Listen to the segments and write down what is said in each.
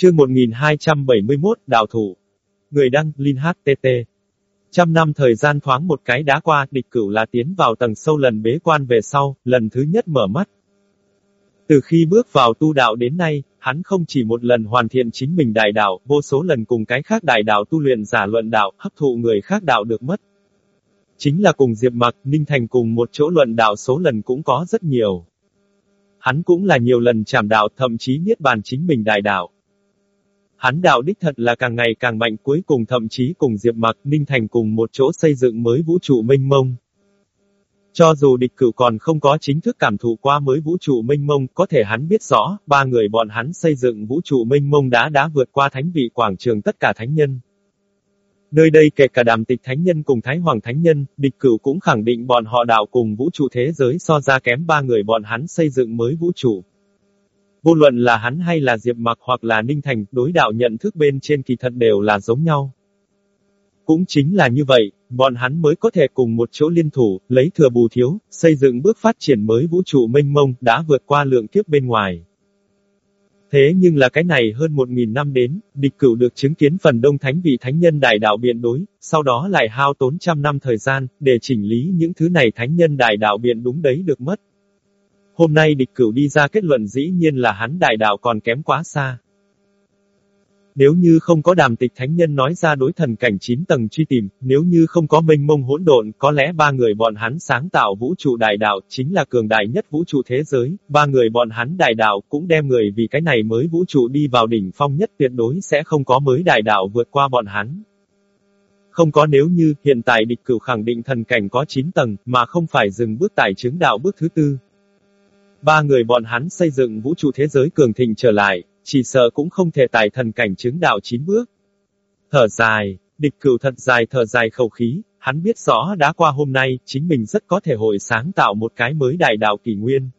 Chương 1271, Đạo Thủ. Người đăng, Linh HTT. Trăm năm thời gian thoáng một cái đã qua, địch cửu là tiến vào tầng sâu lần bế quan về sau, lần thứ nhất mở mắt. Từ khi bước vào tu đạo đến nay, hắn không chỉ một lần hoàn thiện chính mình đại đạo, vô số lần cùng cái khác đại đạo tu luyện giả luận đạo, hấp thụ người khác đạo được mất. Chính là cùng Diệp Mặc, Ninh Thành cùng một chỗ luận đạo số lần cũng có rất nhiều. Hắn cũng là nhiều lần chạm đạo, thậm chí niết bàn chính mình đại đạo. Hắn đạo đích thật là càng ngày càng mạnh cuối cùng thậm chí cùng Diệp Mặc, Ninh Thành cùng một chỗ xây dựng mới vũ trụ mênh mông. Cho dù địch cửu còn không có chính thức cảm thụ qua mới vũ trụ mênh mông, có thể hắn biết rõ, ba người bọn hắn xây dựng vũ trụ mênh mông đã đã vượt qua thánh vị quảng trường tất cả thánh nhân. Nơi đây kể cả đàm tịch thánh nhân cùng thái hoàng thánh nhân, địch cửu cũng khẳng định bọn họ đạo cùng vũ trụ thế giới so ra kém ba người bọn hắn xây dựng mới vũ trụ. Vô luận là hắn hay là Diệp Mặc hoặc là Ninh Thành, đối đạo nhận thức bên trên kỳ thật đều là giống nhau. Cũng chính là như vậy, bọn hắn mới có thể cùng một chỗ liên thủ, lấy thừa bù thiếu, xây dựng bước phát triển mới vũ trụ mênh mông, đã vượt qua lượng kiếp bên ngoài. Thế nhưng là cái này hơn một nghìn năm đến, địch cửu được chứng kiến phần đông thánh vị thánh nhân đại đạo biện đối, sau đó lại hao tốn trăm năm thời gian, để chỉnh lý những thứ này thánh nhân đại đạo biện đúng đấy được mất. Hôm nay địch cửu đi ra kết luận dĩ nhiên là hắn đại đạo còn kém quá xa. Nếu như không có đàm tịch thánh nhân nói ra đối thần cảnh 9 tầng truy tìm, nếu như không có mênh mông hỗn độn, có lẽ ba người bọn hắn sáng tạo vũ trụ đại đạo, chính là cường đại nhất vũ trụ thế giới, ba người bọn hắn đại đạo cũng đem người vì cái này mới vũ trụ đi vào đỉnh phong nhất tuyệt đối sẽ không có mới đại đạo vượt qua bọn hắn. Không có nếu như, hiện tại địch cửu khẳng định thần cảnh có 9 tầng, mà không phải dừng bước tài chứng đạo bước thứ tư. Ba người bọn hắn xây dựng vũ trụ thế giới cường thịnh trở lại, chỉ sợ cũng không thể tài thần cảnh chứng đạo chín bước. Thở dài, địch cửu thật dài thở dài khẩu khí, hắn biết rõ đã qua hôm nay, chính mình rất có thể hội sáng tạo một cái mới đại đạo kỷ nguyên.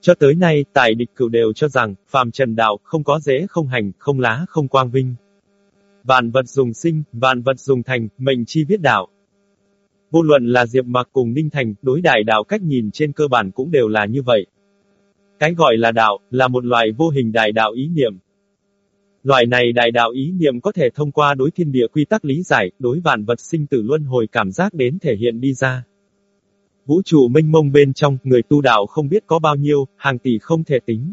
Cho tới nay, tại địch cửu đều cho rằng, phàm trần đạo, không có dễ không hành, không lá không quang vinh. Vạn vật dùng sinh, vạn vật dùng thành, mệnh chi viết đạo. Vô luận là Diệp Mặc cùng Ninh Thành, đối đại đạo cách nhìn trên cơ bản cũng đều là như vậy. Cái gọi là đạo, là một loại vô hình đại đạo ý niệm. Loại này đại đạo ý niệm có thể thông qua đối thiên địa quy tắc lý giải, đối vạn vật sinh tử luân hồi cảm giác đến thể hiện đi ra. Vũ trụ mênh mông bên trong, người tu đạo không biết có bao nhiêu, hàng tỷ không thể tính.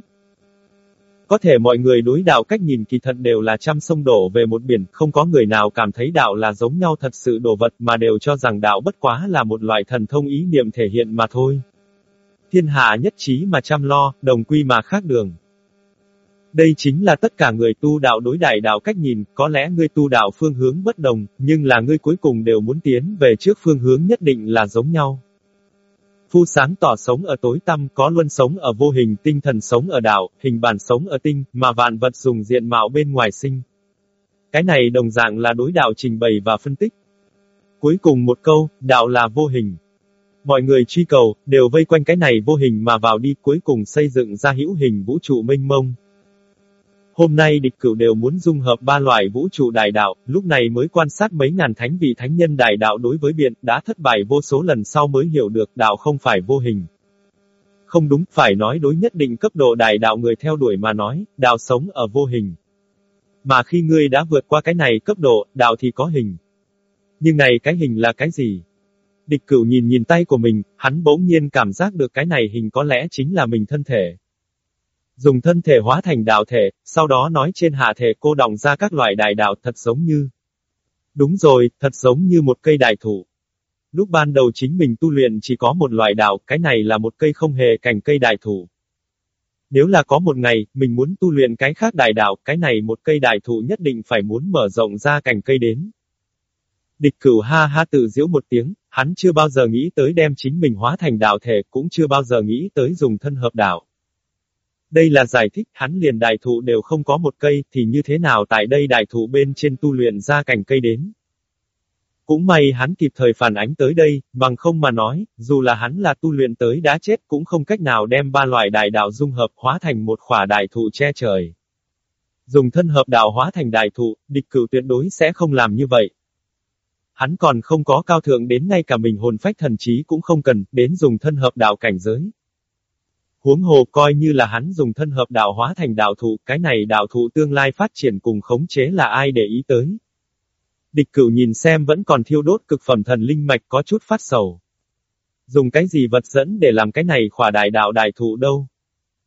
Có thể mọi người đối đạo cách nhìn kỳ thật đều là trăm sông đổ về một biển, không có người nào cảm thấy đạo là giống nhau thật sự đồ vật mà đều cho rằng đạo bất quá là một loại thần thông ý niệm thể hiện mà thôi. Thiên hạ nhất trí mà chăm lo, đồng quy mà khác đường. Đây chính là tất cả người tu đạo đối đại đạo cách nhìn, có lẽ ngươi tu đạo phương hướng bất đồng, nhưng là ngươi cuối cùng đều muốn tiến về trước phương hướng nhất định là giống nhau. Phu sáng tỏ sống ở tối tăm, có luân sống ở vô hình, tinh thần sống ở đạo, hình bản sống ở tinh, mà vạn vật dùng diện mạo bên ngoài sinh. Cái này đồng dạng là đối đạo trình bày và phân tích. Cuối cùng một câu, đạo là vô hình. Mọi người truy cầu, đều vây quanh cái này vô hình mà vào đi cuối cùng xây dựng ra hữu hình vũ trụ mênh mông. Hôm nay địch cửu đều muốn dung hợp ba loại vũ trụ đại đạo, lúc này mới quan sát mấy ngàn thánh vị thánh nhân đại đạo đối với biện, đã thất bại vô số lần sau mới hiểu được đạo không phải vô hình. Không đúng, phải nói đối nhất định cấp độ đại đạo người theo đuổi mà nói, đạo sống ở vô hình. Mà khi ngươi đã vượt qua cái này cấp độ, đạo thì có hình. Nhưng này cái hình là cái gì? Địch cửu nhìn nhìn tay của mình, hắn bỗng nhiên cảm giác được cái này hình có lẽ chính là mình thân thể. Dùng thân thể hóa thành đạo thể, sau đó nói trên hạ thể cô đọng ra các loại đại đạo thật giống như. Đúng rồi, thật giống như một cây đại thụ. Lúc ban đầu chính mình tu luyện chỉ có một loại đạo, cái này là một cây không hề cành cây đại thụ. Nếu là có một ngày, mình muốn tu luyện cái khác đại đạo, cái này một cây đại thụ nhất định phải muốn mở rộng ra cành cây đến. Địch cửu ha ha tự giễu một tiếng, hắn chưa bao giờ nghĩ tới đem chính mình hóa thành đạo thể, cũng chưa bao giờ nghĩ tới dùng thân hợp đạo. Đây là giải thích, hắn liền đại thụ đều không có một cây, thì như thế nào tại đây đại thụ bên trên tu luyện ra cành cây đến. Cũng may hắn kịp thời phản ánh tới đây, bằng không mà nói, dù là hắn là tu luyện tới đã chết cũng không cách nào đem ba loại đại đạo dung hợp hóa thành một khỏa đại thụ che trời. Dùng thân hợp đạo hóa thành đại thụ, địch cửu tuyệt đối sẽ không làm như vậy, hắn còn không có cao thượng đến ngay cả mình hồn phách thần trí cũng không cần, đến dùng thân hợp đạo cảnh giới. Huống hồ coi như là hắn dùng thân hợp đạo hóa thành đạo thụ, cái này đạo thụ tương lai phát triển cùng khống chế là ai để ý tới. Địch cửu nhìn xem vẫn còn thiêu đốt cực phẩm thần linh mạch có chút phát sầu. Dùng cái gì vật dẫn để làm cái này khỏa đại đạo đại thụ đâu?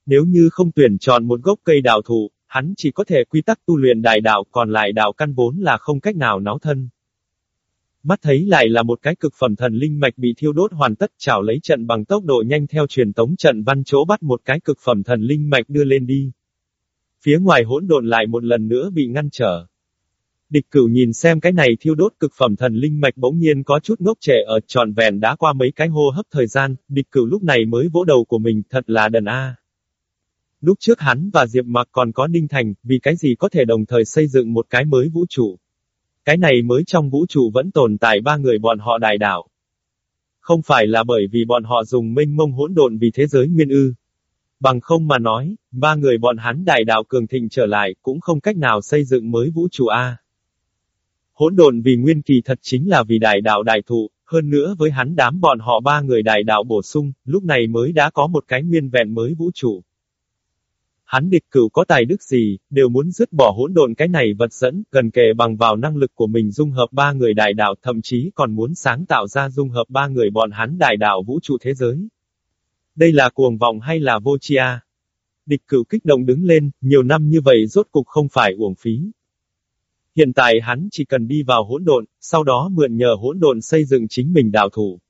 Nếu như không tuyển chọn một gốc cây đạo thụ, hắn chỉ có thể quy tắc tu luyện đại đạo còn lại đạo căn vốn là không cách nào náo thân. Mắt thấy lại là một cái cực phẩm thần linh mạch bị thiêu đốt hoàn tất chảo lấy trận bằng tốc độ nhanh theo truyền tống trận văn chỗ bắt một cái cực phẩm thần linh mạch đưa lên đi. Phía ngoài hỗn độn lại một lần nữa bị ngăn trở. Địch cửu nhìn xem cái này thiêu đốt cực phẩm thần linh mạch bỗng nhiên có chút ngốc trẻ ở tròn vẹn đã qua mấy cái hô hấp thời gian, địch cửu lúc này mới vỗ đầu của mình thật là đần a. Lúc trước hắn và Diệp Mặc còn có Ninh Thành, vì cái gì có thể đồng thời xây dựng một cái mới vũ trụ. Cái này mới trong vũ trụ vẫn tồn tại ba người bọn họ đại đảo, Không phải là bởi vì bọn họ dùng minh mông hỗn độn vì thế giới nguyên ư. Bằng không mà nói, ba người bọn hắn đại đạo cường thịnh trở lại cũng không cách nào xây dựng mới vũ trụ A. Hỗn độn vì nguyên kỳ thật chính là vì đại đạo đại thụ, hơn nữa với hắn đám bọn họ ba người đại đạo bổ sung, lúc này mới đã có một cái nguyên vẹn mới vũ trụ. Hắn địch cửu có tài đức gì, đều muốn dứt bỏ hỗn độn cái này vật dẫn, gần kề bằng vào năng lực của mình dung hợp ba người đại đạo, thậm chí còn muốn sáng tạo ra dung hợp ba người bọn hắn đại đạo vũ trụ thế giới. Đây là cuồng vọng hay là vô chia? Địch cửu kích động đứng lên, nhiều năm như vậy rốt cục không phải uổng phí. Hiện tại hắn chỉ cần đi vào hỗn độn, sau đó mượn nhờ hỗn độn xây dựng chính mình đạo thủ.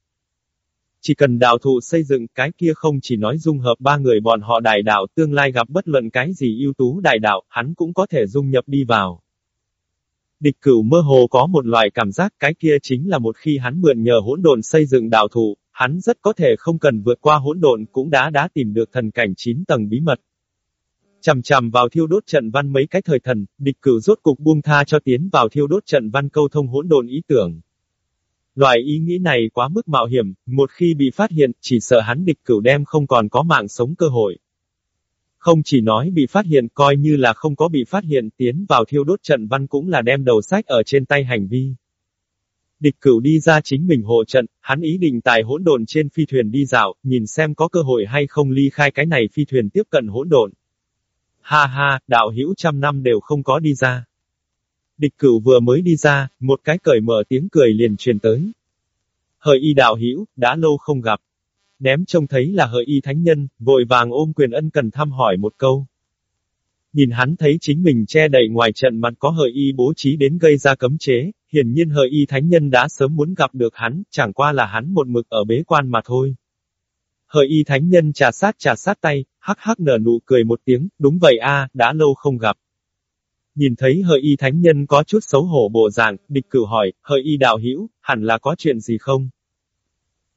Chỉ cần đạo thụ xây dựng cái kia không chỉ nói dung hợp ba người bọn họ đại đạo tương lai gặp bất luận cái gì ưu tú đại đạo, hắn cũng có thể dung nhập đi vào. Địch cửu mơ hồ có một loại cảm giác cái kia chính là một khi hắn mượn nhờ hỗn độn xây dựng đạo thụ, hắn rất có thể không cần vượt qua hỗn độn cũng đã đã tìm được thần cảnh 9 tầng bí mật. Chầm chầm vào thiêu đốt trận văn mấy cái thời thần, địch cửu rốt cục buông tha cho tiến vào thiêu đốt trận văn câu thông hỗn độn ý tưởng. Loại ý nghĩ này quá mức mạo hiểm, một khi bị phát hiện, chỉ sợ hắn địch cửu đem không còn có mạng sống cơ hội. Không chỉ nói bị phát hiện coi như là không có bị phát hiện tiến vào thiêu đốt trận văn cũng là đem đầu sách ở trên tay hành vi. Địch cửu đi ra chính mình hộ trận, hắn ý định tài hỗn độn trên phi thuyền đi dạo, nhìn xem có cơ hội hay không ly khai cái này phi thuyền tiếp cận hỗn độn. Ha ha, đạo hữu trăm năm đều không có đi ra. Địch cửu vừa mới đi ra, một cái cởi mở tiếng cười liền truyền tới. Hợi y đạo hữu đã lâu không gặp. Ném trông thấy là hợi y thánh nhân, vội vàng ôm quyền ân cần thăm hỏi một câu. Nhìn hắn thấy chính mình che đậy ngoài trận mặt có hợi y bố trí đến gây ra cấm chế, hiển nhiên hợi y thánh nhân đã sớm muốn gặp được hắn, chẳng qua là hắn một mực ở bế quan mà thôi. Hợi y thánh nhân trà sát trà sát tay, hắc hắc nở nụ cười một tiếng, đúng vậy a, đã lâu không gặp. Nhìn thấy hợi y thánh nhân có chút xấu hổ bộ dạng, địch cử hỏi, hợi y đạo hữu hẳn là có chuyện gì không?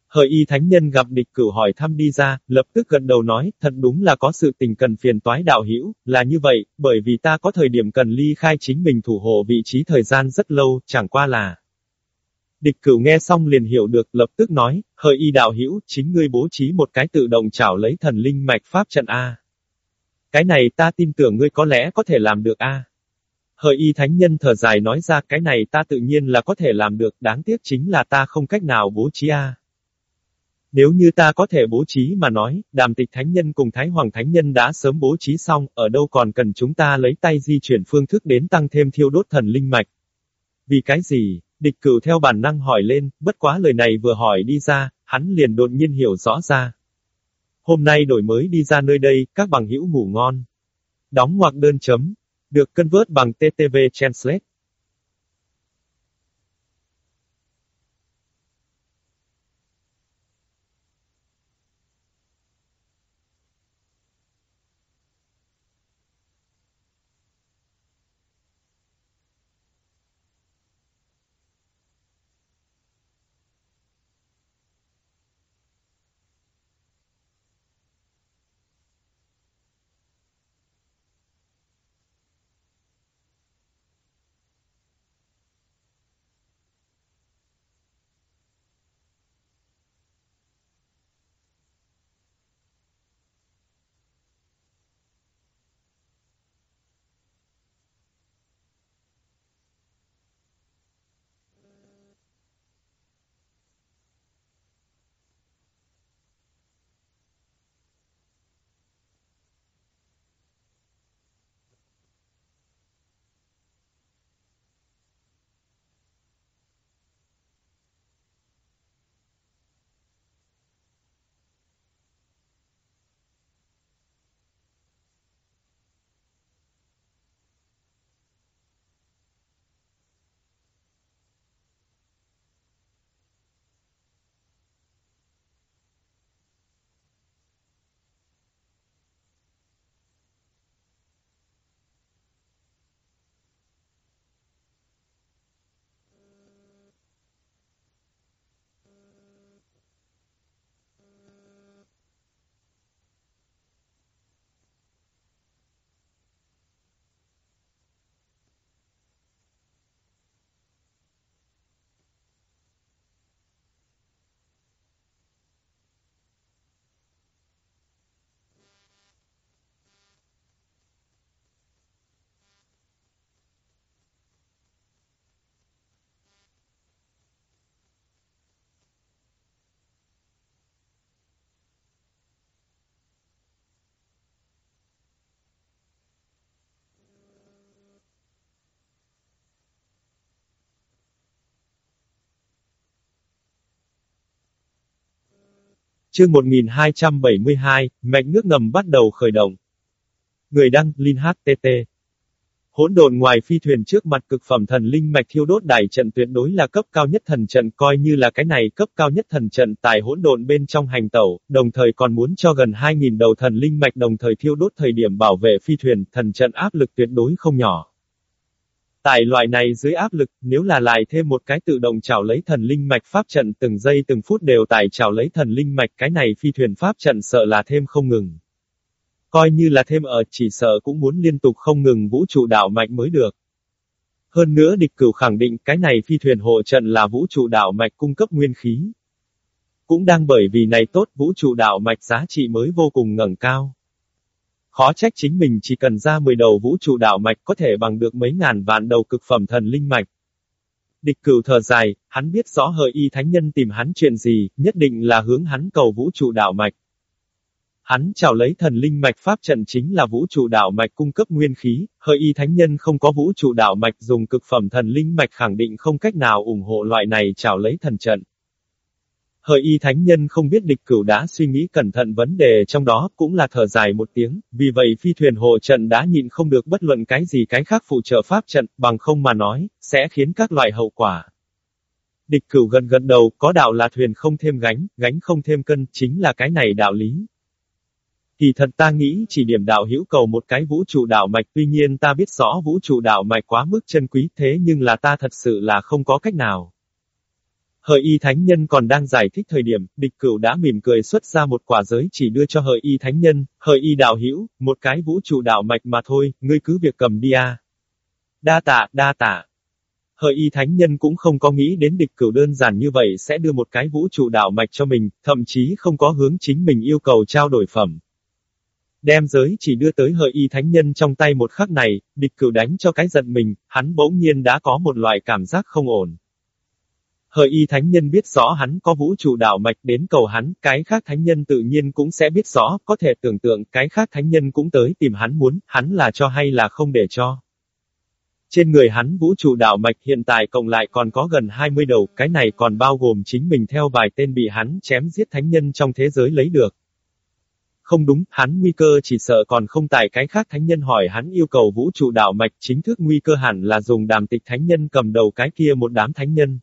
Hợi y thánh nhân gặp địch cử hỏi thăm đi ra, lập tức gật đầu nói, thật đúng là có sự tình cần phiền toái đạo hữu là như vậy, bởi vì ta có thời điểm cần ly khai chính mình thủ hộ vị trí thời gian rất lâu, chẳng qua là. Địch cửu nghe xong liền hiểu được, lập tức nói, hợi y đạo hữu chính ngươi bố trí một cái tự động chảo lấy thần linh mạch pháp trận A. Cái này ta tin tưởng ngươi có lẽ có thể làm được A. Hợi y thánh nhân thở dài nói ra cái này ta tự nhiên là có thể làm được, đáng tiếc chính là ta không cách nào bố trí a. Nếu như ta có thể bố trí mà nói, đàm tịch thánh nhân cùng thái hoàng thánh nhân đã sớm bố trí xong, ở đâu còn cần chúng ta lấy tay di chuyển phương thức đến tăng thêm thiêu đốt thần linh mạch. Vì cái gì? Địch cửu theo bản năng hỏi lên, bất quá lời này vừa hỏi đi ra, hắn liền đột nhiên hiểu rõ ra. Hôm nay đổi mới đi ra nơi đây, các bằng hữu ngủ ngon. Đóng ngoặc đơn chấm. Được cân vớt bằng TTV Translate. Chương 1272, mạch nước ngầm bắt đầu khởi động. Người đăng, Linh HTT. Hỗn độn ngoài phi thuyền trước mặt cực phẩm thần linh mạch thiêu đốt đại trận tuyệt đối là cấp cao nhất thần trận coi như là cái này cấp cao nhất thần trận tại hỗn độn bên trong hành tẩu, đồng thời còn muốn cho gần 2.000 đầu thần linh mạch đồng thời thiêu đốt thời điểm bảo vệ phi thuyền, thần trận áp lực tuyệt đối không nhỏ. Tại loại này dưới áp lực, nếu là lại thêm một cái tự động trào lấy thần linh mạch pháp trận từng giây từng phút đều tại trào lấy thần linh mạch cái này phi thuyền pháp trận sợ là thêm không ngừng. Coi như là thêm ở chỉ sợ cũng muốn liên tục không ngừng vũ trụ đạo mạch mới được. Hơn nữa địch cửu khẳng định cái này phi thuyền hộ trận là vũ trụ đạo mạch cung cấp nguyên khí. Cũng đang bởi vì này tốt vũ trụ đạo mạch giá trị mới vô cùng ngẩng cao. Khó trách chính mình chỉ cần ra 10 đầu vũ trụ đạo mạch có thể bằng được mấy ngàn vạn đầu cực phẩm thần linh mạch. Địch cửu thở dài, hắn biết rõ hợi y thánh nhân tìm hắn chuyện gì, nhất định là hướng hắn cầu vũ trụ đạo mạch. Hắn chào lấy thần linh mạch pháp trận chính là vũ trụ đạo mạch cung cấp nguyên khí, hợi y thánh nhân không có vũ trụ đạo mạch dùng cực phẩm thần linh mạch khẳng định không cách nào ủng hộ loại này chào lấy thần trận. Hợi y thánh nhân không biết địch cửu đã suy nghĩ cẩn thận vấn đề trong đó cũng là thở dài một tiếng, vì vậy phi thuyền hộ trận đã nhịn không được bất luận cái gì cái khác phụ trợ pháp trận, bằng không mà nói, sẽ khiến các loại hậu quả. Địch cửu gần gần đầu, có đạo là thuyền không thêm gánh, gánh không thêm cân, chính là cái này đạo lý. Thì thật ta nghĩ chỉ điểm đạo hữu cầu một cái vũ trụ đạo mạch tuy nhiên ta biết rõ vũ trụ đạo mạch quá mức chân quý thế nhưng là ta thật sự là không có cách nào. Hợi y thánh nhân còn đang giải thích thời điểm, địch cửu đã mỉm cười xuất ra một quả giới chỉ đưa cho hợi y thánh nhân, hợi y đạo hữu một cái vũ trụ đạo mạch mà thôi, ngươi cứ việc cầm đi a. Đa tạ, đa tạ. Hợi y thánh nhân cũng không có nghĩ đến địch cửu đơn giản như vậy sẽ đưa một cái vũ trụ đạo mạch cho mình, thậm chí không có hướng chính mình yêu cầu trao đổi phẩm. Đem giới chỉ đưa tới hợi y thánh nhân trong tay một khắc này, địch cửu đánh cho cái giận mình, hắn bỗng nhiên đã có một loại cảm giác không ổn. Hợi y thánh nhân biết rõ hắn có vũ trụ đạo mạch đến cầu hắn, cái khác thánh nhân tự nhiên cũng sẽ biết rõ, có thể tưởng tượng cái khác thánh nhân cũng tới tìm hắn muốn, hắn là cho hay là không để cho. Trên người hắn vũ trụ đạo mạch hiện tại cộng lại còn có gần 20 đầu, cái này còn bao gồm chính mình theo vài tên bị hắn chém giết thánh nhân trong thế giới lấy được. Không đúng, hắn nguy cơ chỉ sợ còn không tại cái khác thánh nhân hỏi hắn yêu cầu vũ trụ đạo mạch chính thức nguy cơ hẳn là dùng đàm tịch thánh nhân cầm đầu cái kia một đám thánh nhân.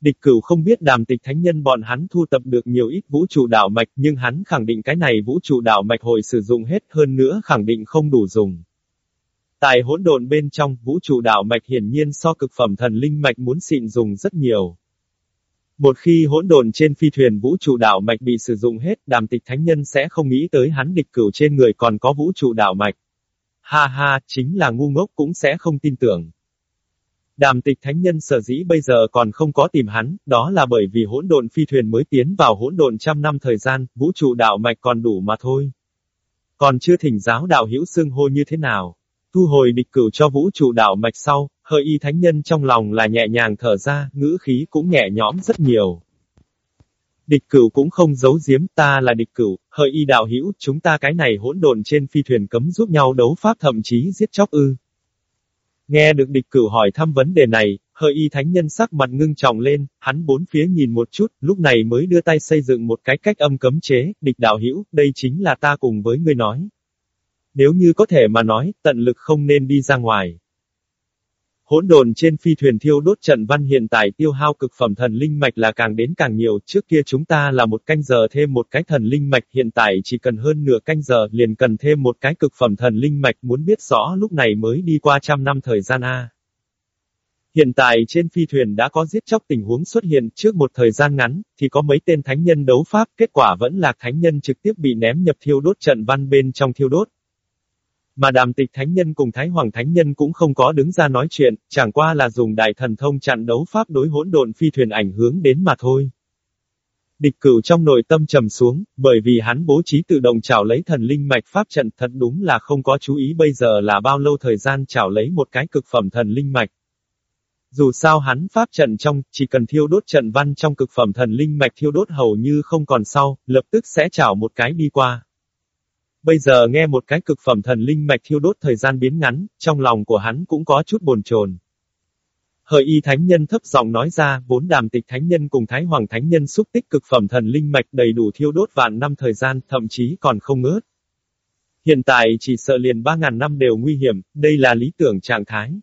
Địch cửu không biết đàm tịch thánh nhân bọn hắn thu tập được nhiều ít vũ trụ đảo mạch nhưng hắn khẳng định cái này vũ trụ đảo mạch hồi sử dụng hết hơn nữa khẳng định không đủ dùng. Tại hỗn độn bên trong, vũ trụ đảo mạch hiển nhiên so cực phẩm thần linh mạch muốn xịn dùng rất nhiều. Một khi hỗn độn trên phi thuyền vũ trụ đảo mạch bị sử dụng hết, đàm tịch thánh nhân sẽ không nghĩ tới hắn địch cửu trên người còn có vũ trụ đảo mạch. Ha ha, chính là ngu ngốc cũng sẽ không tin tưởng. Đàm tịch thánh nhân sở dĩ bây giờ còn không có tìm hắn, đó là bởi vì hỗn độn phi thuyền mới tiến vào hỗn độn trăm năm thời gian, vũ trụ đạo mạch còn đủ mà thôi. Còn chưa thỉnh giáo đạo hữu xương hô như thế nào. Thu hồi địch cửu cho vũ trụ đạo mạch sau, hơi y thánh nhân trong lòng là nhẹ nhàng thở ra, ngữ khí cũng nhẹ nhõm rất nhiều. Địch cửu cũng không giấu giếm, ta là địch cửu, Hợi y đạo hữu, chúng ta cái này hỗn độn trên phi thuyền cấm giúp nhau đấu pháp thậm chí giết chóc ư. Nghe được địch cửu hỏi thăm vấn đề này, hơi y thánh nhân sắc mặt ngưng trọng lên, hắn bốn phía nhìn một chút, lúc này mới đưa tay xây dựng một cái cách âm cấm chế, địch đạo hữu đây chính là ta cùng với ngươi nói. Nếu như có thể mà nói, tận lực không nên đi ra ngoài. Hỗn đồn trên phi thuyền thiêu đốt trận văn hiện tại tiêu hao cực phẩm thần linh mạch là càng đến càng nhiều, trước kia chúng ta là một canh giờ thêm một cái thần linh mạch hiện tại chỉ cần hơn nửa canh giờ liền cần thêm một cái cực phẩm thần linh mạch muốn biết rõ lúc này mới đi qua trăm năm thời gian A. Hiện tại trên phi thuyền đã có giết chóc tình huống xuất hiện trước một thời gian ngắn, thì có mấy tên thánh nhân đấu pháp, kết quả vẫn là thánh nhân trực tiếp bị ném nhập thiêu đốt trận văn bên trong thiêu đốt. Mà đàm tịch thánh nhân cùng Thái Hoàng thánh nhân cũng không có đứng ra nói chuyện, chẳng qua là dùng đại thần thông chặn đấu pháp đối hỗn độn phi thuyền ảnh hướng đến mà thôi. Địch cửu trong nội tâm trầm xuống, bởi vì hắn bố trí tự động chảo lấy thần linh mạch pháp trận thật đúng là không có chú ý bây giờ là bao lâu thời gian chảo lấy một cái cực phẩm thần linh mạch. Dù sao hắn pháp trận trong, chỉ cần thiêu đốt trận văn trong cực phẩm thần linh mạch thiêu đốt hầu như không còn sau, lập tức sẽ chảo một cái đi qua. Bây giờ nghe một cái cực phẩm thần linh mạch thiêu đốt thời gian biến ngắn, trong lòng của hắn cũng có chút bồn chồn. Hợi y thánh nhân thấp giọng nói ra, vốn đàm tịch thánh nhân cùng Thái Hoàng thánh nhân xúc tích cực phẩm thần linh mạch đầy đủ thiêu đốt vạn năm thời gian, thậm chí còn không ngớt. Hiện tại chỉ sợ liền 3.000 năm đều nguy hiểm, đây là lý tưởng trạng thái.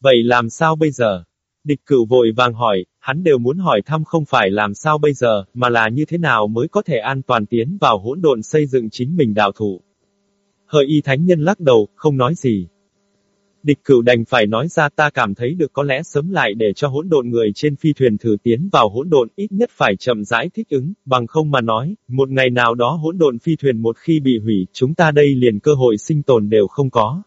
Vậy làm sao bây giờ? Địch cửu vội vàng hỏi, hắn đều muốn hỏi thăm không phải làm sao bây giờ, mà là như thế nào mới có thể an toàn tiến vào hỗn độn xây dựng chính mình đạo thủ. Hợi y thánh nhân lắc đầu, không nói gì. Địch cửu đành phải nói ra ta cảm thấy được có lẽ sớm lại để cho hỗn độn người trên phi thuyền thử tiến vào hỗn độn ít nhất phải chậm rãi thích ứng, bằng không mà nói, một ngày nào đó hỗn độn phi thuyền một khi bị hủy, chúng ta đây liền cơ hội sinh tồn đều không có.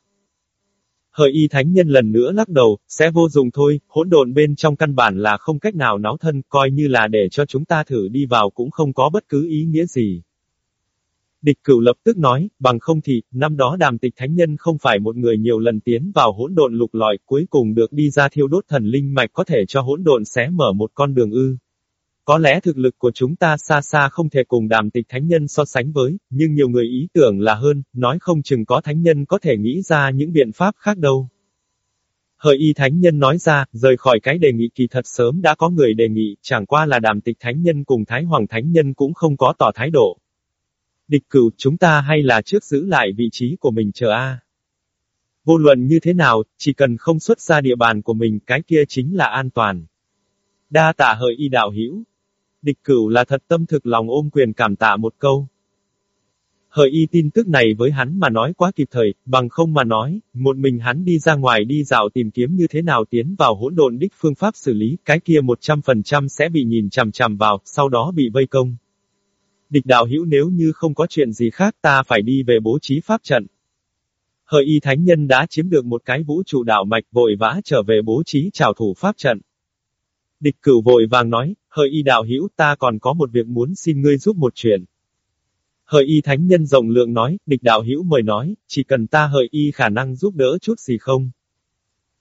Hợi y thánh nhân lần nữa lắc đầu, sẽ vô dụng thôi, hỗn độn bên trong căn bản là không cách nào náo thân, coi như là để cho chúng ta thử đi vào cũng không có bất cứ ý nghĩa gì. Địch cửu lập tức nói, bằng không thì, năm đó đàm tịch thánh nhân không phải một người nhiều lần tiến vào hỗn độn lục lọi, cuối cùng được đi ra thiêu đốt thần linh mạch có thể cho hỗn độn xé mở một con đường ư. Có lẽ thực lực của chúng ta xa xa không thể cùng đàm tịch thánh nhân so sánh với, nhưng nhiều người ý tưởng là hơn, nói không chừng có thánh nhân có thể nghĩ ra những biện pháp khác đâu. Hợi y thánh nhân nói ra, rời khỏi cái đề nghị kỳ thật sớm đã có người đề nghị, chẳng qua là đàm tịch thánh nhân cùng thái hoàng thánh nhân cũng không có tỏ thái độ. Địch cửu, chúng ta hay là trước giữ lại vị trí của mình chờ a. Vô luận như thế nào, chỉ cần không xuất ra địa bàn của mình, cái kia chính là an toàn. Đa tạ hợi y đạo hữu. Địch cửu là thật tâm thực lòng ôm quyền cảm tạ một câu. Hợi y tin tức này với hắn mà nói quá kịp thời, bằng không mà nói, một mình hắn đi ra ngoài đi dạo tìm kiếm như thế nào tiến vào hỗn độn đích phương pháp xử lý, cái kia 100% sẽ bị nhìn chằm chằm vào, sau đó bị vây công. Địch đạo hữu nếu như không có chuyện gì khác ta phải đi về bố trí pháp trận. Hợi y thánh nhân đã chiếm được một cái vũ trụ đạo mạch vội vã trở về bố trí trào thủ pháp trận. Địch cửu vội vàng nói, hợi y đạo hữu ta còn có một việc muốn xin ngươi giúp một chuyện. Hợi y thánh nhân rộng lượng nói, địch đạo hữu mời nói, chỉ cần ta hợi y khả năng giúp đỡ chút gì không?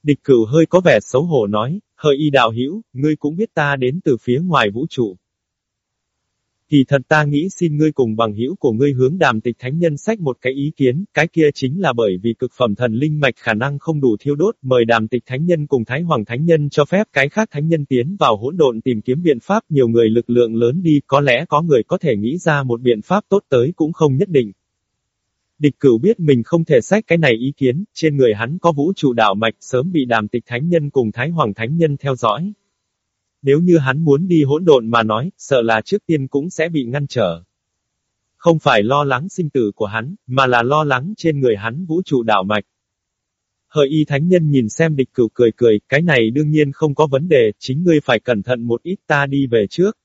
Địch cửu hơi có vẻ xấu hổ nói, hợi y đạo hữu, ngươi cũng biết ta đến từ phía ngoài vũ trụ. Thì thật ta nghĩ xin ngươi cùng bằng hữu của ngươi hướng đàm tịch thánh nhân sách một cái ý kiến, cái kia chính là bởi vì cực phẩm thần linh mạch khả năng không đủ thiêu đốt, mời đàm tịch thánh nhân cùng thái hoàng thánh nhân cho phép cái khác thánh nhân tiến vào hỗn độn tìm kiếm biện pháp nhiều người lực lượng lớn đi, có lẽ có người có thể nghĩ ra một biện pháp tốt tới cũng không nhất định. Địch cửu biết mình không thể sách cái này ý kiến, trên người hắn có vũ trụ đạo mạch sớm bị đàm tịch thánh nhân cùng thái hoàng thánh nhân theo dõi. Nếu như hắn muốn đi hỗn độn mà nói, sợ là trước tiên cũng sẽ bị ngăn trở. Không phải lo lắng sinh tử của hắn, mà là lo lắng trên người hắn vũ trụ đạo mạch. Hợi y thánh nhân nhìn xem địch cửu cười cười, cái này đương nhiên không có vấn đề, chính ngươi phải cẩn thận một ít ta đi về trước.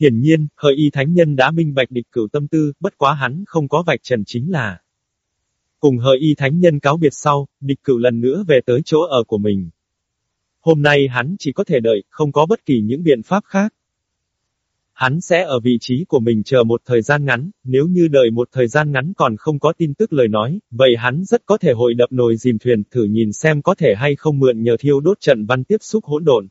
Hiển nhiên, hợi y thánh nhân đã minh bạch địch cửu tâm tư, bất quá hắn không có vạch trần chính là. Cùng hợi y thánh nhân cáo biệt sau, địch cửu lần nữa về tới chỗ ở của mình. Hôm nay hắn chỉ có thể đợi, không có bất kỳ những biện pháp khác. Hắn sẽ ở vị trí của mình chờ một thời gian ngắn, nếu như đợi một thời gian ngắn còn không có tin tức lời nói, vậy hắn rất có thể hội đập nồi dìm thuyền thử nhìn xem có thể hay không mượn nhờ thiêu đốt trận văn tiếp xúc hỗn độn.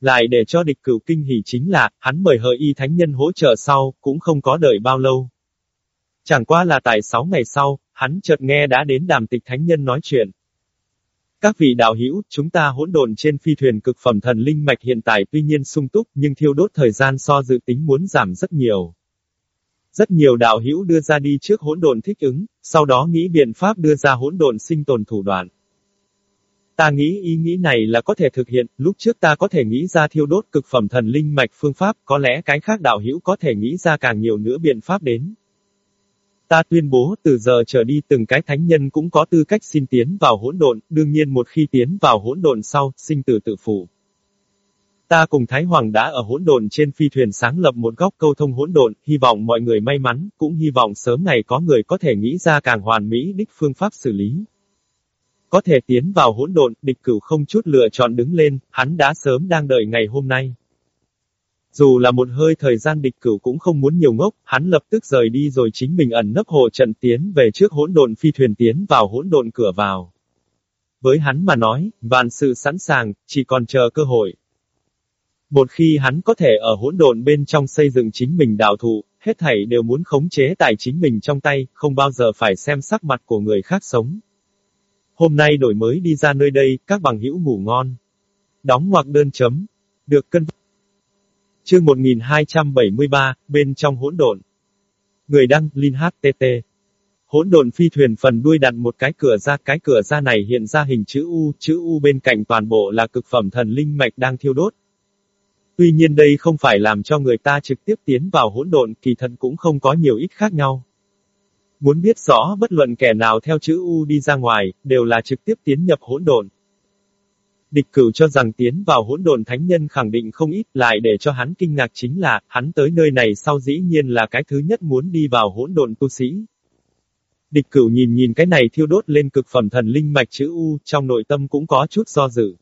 Lại để cho địch cửu kinh hỉ chính là, hắn mời hợi y thánh nhân hỗ trợ sau, cũng không có đợi bao lâu. Chẳng qua là tại 6 ngày sau, hắn chợt nghe đã đến đàm tịch thánh nhân nói chuyện. Các vị đạo hữu, chúng ta hỗn độn trên phi thuyền cực phẩm thần linh mạch hiện tại tuy nhiên sung túc, nhưng thiêu đốt thời gian so dự tính muốn giảm rất nhiều. Rất nhiều đạo hữu đưa ra đi trước hỗn độn thích ứng, sau đó nghĩ biện pháp đưa ra hỗn độn sinh tồn thủ đoạn. Ta nghĩ ý nghĩ này là có thể thực hiện, lúc trước ta có thể nghĩ ra thiêu đốt cực phẩm thần linh mạch phương pháp, có lẽ cái khác đạo hữu có thể nghĩ ra càng nhiều nữa biện pháp đến. Ta tuyên bố từ giờ trở đi từng cái thánh nhân cũng có tư cách xin tiến vào hỗn độn, đương nhiên một khi tiến vào hỗn độn sau, sinh tử tự phụ. Ta cùng Thái Hoàng đã ở hỗn độn trên phi thuyền sáng lập một góc câu thông hỗn độn, hy vọng mọi người may mắn, cũng hy vọng sớm ngày có người có thể nghĩ ra càng hoàn mỹ đích phương pháp xử lý. Có thể tiến vào hỗn độn, địch cửu không chút lựa chọn đứng lên, hắn đã sớm đang đợi ngày hôm nay. Dù là một hơi thời gian địch cửu cũng không muốn nhiều ngốc, hắn lập tức rời đi rồi chính mình ẩn nấp hộ trận tiến về trước hỗn độn phi thuyền tiến vào hỗn độn cửa vào. Với hắn mà nói, vạn sự sẵn sàng, chỉ còn chờ cơ hội. Một khi hắn có thể ở hỗn độn bên trong xây dựng chính mình đạo thụ, hết thảy đều muốn khống chế tài chính mình trong tay, không bao giờ phải xem sắc mặt của người khác sống. Hôm nay đổi mới đi ra nơi đây, các bằng hữu ngủ ngon. Đóng ngoặc đơn chấm. Được cân. Chương 1273, bên trong hỗn độn. Người đăng, Linh HTT. Hỗn độn phi thuyền phần đuôi đặt một cái cửa ra, cái cửa ra này hiện ra hình chữ U, chữ U bên cạnh toàn bộ là cực phẩm thần linh mạch đang thiêu đốt. Tuy nhiên đây không phải làm cho người ta trực tiếp tiến vào hỗn độn, kỳ thật cũng không có nhiều ít khác nhau. Muốn biết rõ bất luận kẻ nào theo chữ U đi ra ngoài, đều là trực tiếp tiến nhập hỗn độn. Địch cửu cho rằng tiến vào hỗn độn thánh nhân khẳng định không ít lại để cho hắn kinh ngạc chính là, hắn tới nơi này sau dĩ nhiên là cái thứ nhất muốn đi vào hỗn độn tu sĩ. Địch cửu nhìn nhìn cái này thiêu đốt lên cực phẩm thần linh mạch chữ U, trong nội tâm cũng có chút do dự.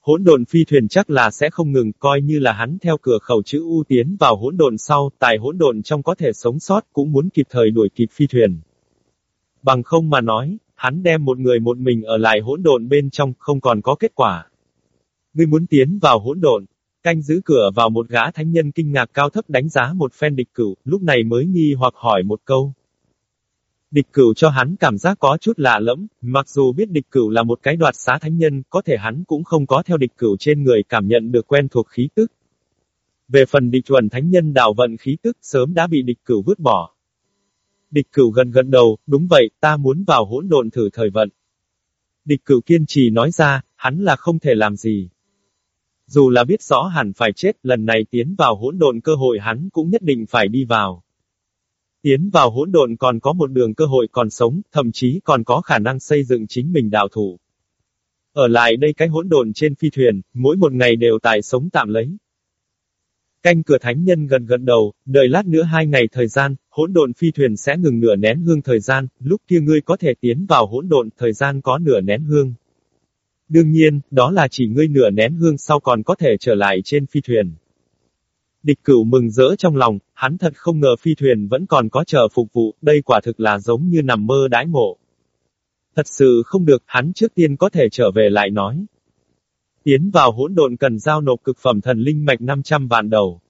Hỗn độn phi thuyền chắc là sẽ không ngừng, coi như là hắn theo cửa khẩu chữ U tiến vào hỗn độn sau, tại hỗn độn trong có thể sống sót, cũng muốn kịp thời đuổi kịp phi thuyền. Bằng không mà nói, hắn đem một người một mình ở lại hỗn độn bên trong, không còn có kết quả. Ngươi muốn tiến vào hỗn độn, canh giữ cửa vào một gã thánh nhân kinh ngạc cao thấp đánh giá một phen địch cửu, lúc này mới nghi hoặc hỏi một câu. Địch cửu cho hắn cảm giác có chút lạ lẫm, mặc dù biết địch cửu là một cái đoạt xá thánh nhân, có thể hắn cũng không có theo địch cửu trên người cảm nhận được quen thuộc khí tức. Về phần địch chuẩn thánh nhân đạo vận khí tức sớm đã bị địch cửu vứt bỏ. Địch cửu gần gần đầu, đúng vậy, ta muốn vào hỗn độn thử thời vận. Địch cửu kiên trì nói ra, hắn là không thể làm gì. Dù là biết rõ hẳn phải chết, lần này tiến vào hỗn độn cơ hội hắn cũng nhất định phải đi vào. Tiến vào hỗn độn còn có một đường cơ hội còn sống, thậm chí còn có khả năng xây dựng chính mình đạo thủ. Ở lại đây cái hỗn độn trên phi thuyền, mỗi một ngày đều tại sống tạm lấy. Canh cửa thánh nhân gần gần đầu, đợi lát nữa hai ngày thời gian, hỗn độn phi thuyền sẽ ngừng nửa nén hương thời gian, lúc kia ngươi có thể tiến vào hỗn độn, thời gian có nửa nén hương. Đương nhiên, đó là chỉ ngươi nửa nén hương sau còn có thể trở lại trên phi thuyền. Địch cửu mừng rỡ trong lòng, hắn thật không ngờ phi thuyền vẫn còn có chờ phục vụ, đây quả thực là giống như nằm mơ đãi ngộ. Thật sự không được, hắn trước tiên có thể trở về lại nói. Tiến vào hỗn độn cần giao nộp cực phẩm thần linh mạch 500 vạn đầu.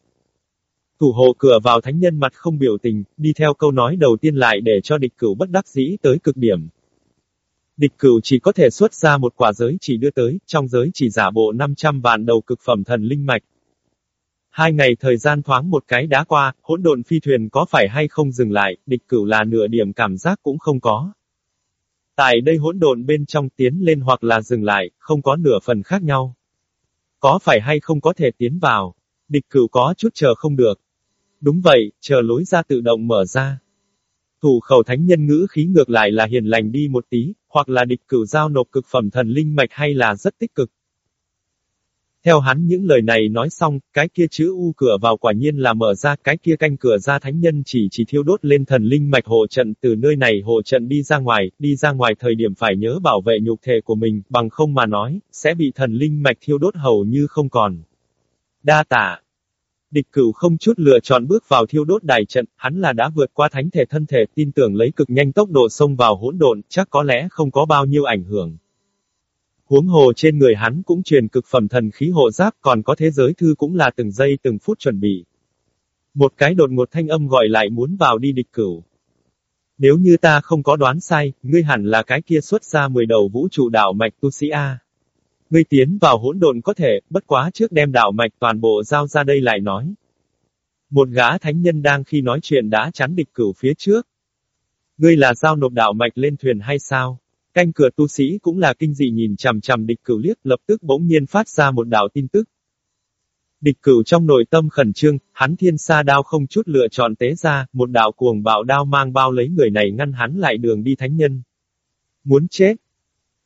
Thủ hộ cửa vào thánh nhân mặt không biểu tình, đi theo câu nói đầu tiên lại để cho địch cửu bất đắc dĩ tới cực điểm. Địch cửu chỉ có thể xuất ra một quả giới chỉ đưa tới, trong giới chỉ giả bộ 500 vạn đầu cực phẩm thần linh mạch. Hai ngày thời gian thoáng một cái đã qua, hỗn độn phi thuyền có phải hay không dừng lại, địch cửu là nửa điểm cảm giác cũng không có. Tại đây hỗn độn bên trong tiến lên hoặc là dừng lại, không có nửa phần khác nhau. Có phải hay không có thể tiến vào? Địch cửu có chút chờ không được. Đúng vậy, chờ lối ra tự động mở ra. Thủ khẩu thánh nhân ngữ khí ngược lại là hiền lành đi một tí, hoặc là địch cửu giao nộp cực phẩm thần linh mạch hay là rất tích cực. Theo hắn những lời này nói xong, cái kia chữ U cửa vào quả nhiên là mở ra, cái kia canh cửa ra thánh nhân chỉ chỉ thiêu đốt lên thần linh mạch hộ trận từ nơi này hộ trận đi ra ngoài, đi ra ngoài thời điểm phải nhớ bảo vệ nhục thể của mình, bằng không mà nói, sẽ bị thần linh mạch thiêu đốt hầu như không còn. Đa tả. Địch cửu không chút lựa chọn bước vào thiêu đốt đài trận, hắn là đã vượt qua thánh thể thân thể tin tưởng lấy cực nhanh tốc độ xông vào hỗn độn, chắc có lẽ không có bao nhiêu ảnh hưởng. Huống hồ trên người hắn cũng truyền cực phẩm thần khí hộ giáp còn có thế giới thư cũng là từng giây từng phút chuẩn bị. Một cái đột ngột thanh âm gọi lại muốn vào đi địch cửu. Nếu như ta không có đoán sai, ngươi hẳn là cái kia xuất ra 10 đầu vũ trụ đạo mạch tu sĩ A. Ngươi tiến vào hỗn độn có thể, bất quá trước đem đạo mạch toàn bộ giao ra đây lại nói. Một gã thánh nhân đang khi nói chuyện đã chắn địch cửu phía trước. Ngươi là giao nộp đạo mạch lên thuyền hay sao? Canh cửa tu sĩ cũng là kinh dị nhìn chằm chằm địch cửu liếc lập tức bỗng nhiên phát ra một đạo tin tức. Địch cửu trong nội tâm khẩn trương, hắn thiên sa đao không chút lựa chọn tế ra, một đạo cuồng bạo đao mang bao lấy người này ngăn hắn lại đường đi thánh nhân. Muốn chết.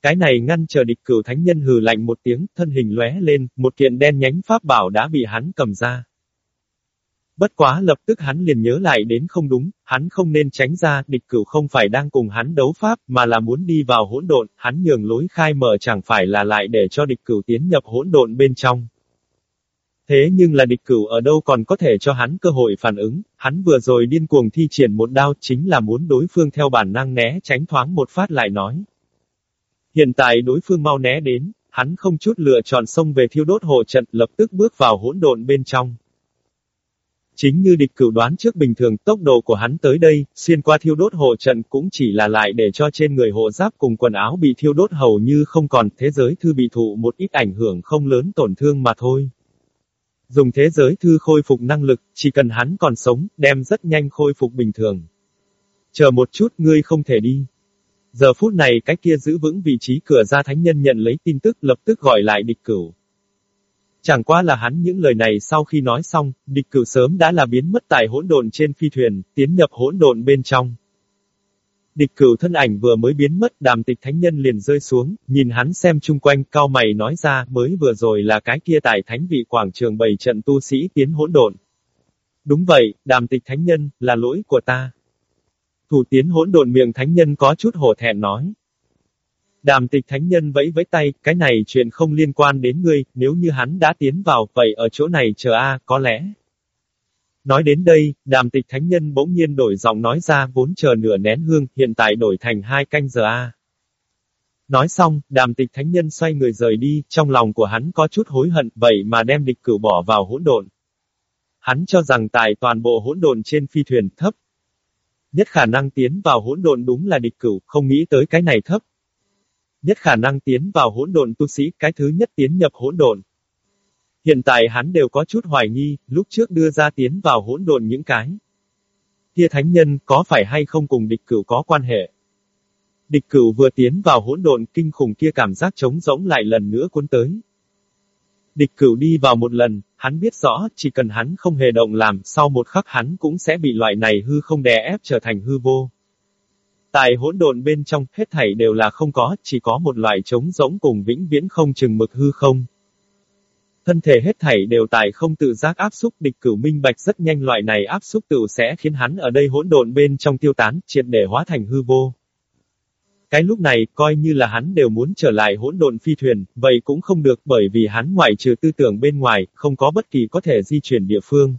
Cái này ngăn chờ địch cửu thánh nhân hừ lạnh một tiếng, thân hình lóe lên, một kiện đen nhánh pháp bảo đã bị hắn cầm ra. Bất quá lập tức hắn liền nhớ lại đến không đúng, hắn không nên tránh ra, địch cửu không phải đang cùng hắn đấu pháp, mà là muốn đi vào hỗn độn, hắn nhường lối khai mở chẳng phải là lại để cho địch cửu tiến nhập hỗn độn bên trong. Thế nhưng là địch cửu ở đâu còn có thể cho hắn cơ hội phản ứng, hắn vừa rồi điên cuồng thi triển một đao chính là muốn đối phương theo bản năng né tránh thoáng một phát lại nói. Hiện tại đối phương mau né đến, hắn không chút lựa chọn xông về thiêu đốt hộ trận lập tức bước vào hỗn độn bên trong. Chính như địch cửu đoán trước bình thường tốc độ của hắn tới đây, xuyên qua thiêu đốt hộ trận cũng chỉ là lại để cho trên người hộ giáp cùng quần áo bị thiêu đốt hầu như không còn, thế giới thư bị thụ một ít ảnh hưởng không lớn tổn thương mà thôi. Dùng thế giới thư khôi phục năng lực, chỉ cần hắn còn sống, đem rất nhanh khôi phục bình thường. Chờ một chút ngươi không thể đi. Giờ phút này cái kia giữ vững vị trí cửa ra thánh nhân nhận lấy tin tức lập tức gọi lại địch cửu. Chẳng qua là hắn những lời này sau khi nói xong, địch cửu sớm đã là biến mất tại hỗn độn trên phi thuyền, tiến nhập hỗn độn bên trong. Địch cửu thân ảnh vừa mới biến mất, đàm tịch thánh nhân liền rơi xuống, nhìn hắn xem chung quanh, cao mày nói ra, mới vừa rồi là cái kia tại thánh vị quảng trường bày trận tu sĩ tiến hỗn độn. Đúng vậy, đàm tịch thánh nhân, là lỗi của ta. Thủ tiến hỗn độn miệng thánh nhân có chút hổ thẹn nói. Đàm tịch thánh nhân vẫy vẫy tay, cái này chuyện không liên quan đến ngươi, nếu như hắn đã tiến vào, vậy ở chỗ này chờ a, có lẽ. Nói đến đây, đàm tịch thánh nhân bỗng nhiên đổi giọng nói ra vốn chờ nửa nén hương, hiện tại đổi thành hai canh giờ a. Nói xong, đàm tịch thánh nhân xoay người rời đi, trong lòng của hắn có chút hối hận, vậy mà đem địch cửu bỏ vào hỗn độn. Hắn cho rằng tại toàn bộ hỗn độn trên phi thuyền thấp. Nhất khả năng tiến vào hỗn độn đúng là địch cửu, không nghĩ tới cái này thấp. Nhất khả năng tiến vào hỗn độn tu sĩ, cái thứ nhất tiến nhập hỗn độn. Hiện tại hắn đều có chút hoài nghi, lúc trước đưa ra tiến vào hỗn độn những cái. Kia thánh nhân có phải hay không cùng địch cửu có quan hệ? Địch cửu vừa tiến vào hỗn độn kinh khủng kia cảm giác trống rỗng lại lần nữa cuốn tới. Địch cửu đi vào một lần, hắn biết rõ, chỉ cần hắn không hề động làm, sau một khắc hắn cũng sẽ bị loại này hư không đè ép trở thành hư vô. Tại hỗn độn bên trong, hết thảy đều là không có, chỉ có một loại trống rỗng cùng vĩnh viễn không chừng mực hư không. Thân thể hết thảy đều tại không tự giác áp xúc địch cửu minh bạch rất nhanh loại này áp xúc tự sẽ khiến hắn ở đây hỗn độn bên trong tiêu tán, triệt để hóa thành hư vô. Cái lúc này, coi như là hắn đều muốn trở lại hỗn độn phi thuyền, vậy cũng không được bởi vì hắn ngoại trừ tư tưởng bên ngoài, không có bất kỳ có thể di chuyển địa phương.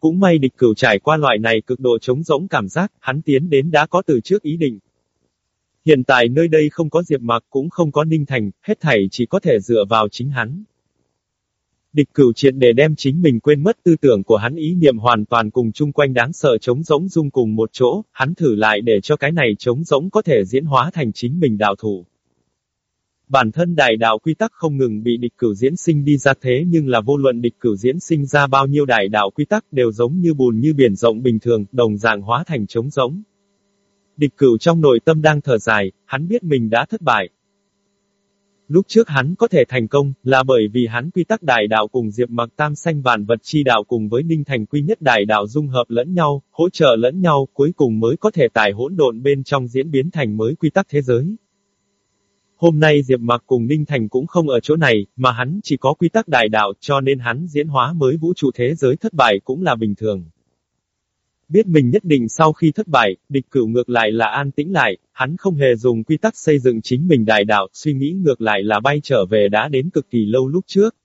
Cũng may địch cửu trải qua loại này cực độ chống rỗng cảm giác, hắn tiến đến đã có từ trước ý định. Hiện tại nơi đây không có Diệp Mạc cũng không có Ninh Thành, hết thảy chỉ có thể dựa vào chính hắn. Địch cửu triệt để đem chính mình quên mất tư tưởng của hắn ý niệm hoàn toàn cùng chung quanh đáng sợ chống rỗng dung cùng một chỗ, hắn thử lại để cho cái này chống rỗng có thể diễn hóa thành chính mình đạo thủ. Bản thân đại đạo quy tắc không ngừng bị địch cửu diễn sinh đi ra thế nhưng là vô luận địch cửu diễn sinh ra bao nhiêu đại đạo quy tắc đều giống như bùn như biển rộng bình thường, đồng dạng hóa thành trống rỗng. Địch cửu trong nội tâm đang thở dài, hắn biết mình đã thất bại. Lúc trước hắn có thể thành công, là bởi vì hắn quy tắc đại đạo cùng diệp mặc tam xanh vạn vật chi đạo cùng với ninh thành quy nhất đại đạo dung hợp lẫn nhau, hỗ trợ lẫn nhau, cuối cùng mới có thể tài hỗn độn bên trong diễn biến thành mới quy tắc thế giới. Hôm nay Diệp Mặc cùng Ninh Thành cũng không ở chỗ này, mà hắn chỉ có quy tắc đại đạo cho nên hắn diễn hóa mới vũ trụ thế giới thất bại cũng là bình thường. Biết mình nhất định sau khi thất bại, địch cửu ngược lại là an tĩnh lại, hắn không hề dùng quy tắc xây dựng chính mình đại đạo, suy nghĩ ngược lại là bay trở về đã đến cực kỳ lâu lúc trước.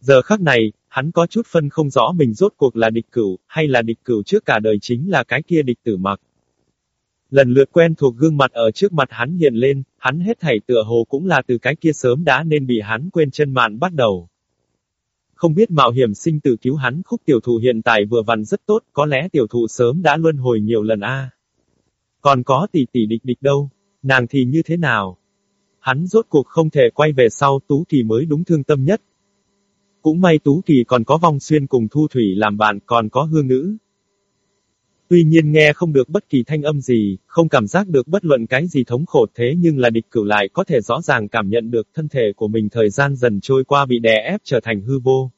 Giờ khắc này, hắn có chút phân không rõ mình rốt cuộc là địch cửu, hay là địch cửu trước cả đời chính là cái kia địch tử mặc. Lần lượt quen thuộc gương mặt ở trước mặt hắn hiện lên, hắn hết thảy tựa hồ cũng là từ cái kia sớm đã nên bị hắn quên chân mạn bắt đầu. Không biết mạo hiểm sinh tử cứu hắn khúc tiểu thụ hiện tại vừa vặn rất tốt, có lẽ tiểu thụ sớm đã luân hồi nhiều lần a. Còn có tỷ tỷ địch địch đâu, nàng thì như thế nào? Hắn rốt cuộc không thể quay về sau Tú Kỳ mới đúng thương tâm nhất. Cũng may Tú Kỳ còn có vong xuyên cùng Thu Thủy làm bạn còn có hương nữ. Tuy nhiên nghe không được bất kỳ thanh âm gì, không cảm giác được bất luận cái gì thống khổ thế nhưng là địch cửu lại có thể rõ ràng cảm nhận được thân thể của mình thời gian dần trôi qua bị đè ép trở thành hư vô.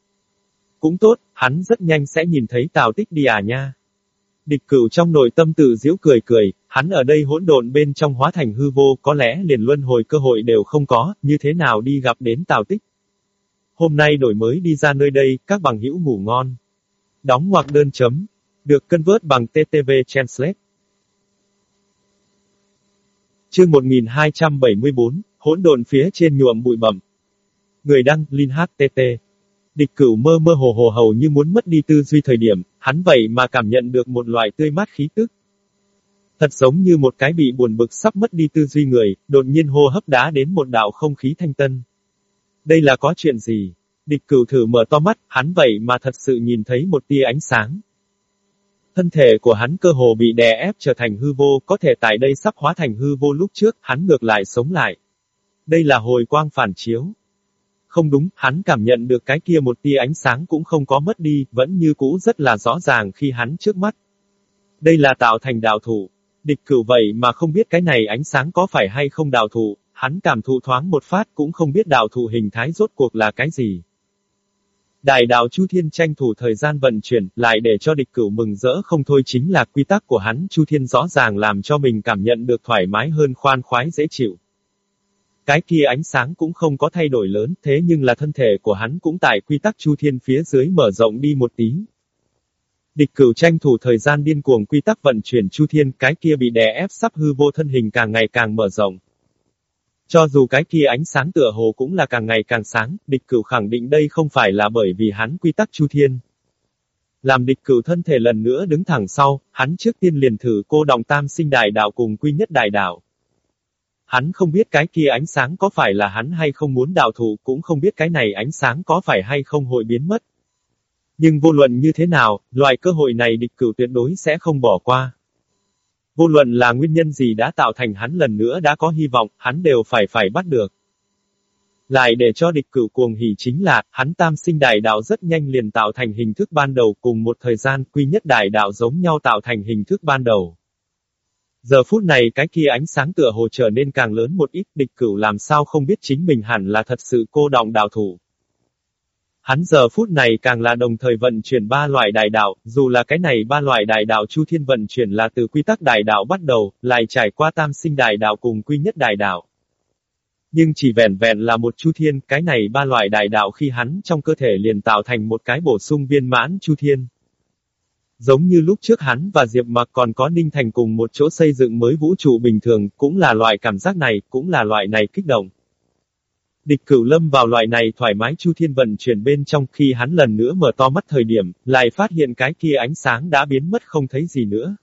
Cũng tốt, hắn rất nhanh sẽ nhìn thấy Tào Tích đi à nha. Địch cửu trong nội tâm tự giễu cười cười, hắn ở đây hỗn độn bên trong hóa thành hư vô có lẽ liền luân hồi cơ hội đều không có, như thế nào đi gặp đến Tào Tích. Hôm nay đổi mới đi ra nơi đây, các bằng hữu ngủ ngon. Đóng ngoặc đơn chấm. Được cân vớt bằng TTV Translate. Chương 1274, hỗn độn phía trên nhuộm bụi bẩm. Người đăng, Linh HTT. Địch cửu mơ mơ hồ hồ hầu như muốn mất đi tư duy thời điểm, hắn vậy mà cảm nhận được một loại tươi mát khí tức. Thật giống như một cái bị buồn bực sắp mất đi tư duy người, đột nhiên hô hấp đá đến một đạo không khí thanh tân. Đây là có chuyện gì? Địch cửu thử mở to mắt, hắn vậy mà thật sự nhìn thấy một tia ánh sáng. Thân thể của hắn cơ hồ bị đè ép trở thành hư vô, có thể tại đây sắp hóa thành hư vô lúc trước, hắn ngược lại sống lại. Đây là hồi quang phản chiếu. Không đúng, hắn cảm nhận được cái kia một tia ánh sáng cũng không có mất đi, vẫn như cũ rất là rõ ràng khi hắn trước mắt. Đây là tạo thành đạo thủ. Địch cửu vậy mà không biết cái này ánh sáng có phải hay không đạo thủ, hắn cảm thụ thoáng một phát cũng không biết đạo thủ hình thái rốt cuộc là cái gì. Đại đạo Chu Thiên tranh thủ thời gian vận chuyển, lại để cho địch cửu mừng rỡ không thôi chính là quy tắc của hắn Chu Thiên rõ ràng làm cho mình cảm nhận được thoải mái hơn khoan khoái dễ chịu. Cái kia ánh sáng cũng không có thay đổi lớn, thế nhưng là thân thể của hắn cũng tại quy tắc Chu Thiên phía dưới mở rộng đi một tí. Địch cửu tranh thủ thời gian điên cuồng quy tắc vận chuyển Chu Thiên, cái kia bị đè ép sắp hư vô thân hình càng ngày càng mở rộng. Cho dù cái kia ánh sáng tựa hồ cũng là càng ngày càng sáng, địch cửu khẳng định đây không phải là bởi vì hắn quy tắc chu thiên. Làm địch cửu thân thể lần nữa đứng thẳng sau, hắn trước tiên liền thử cô đồng tam sinh đại đạo cùng quy nhất đại đạo. Hắn không biết cái kia ánh sáng có phải là hắn hay không muốn đạo thủ, cũng không biết cái này ánh sáng có phải hay không hội biến mất. Nhưng vô luận như thế nào, loại cơ hội này địch cửu tuyệt đối sẽ không bỏ qua. Vô luận là nguyên nhân gì đã tạo thành hắn lần nữa đã có hy vọng, hắn đều phải phải bắt được. Lại để cho địch cửu cuồng hỉ chính là, hắn tam sinh đại đạo rất nhanh liền tạo thành hình thức ban đầu cùng một thời gian quy nhất đại đạo giống nhau tạo thành hình thức ban đầu. Giờ phút này cái kia ánh sáng tựa hồ trở nên càng lớn một ít địch cửu làm sao không biết chính mình hẳn là thật sự cô động đạo thủ. Hắn giờ phút này càng là đồng thời vận chuyển ba loại đại đạo, dù là cái này ba loại đại đạo chu thiên vận chuyển là từ quy tắc đại đạo bắt đầu, lại trải qua tam sinh đại đạo cùng quy nhất đại đạo. Nhưng chỉ vẹn vẹn là một chu thiên, cái này ba loại đại đạo khi hắn trong cơ thể liền tạo thành một cái bổ sung viên mãn chu thiên. Giống như lúc trước hắn và Diệp Mặc còn có Ninh Thành cùng một chỗ xây dựng mới vũ trụ bình thường, cũng là loại cảm giác này, cũng là loại này kích động. Địch cửu lâm vào loại này thoải mái chu thiên vận chuyển bên trong khi hắn lần nữa mở to mắt thời điểm, lại phát hiện cái kia ánh sáng đã biến mất không thấy gì nữa.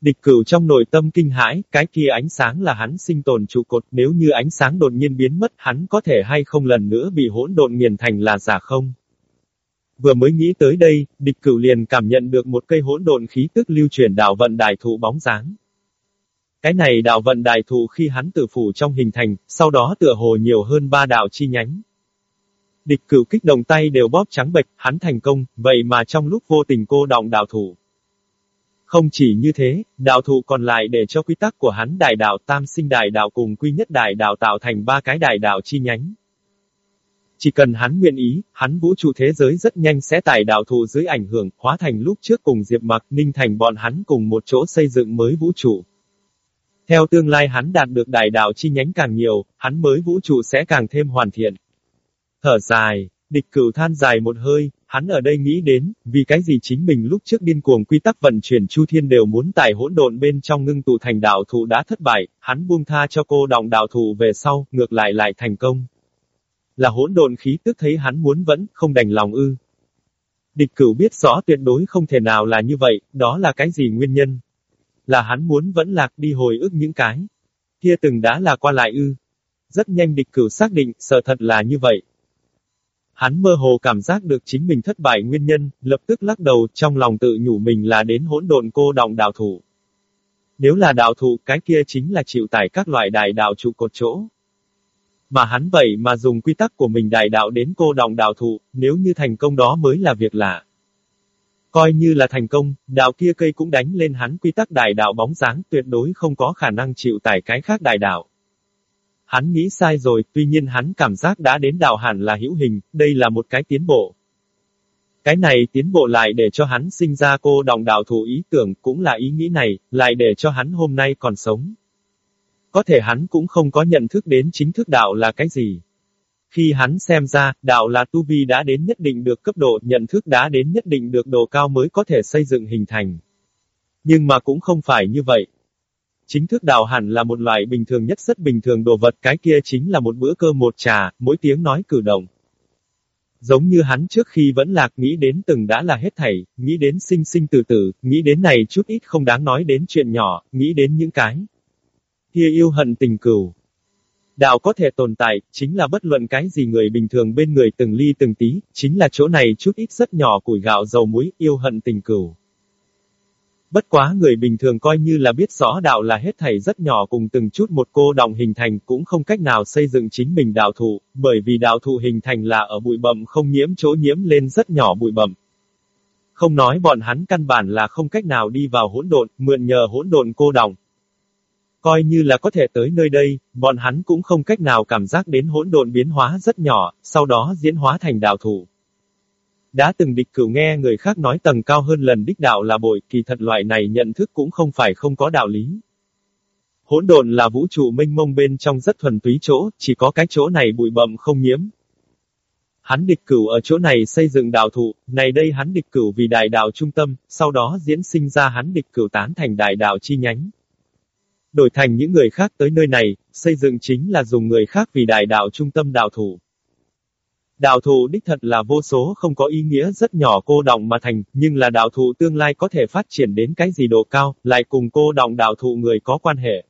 Địch cửu trong nội tâm kinh hãi, cái kia ánh sáng là hắn sinh tồn trụ cột, nếu như ánh sáng đột nhiên biến mất, hắn có thể hay không lần nữa bị hỗn độn nghiền thành là giả không? Vừa mới nghĩ tới đây, địch cửu liền cảm nhận được một cây hỗn độn khí tức lưu chuyển đạo vận đại thụ bóng dáng. Cái này đạo vận đại thụ khi hắn tự phủ trong hình thành, sau đó tựa hồ nhiều hơn ba đạo chi nhánh. Địch cửu kích động tay đều bóp trắng bệch, hắn thành công, vậy mà trong lúc vô tình cô động đạo thủ. Không chỉ như thế, đạo thụ còn lại để cho quy tắc của hắn đại đạo tam sinh đại đạo cùng quy nhất đại đạo tạo thành ba cái đại đạo chi nhánh. Chỉ cần hắn nguyện ý, hắn vũ trụ thế giới rất nhanh sẽ tải đạo thụ dưới ảnh hưởng, hóa thành lúc trước cùng Diệp Mặc Ninh Thành bọn hắn cùng một chỗ xây dựng mới vũ trụ. Theo tương lai hắn đạt được đại đạo chi nhánh càng nhiều, hắn mới vũ trụ sẽ càng thêm hoàn thiện. Thở dài, địch cửu than dài một hơi, hắn ở đây nghĩ đến, vì cái gì chính mình lúc trước điên cuồng quy tắc vận chuyển chu thiên đều muốn tải hỗn độn bên trong ngưng tụ thành đạo thụ đã thất bại, hắn buông tha cho cô đồng đạo thụ về sau, ngược lại lại thành công. Là hỗn độn khí tức thấy hắn muốn vẫn, không đành lòng ư. Địch cửu biết rõ tuyệt đối không thể nào là như vậy, đó là cái gì nguyên nhân? Là hắn muốn vẫn lạc đi hồi ức những cái. Kia từng đã là qua lại ư. Rất nhanh địch cửu xác định, sợ thật là như vậy. Hắn mơ hồ cảm giác được chính mình thất bại nguyên nhân, lập tức lắc đầu, trong lòng tự nhủ mình là đến hỗn độn cô động đạo thủ. Nếu là đạo thủ, cái kia chính là chịu tải các loại đại đạo trụ cột chỗ. Mà hắn vậy mà dùng quy tắc của mình đại đạo đến cô động đạo thủ, nếu như thành công đó mới là việc lạ. Coi như là thành công, đạo kia cây cũng đánh lên hắn quy tắc đại đạo bóng dáng tuyệt đối không có khả năng chịu tải cái khác đại đạo. Hắn nghĩ sai rồi, tuy nhiên hắn cảm giác đã đến đạo hẳn là hữu hình, đây là một cái tiến bộ. Cái này tiến bộ lại để cho hắn sinh ra cô đồng đạo thủ ý tưởng, cũng là ý nghĩ này, lại để cho hắn hôm nay còn sống. Có thể hắn cũng không có nhận thức đến chính thức đạo là cái gì. Khi hắn xem ra, đạo là tu vi đã đến nhất định được cấp độ, nhận thức đã đến nhất định được độ cao mới có thể xây dựng hình thành. Nhưng mà cũng không phải như vậy. Chính thức đạo hẳn là một loại bình thường nhất rất bình thường đồ vật, cái kia chính là một bữa cơm một trà, mỗi tiếng nói cử động. Giống như hắn trước khi vẫn lạc nghĩ đến từng đã là hết thảy, nghĩ đến sinh sinh từ từ, nghĩ đến này chút ít không đáng nói đến chuyện nhỏ, nghĩ đến những cái. Kia yêu hận tình cừu, Đạo có thể tồn tại, chính là bất luận cái gì người bình thường bên người từng ly từng tí, chính là chỗ này chút ít rất nhỏ củi gạo dầu muối, yêu hận tình cửu. Bất quá người bình thường coi như là biết rõ đạo là hết thảy rất nhỏ cùng từng chút một cô đồng hình thành cũng không cách nào xây dựng chính mình đạo thụ, bởi vì đạo thụ hình thành là ở bụi bậm không nhiễm chỗ nhiễm lên rất nhỏ bụi bậm. Không nói bọn hắn căn bản là không cách nào đi vào hỗn độn, mượn nhờ hỗn độn cô đồng. Coi như là có thể tới nơi đây, bọn hắn cũng không cách nào cảm giác đến hỗn độn biến hóa rất nhỏ, sau đó diễn hóa thành đạo thủ. Đã từng địch cửu nghe người khác nói tầng cao hơn lần đích đạo là bội, kỳ thật loại này nhận thức cũng không phải không có đạo lý. Hỗn độn là vũ trụ mênh mông bên trong rất thuần túy chỗ, chỉ có cái chỗ này bụi bậm không nhiễm. Hắn địch cửu ở chỗ này xây dựng đạo thụ, này đây hắn địch cửu vì đại đạo trung tâm, sau đó diễn sinh ra hắn địch cửu tán thành đại đạo chi nhánh. Đổi thành những người khác tới nơi này, xây dựng chính là dùng người khác vì đại đạo trung tâm đạo thủ Đạo thụ đích thật là vô số không có ý nghĩa rất nhỏ cô động mà thành, nhưng là đạo thụ tương lai có thể phát triển đến cái gì độ cao, lại cùng cô động đạo thụ người có quan hệ.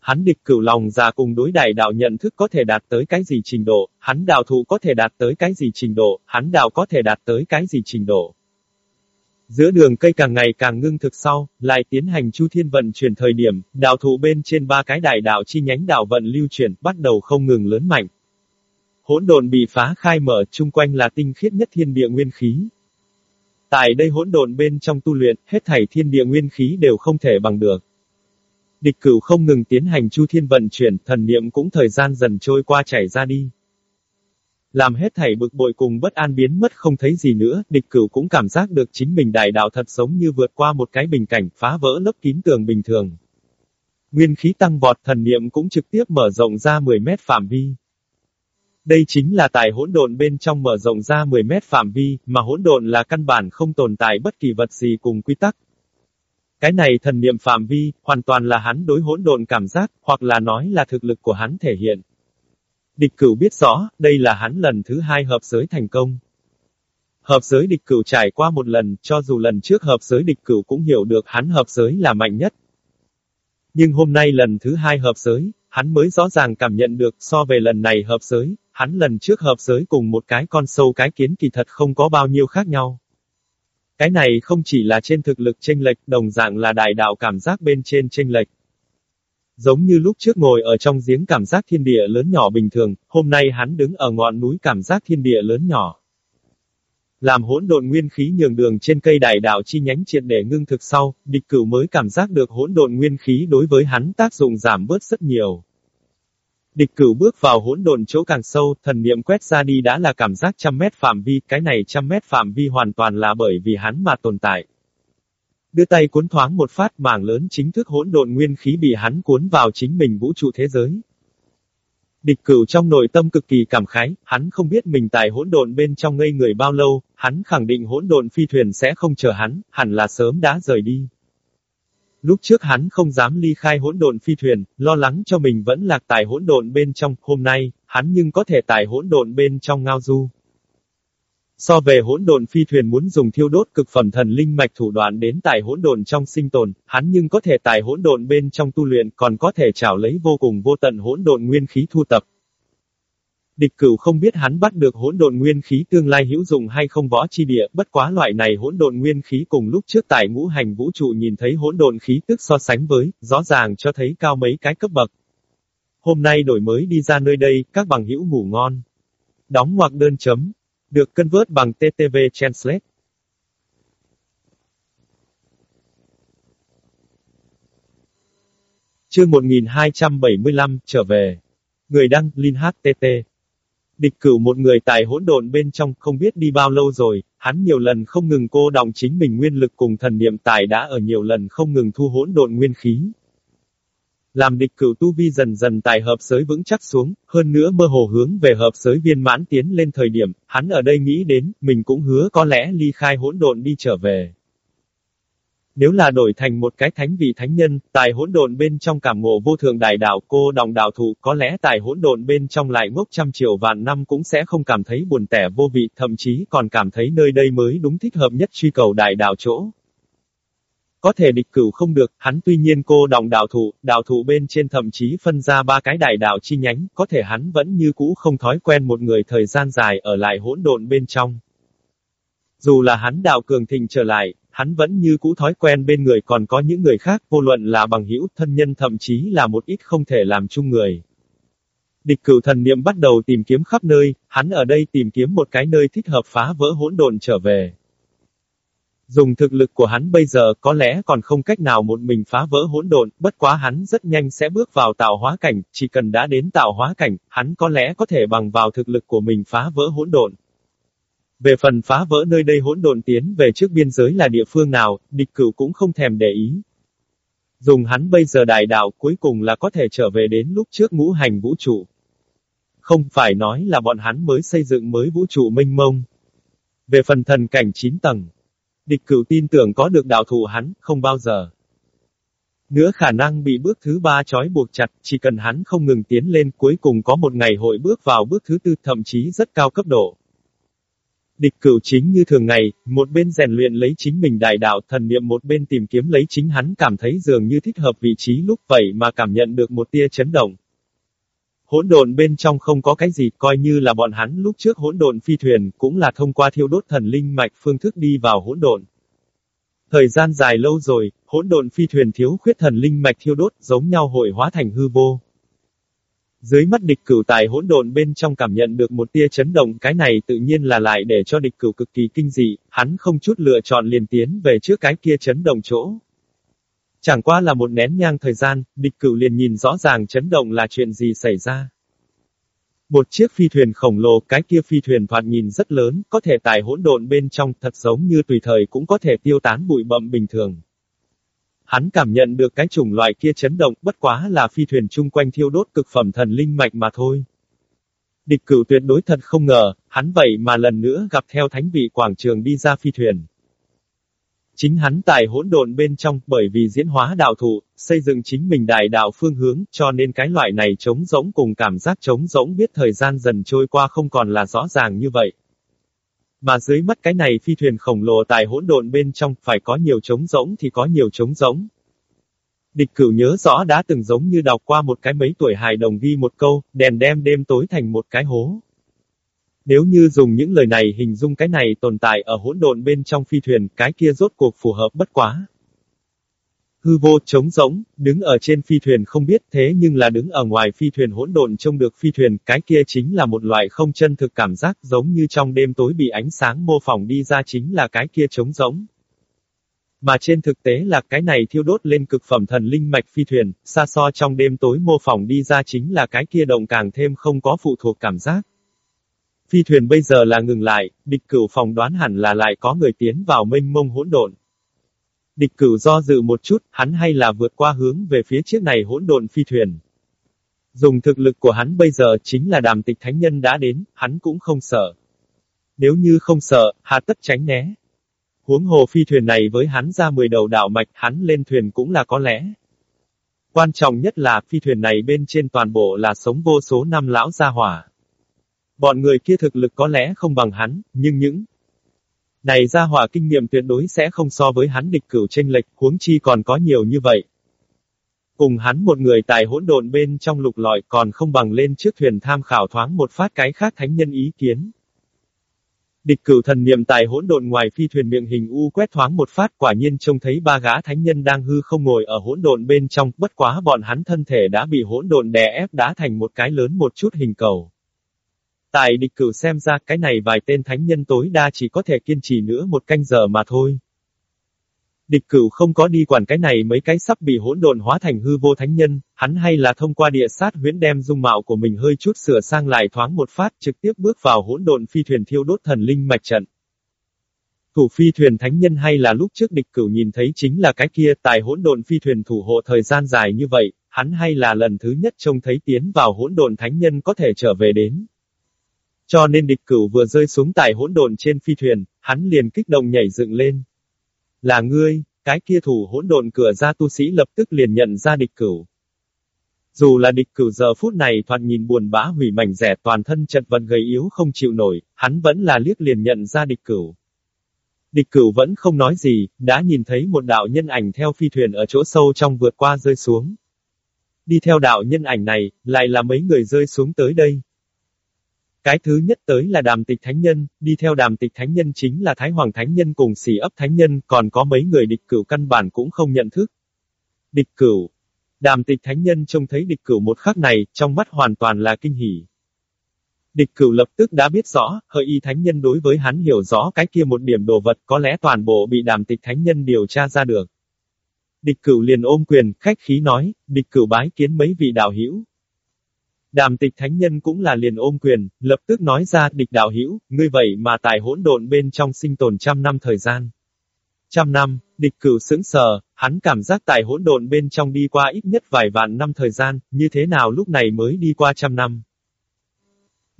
Hắn địch cửu lòng già cùng đối đại đạo nhận thức có thể đạt tới cái gì trình độ, hắn đạo thụ có thể đạt tới cái gì trình độ, hắn đạo có thể đạt tới cái gì trình độ. Giữa đường cây càng ngày càng ngưng thực sau, lại tiến hành chu thiên vận chuyển thời điểm, đạo thụ bên trên ba cái đại đạo chi nhánh đạo vận lưu chuyển, bắt đầu không ngừng lớn mạnh. Hỗn độn bị phá khai mở, chung quanh là tinh khiết nhất thiên địa nguyên khí. Tại đây hỗn độn bên trong tu luyện, hết thảy thiên địa nguyên khí đều không thể bằng được. Địch cửu không ngừng tiến hành chu thiên vận chuyển, thần niệm cũng thời gian dần trôi qua chảy ra đi. Làm hết thảy bực bội cùng bất an biến mất không thấy gì nữa, địch cửu cũng cảm giác được chính mình đại đạo thật giống như vượt qua một cái bình cảnh, phá vỡ lớp kín tường bình thường. Nguyên khí tăng vọt thần niệm cũng trực tiếp mở rộng ra 10 mét phạm vi. Đây chính là tài hỗn độn bên trong mở rộng ra 10 mét phạm vi, mà hỗn độn là căn bản không tồn tại bất kỳ vật gì cùng quy tắc. Cái này thần niệm phạm vi, hoàn toàn là hắn đối hỗn độn cảm giác, hoặc là nói là thực lực của hắn thể hiện. Địch cửu biết rõ, đây là hắn lần thứ hai hợp giới thành công. Hợp giới địch cửu trải qua một lần, cho dù lần trước hợp giới địch cửu cũng hiểu được hắn hợp giới là mạnh nhất. Nhưng hôm nay lần thứ hai hợp giới, hắn mới rõ ràng cảm nhận được so về lần này hợp giới, hắn lần trước hợp giới cùng một cái con sâu cái kiến kỳ thật không có bao nhiêu khác nhau. Cái này không chỉ là trên thực lực chênh lệch, đồng dạng là đại đạo cảm giác bên trên chênh lệch. Giống như lúc trước ngồi ở trong giếng cảm giác thiên địa lớn nhỏ bình thường, hôm nay hắn đứng ở ngọn núi cảm giác thiên địa lớn nhỏ. Làm hỗn độn nguyên khí nhường đường trên cây đại đạo chi nhánh triệt để ngưng thực sau, địch cửu mới cảm giác được hỗn độn nguyên khí đối với hắn tác dụng giảm bớt rất nhiều. Địch cửu bước vào hỗn độn chỗ càng sâu, thần niệm quét ra đi đã là cảm giác trăm mét phạm vi, cái này trăm mét phạm vi hoàn toàn là bởi vì hắn mà tồn tại. Đưa tay cuốn thoáng một phát mảng lớn chính thức hỗn độn nguyên khí bị hắn cuốn vào chính mình vũ trụ thế giới. Địch cửu trong nội tâm cực kỳ cảm khái, hắn không biết mình tại hỗn độn bên trong ngây người bao lâu, hắn khẳng định hỗn độn phi thuyền sẽ không chờ hắn, hẳn là sớm đã rời đi. Lúc trước hắn không dám ly khai hỗn độn phi thuyền, lo lắng cho mình vẫn lạc tại hỗn độn bên trong, hôm nay, hắn nhưng có thể tại hỗn độn bên trong ngao du. So về hỗn độn phi thuyền muốn dùng thiêu đốt cực phẩm thần linh mạch thủ đoạn đến tại hỗn độn trong sinh tồn, hắn nhưng có thể tại hỗn độn bên trong tu luyện, còn có thể trảo lấy vô cùng vô tận hỗn độn nguyên khí thu tập. Địch cửu không biết hắn bắt được hỗn độn nguyên khí tương lai hữu dụng hay không võ chi địa, bất quá loại này hỗn độn nguyên khí cùng lúc trước tại ngũ hành vũ trụ nhìn thấy hỗn độn khí tức so sánh với, rõ ràng cho thấy cao mấy cái cấp bậc. Hôm nay đổi mới đi ra nơi đây, các bằng hữu ngủ ngon. Đóng ngoặc đơn chấm. Được cân vớt bằng TTV Translate. Chương 1275, trở về. Người đăng, Linh HTT. Địch cửu một người tài hỗn độn bên trong không biết đi bao lâu rồi, hắn nhiều lần không ngừng cô đọng chính mình nguyên lực cùng thần niệm tài đã ở nhiều lần không ngừng thu hỗn độn nguyên khí. Làm địch cửu tu vi dần dần tài hợp giới vững chắc xuống, hơn nữa mơ hồ hướng về hợp giới viên mãn tiến lên thời điểm, hắn ở đây nghĩ đến, mình cũng hứa có lẽ ly khai hỗn độn đi trở về. Nếu là đổi thành một cái thánh vị thánh nhân, tài hỗn độn bên trong cảm ngộ vô thượng đại đạo cô đồng đạo thụ, có lẽ tài hỗn độn bên trong lại ngốc trăm triệu vạn năm cũng sẽ không cảm thấy buồn tẻ vô vị, thậm chí còn cảm thấy nơi đây mới đúng thích hợp nhất truy cầu đại đạo chỗ. Có thể địch cửu không được, hắn tuy nhiên cô đồng đạo thụ, đạo thụ bên trên thậm chí phân ra ba cái đại đạo chi nhánh, có thể hắn vẫn như cũ không thói quen một người thời gian dài ở lại hỗn độn bên trong. Dù là hắn đạo cường thịnh trở lại, hắn vẫn như cũ thói quen bên người còn có những người khác, vô luận là bằng hữu thân nhân thậm chí là một ít không thể làm chung người. Địch cửu thần niệm bắt đầu tìm kiếm khắp nơi, hắn ở đây tìm kiếm một cái nơi thích hợp phá vỡ hỗn độn trở về. Dùng thực lực của hắn bây giờ có lẽ còn không cách nào một mình phá vỡ hỗn độn, bất quá hắn rất nhanh sẽ bước vào tạo hóa cảnh, chỉ cần đã đến tạo hóa cảnh, hắn có lẽ có thể bằng vào thực lực của mình phá vỡ hỗn độn. Về phần phá vỡ nơi đây hỗn độn tiến về trước biên giới là địa phương nào, địch cửu cũng không thèm để ý. Dùng hắn bây giờ đại đạo cuối cùng là có thể trở về đến lúc trước ngũ hành vũ trụ. Không phải nói là bọn hắn mới xây dựng mới vũ trụ minh mông. Về phần thần cảnh 9 tầng, địch cửu tin tưởng có được đạo thủ hắn, không bao giờ. Nữa khả năng bị bước thứ ba trói buộc chặt, chỉ cần hắn không ngừng tiến lên cuối cùng có một ngày hội bước vào bước thứ tư thậm chí rất cao cấp độ. Địch cửu chính như thường ngày, một bên rèn luyện lấy chính mình đại đạo thần niệm một bên tìm kiếm lấy chính hắn cảm thấy dường như thích hợp vị trí lúc vậy mà cảm nhận được một tia chấn động. Hỗn độn bên trong không có cái gì, coi như là bọn hắn lúc trước hỗn độn phi thuyền, cũng là thông qua thiêu đốt thần linh mạch phương thức đi vào hỗn độn. Thời gian dài lâu rồi, hỗn độn phi thuyền thiếu khuyết thần linh mạch thiêu đốt, giống nhau hội hóa thành hư vô. Dưới mắt địch cửu tại hỗn độn bên trong cảm nhận được một tia chấn động, cái này tự nhiên là lại để cho địch cửu cực kỳ kinh dị, hắn không chút lựa chọn liền tiến về trước cái kia chấn động chỗ. Chẳng qua là một nén nhang thời gian, địch cửu liền nhìn rõ ràng chấn động là chuyện gì xảy ra. Một chiếc phi thuyền khổng lồ, cái kia phi thuyền thoạt nhìn rất lớn, có thể tải hỗn độn bên trong, thật giống như tùy thời cũng có thể tiêu tán bụi bậm bình thường. Hắn cảm nhận được cái chủng loại kia chấn động, bất quá là phi thuyền chung quanh thiêu đốt cực phẩm thần linh mạch mà thôi. Địch cửu tuyệt đối thật không ngờ, hắn vậy mà lần nữa gặp theo thánh vị quảng trường đi ra phi thuyền. Chính hắn tại hỗn độn bên trong, bởi vì diễn hóa đạo thụ, xây dựng chính mình đại đạo phương hướng, cho nên cái loại này trống rỗng cùng cảm giác trống rỗng biết thời gian dần trôi qua không còn là rõ ràng như vậy. Mà dưới mắt cái này phi thuyền khổng lồ tại hỗn độn bên trong, phải có nhiều trống rỗng thì có nhiều trống rỗng. Địch cửu nhớ rõ đã từng giống như đọc qua một cái mấy tuổi hài đồng ghi một câu, đèn đem đêm tối thành một cái hố. Nếu như dùng những lời này hình dung cái này tồn tại ở hỗn độn bên trong phi thuyền, cái kia rốt cuộc phù hợp bất quá. Hư vô trống rỗng, đứng ở trên phi thuyền không biết thế nhưng là đứng ở ngoài phi thuyền hỗn độn trông được phi thuyền, cái kia chính là một loại không chân thực cảm giác giống như trong đêm tối bị ánh sáng mô phỏng đi ra chính là cái kia trống rỗng. Mà trên thực tế là cái này thiêu đốt lên cực phẩm thần linh mạch phi thuyền, xa so trong đêm tối mô phỏng đi ra chính là cái kia động càng thêm không có phụ thuộc cảm giác. Phi thuyền bây giờ là ngừng lại, địch cửu phòng đoán hẳn là lại có người tiến vào mênh mông hỗn độn. Địch cửu do dự một chút, hắn hay là vượt qua hướng về phía chiếc này hỗn độn phi thuyền. Dùng thực lực của hắn bây giờ chính là đàm tịch thánh nhân đã đến, hắn cũng không sợ. Nếu như không sợ, hà tất tránh né. Huống hồ phi thuyền này với hắn ra 10 đầu đạo mạch, hắn lên thuyền cũng là có lẽ. Quan trọng nhất là phi thuyền này bên trên toàn bộ là sống vô số năm lão gia hỏa. Bọn người kia thực lực có lẽ không bằng hắn, nhưng những này ra hỏa kinh nghiệm tuyệt đối sẽ không so với hắn địch cửu tranh lệch, huống chi còn có nhiều như vậy. Cùng hắn một người tài hỗn độn bên trong lục lọi còn không bằng lên chiếc thuyền tham khảo thoáng một phát cái khác thánh nhân ý kiến. Địch cửu thần niệm tài hỗn độn ngoài phi thuyền miệng hình u quét thoáng một phát quả nhiên trông thấy ba gã thánh nhân đang hư không ngồi ở hỗn độn bên trong, bất quá bọn hắn thân thể đã bị hỗn độn đè ép đá thành một cái lớn một chút hình cầu. Tại địch cửu xem ra cái này vài tên thánh nhân tối đa chỉ có thể kiên trì nữa một canh giờ mà thôi. Địch cửu không có đi quản cái này mấy cái sắp bị hỗn độn hóa thành hư vô thánh nhân, hắn hay là thông qua địa sát huyễn đem dung mạo của mình hơi chút sửa sang lại thoáng một phát trực tiếp bước vào hỗn độn phi thuyền thiêu đốt thần linh mạch trận. Thủ phi thuyền thánh nhân hay là lúc trước địch cửu nhìn thấy chính là cái kia tại hỗn độn phi thuyền thủ hộ thời gian dài như vậy, hắn hay là lần thứ nhất trông thấy tiến vào hỗn độn thánh nhân có thể trở về đến. Cho nên địch cửu vừa rơi xuống tại hỗn độn trên phi thuyền, hắn liền kích động nhảy dựng lên. Là ngươi, cái kia thủ hỗn độn cửa ra tu sĩ lập tức liền nhận ra địch cửu. Dù là địch cửu giờ phút này thoạt nhìn buồn bã hủy mảnh rẻ toàn thân chật vật gầy yếu không chịu nổi, hắn vẫn là liếc liền nhận ra địch cửu. Địch cửu vẫn không nói gì, đã nhìn thấy một đạo nhân ảnh theo phi thuyền ở chỗ sâu trong vượt qua rơi xuống. Đi theo đạo nhân ảnh này, lại là mấy người rơi xuống tới đây. Cái thứ nhất tới là đàm tịch thánh nhân, đi theo đàm tịch thánh nhân chính là Thái Hoàng Thánh Nhân cùng xỉ ấp thánh nhân, còn có mấy người địch cửu căn bản cũng không nhận thức. Địch cửu. Đàm tịch thánh nhân trông thấy địch cửu một khắc này, trong mắt hoàn toàn là kinh hỉ. Địch cửu lập tức đã biết rõ, hợi y thánh nhân đối với hắn hiểu rõ cái kia một điểm đồ vật có lẽ toàn bộ bị đàm tịch thánh nhân điều tra ra được. Địch cửu liền ôm quyền, khách khí nói, địch cửu bái kiến mấy vị đạo hữu. Đàm tịch thánh nhân cũng là liền ôm quyền, lập tức nói ra địch đạo hữu, ngươi vậy mà tài hỗn độn bên trong sinh tồn trăm năm thời gian. Trăm năm, địch cửu sững sờ, hắn cảm giác tài hỗn độn bên trong đi qua ít nhất vài vạn năm thời gian, như thế nào lúc này mới đi qua trăm năm.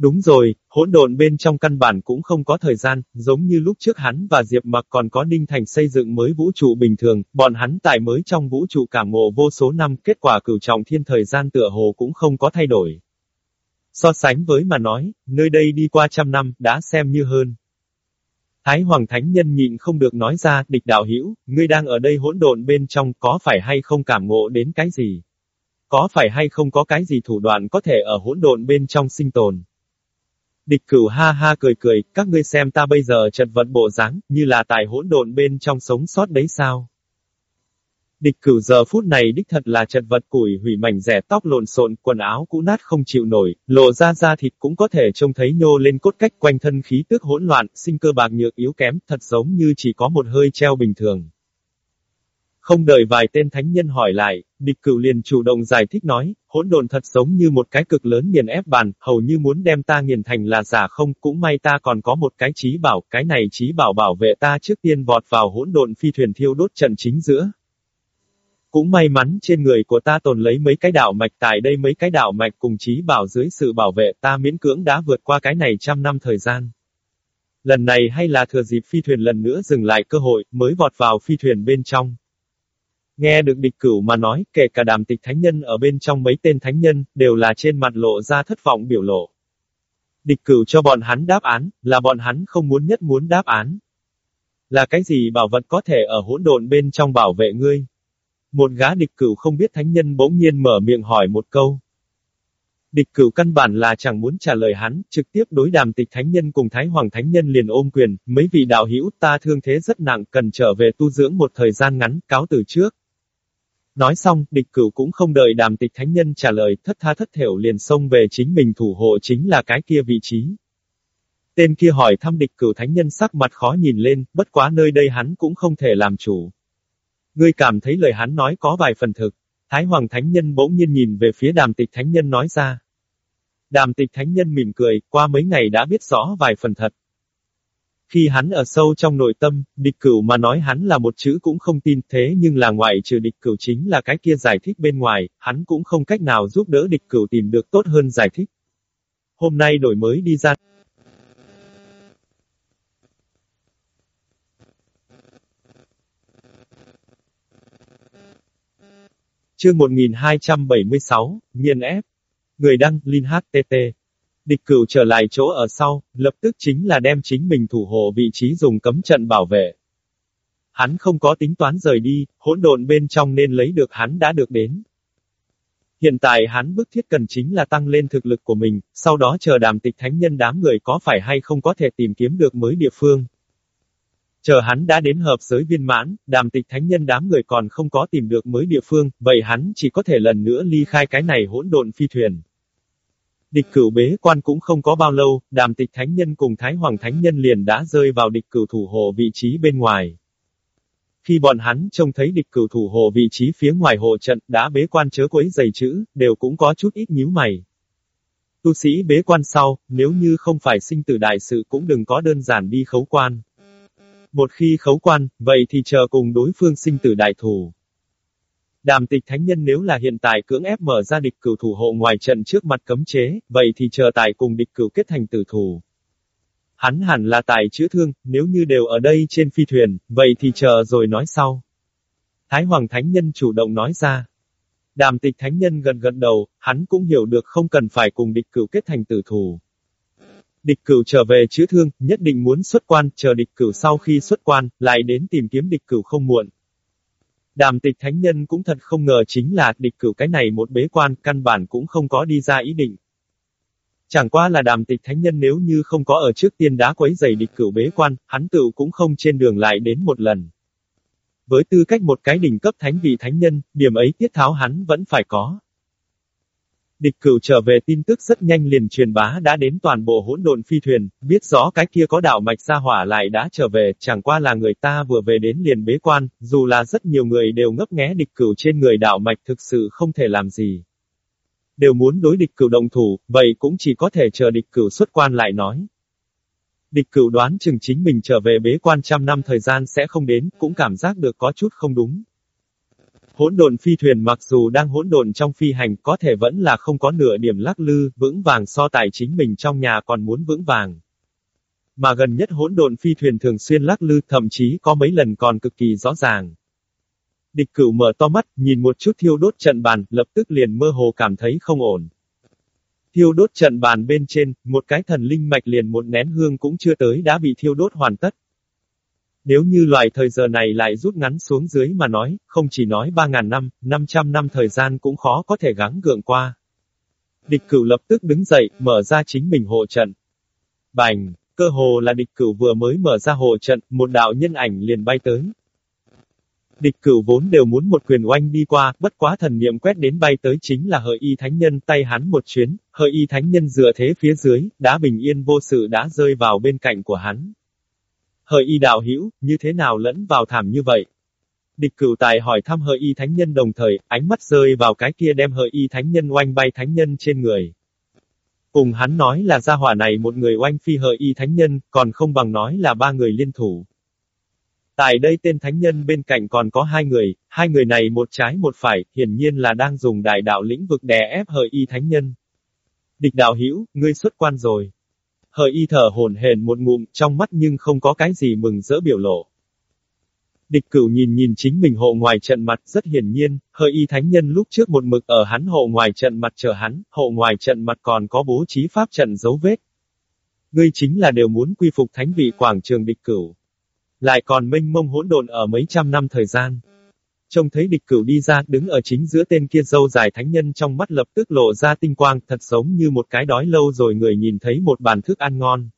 Đúng rồi, hỗn độn bên trong căn bản cũng không có thời gian, giống như lúc trước hắn và Diệp Mặc còn có Ninh Thành xây dựng mới vũ trụ bình thường, bọn hắn tại mới trong vũ trụ cảm ngộ vô số năm, kết quả cửu trọng thiên thời gian tựa hồ cũng không có thay đổi. So sánh với mà nói, nơi đây đi qua trăm năm, đã xem như hơn. Thái Hoàng Thánh Nhân nhịn không được nói ra, địch đạo hữu ngươi đang ở đây hỗn độn bên trong, có phải hay không cảm ngộ đến cái gì? Có phải hay không có cái gì thủ đoạn có thể ở hỗn độn bên trong sinh tồn? Địch cửu ha ha cười cười, các ngươi xem ta bây giờ chật vật bộ dáng, như là tài hỗn độn bên trong sống sót đấy sao? Địch cửu giờ phút này đích thật là chật vật củi hủy mảnh rẻ tóc lộn xộn, quần áo cũ nát không chịu nổi, lộ ra da thịt cũng có thể trông thấy nhô lên cốt cách quanh thân khí tức hỗn loạn, sinh cơ bạc nhược yếu kém, thật giống như chỉ có một hơi treo bình thường. Không đợi vài tên thánh nhân hỏi lại, địch cửu liền chủ động giải thích nói, hỗn độn thật giống như một cái cực lớn nghiền ép bàn, hầu như muốn đem ta nghiền thành là giả không, cũng may ta còn có một cái trí bảo, cái này trí bảo bảo vệ ta trước tiên vọt vào hỗn độn phi thuyền thiêu đốt trận chính giữa. Cũng may mắn trên người của ta tồn lấy mấy cái đạo mạch tại đây mấy cái đạo mạch cùng trí bảo dưới sự bảo vệ ta miễn cưỡng đã vượt qua cái này trăm năm thời gian. Lần này hay là thừa dịp phi thuyền lần nữa dừng lại cơ hội, mới vọt vào phi thuyền bên trong. Nghe được địch cửu mà nói, kể cả đàm tịch thánh nhân ở bên trong mấy tên thánh nhân, đều là trên mặt lộ ra thất vọng biểu lộ. Địch cửu cho bọn hắn đáp án, là bọn hắn không muốn nhất muốn đáp án. Là cái gì bảo vật có thể ở hỗn độn bên trong bảo vệ ngươi? Một gã địch cửu không biết thánh nhân bỗng nhiên mở miệng hỏi một câu. Địch cửu căn bản là chẳng muốn trả lời hắn, trực tiếp đối đàm tịch thánh nhân cùng thái hoàng thánh nhân liền ôm quyền, mấy vị đạo hữu ta thương thế rất nặng cần trở về tu dưỡng một thời gian ngắn, cáo từ trước. Nói xong, địch cửu cũng không đợi đàm tịch thánh nhân trả lời, thất tha thất thểu liền xông về chính mình thủ hộ chính là cái kia vị trí. Tên kia hỏi thăm địch cửu thánh nhân sắc mặt khó nhìn lên, bất quá nơi đây hắn cũng không thể làm chủ. Ngươi cảm thấy lời hắn nói có vài phần thực. Thái Hoàng Thánh Nhân bỗng nhiên nhìn về phía đàm tịch Thánh Nhân nói ra. Đàm tịch Thánh Nhân mỉm cười, qua mấy ngày đã biết rõ vài phần thật. Khi hắn ở sâu trong nội tâm, địch cửu mà nói hắn là một chữ cũng không tin thế nhưng là ngoại trừ địch cửu chính là cái kia giải thích bên ngoài, hắn cũng không cách nào giúp đỡ địch cửu tìm được tốt hơn giải thích. Hôm nay đổi mới đi ra. Chương 1276, Nhiên ép. Người đăng, Linh HTT. Địch cửu trở lại chỗ ở sau, lập tức chính là đem chính mình thủ hộ vị trí dùng cấm trận bảo vệ. Hắn không có tính toán rời đi, hỗn độn bên trong nên lấy được hắn đã được đến. Hiện tại hắn bức thiết cần chính là tăng lên thực lực của mình, sau đó chờ đàm tịch thánh nhân đám người có phải hay không có thể tìm kiếm được mới địa phương. Chờ hắn đã đến hợp giới viên mãn, đàm tịch thánh nhân đám người còn không có tìm được mới địa phương, vậy hắn chỉ có thể lần nữa ly khai cái này hỗn độn phi thuyền. Địch cửu bế quan cũng không có bao lâu, đàm tịch thánh nhân cùng thái hoàng thánh nhân liền đã rơi vào địch cửu thủ hộ vị trí bên ngoài. Khi bọn hắn trông thấy địch cửu thủ hộ vị trí phía ngoài hộ trận đã bế quan chớ quấy dày chữ, đều cũng có chút ít nhíu mày. Tu sĩ bế quan sau, nếu như không phải sinh tử đại sự cũng đừng có đơn giản đi khấu quan. Một khi khấu quan, vậy thì chờ cùng đối phương sinh tử đại thủ. Đàm tịch thánh nhân nếu là hiện tại cưỡng ép mở ra địch cửu thủ hộ ngoài trận trước mặt cấm chế, vậy thì chờ tại cùng địch cửu kết thành tử thủ. Hắn hẳn là tài chữa thương, nếu như đều ở đây trên phi thuyền, vậy thì chờ rồi nói sau. Thái Hoàng Thánh Nhân chủ động nói ra. Đàm tịch Thánh Nhân gần gần đầu, hắn cũng hiểu được không cần phải cùng địch cửu kết thành tử thủ. Địch cửu trở về chữa thương, nhất định muốn xuất quan, chờ địch cửu sau khi xuất quan, lại đến tìm kiếm địch cửu không muộn. Đàm tịch thánh nhân cũng thật không ngờ chính là địch cửu cái này một bế quan, căn bản cũng không có đi ra ý định. Chẳng qua là đàm tịch thánh nhân nếu như không có ở trước tiên đá quấy giày địch cửu bế quan, hắn tự cũng không trên đường lại đến một lần. Với tư cách một cái đỉnh cấp thánh vị thánh nhân, điểm ấy tiết tháo hắn vẫn phải có. Địch cửu trở về tin tức rất nhanh liền truyền bá đã đến toàn bộ hỗn độn phi thuyền, biết rõ cái kia có đạo mạch gia hỏa lại đã trở về, chẳng qua là người ta vừa về đến liền bế quan, dù là rất nhiều người đều ngấp nghé địch cửu trên người đạo mạch thực sự không thể làm gì. Đều muốn đối địch cửu đồng thủ, vậy cũng chỉ có thể chờ địch cửu xuất quan lại nói. Địch cửu đoán chừng chính mình trở về bế quan trăm năm thời gian sẽ không đến, cũng cảm giác được có chút không đúng. Hỗn độn phi thuyền mặc dù đang hỗn độn trong phi hành có thể vẫn là không có nửa điểm lắc lư, vững vàng so tài chính mình trong nhà còn muốn vững vàng. Mà gần nhất hỗn độn phi thuyền thường xuyên lắc lư, thậm chí có mấy lần còn cực kỳ rõ ràng. Địch cửu mở to mắt, nhìn một chút thiêu đốt trận bàn, lập tức liền mơ hồ cảm thấy không ổn. Thiêu đốt trận bàn bên trên, một cái thần linh mạch liền một nén hương cũng chưa tới đã bị thiêu đốt hoàn tất. Nếu như loại thời giờ này lại rút ngắn xuống dưới mà nói, không chỉ nói 3.000 năm, 500 năm thời gian cũng khó có thể gắng gượng qua. Địch cửu lập tức đứng dậy, mở ra chính mình hộ trận. Bành, cơ hồ là địch cửu vừa mới mở ra hộ trận, một đạo nhân ảnh liền bay tới. Địch cửu vốn đều muốn một quyền oanh đi qua, bất quá thần niệm quét đến bay tới chính là hợi y thánh nhân tay hắn một chuyến, hợi y thánh nhân dựa thế phía dưới, đá bình yên vô sự đã rơi vào bên cạnh của hắn. Hợi y đạo hữu như thế nào lẫn vào thảm như vậy? Địch cửu tài hỏi thăm hợi y thánh nhân đồng thời, ánh mắt rơi vào cái kia đem hợi y thánh nhân oanh bay thánh nhân trên người. Cùng hắn nói là gia hỏa này một người oanh phi hợi y thánh nhân, còn không bằng nói là ba người liên thủ. Tại đây tên thánh nhân bên cạnh còn có hai người, hai người này một trái một phải, hiển nhiên là đang dùng đại đạo lĩnh vực đè ép hợi y thánh nhân. Địch đạo hữu ngươi xuất quan rồi hơi y thở hồn hển một ngụm, trong mắt nhưng không có cái gì mừng rỡ biểu lộ. Địch cửu nhìn nhìn chính mình hộ ngoài trận mặt rất hiển nhiên, hơi y thánh nhân lúc trước một mực ở hắn hộ ngoài trận mặt chờ hắn, hộ ngoài trận mặt còn có bố trí pháp trận dấu vết. Ngươi chính là đều muốn quy phục thánh vị quảng trường địch cửu. Lại còn mênh mông hỗn độn ở mấy trăm năm thời gian. Trông thấy địch cửu đi ra, đứng ở chính giữa tên kia dâu dài thánh nhân trong mắt lập tức lộ ra tinh quang, thật giống như một cái đói lâu rồi người nhìn thấy một bàn thức ăn ngon.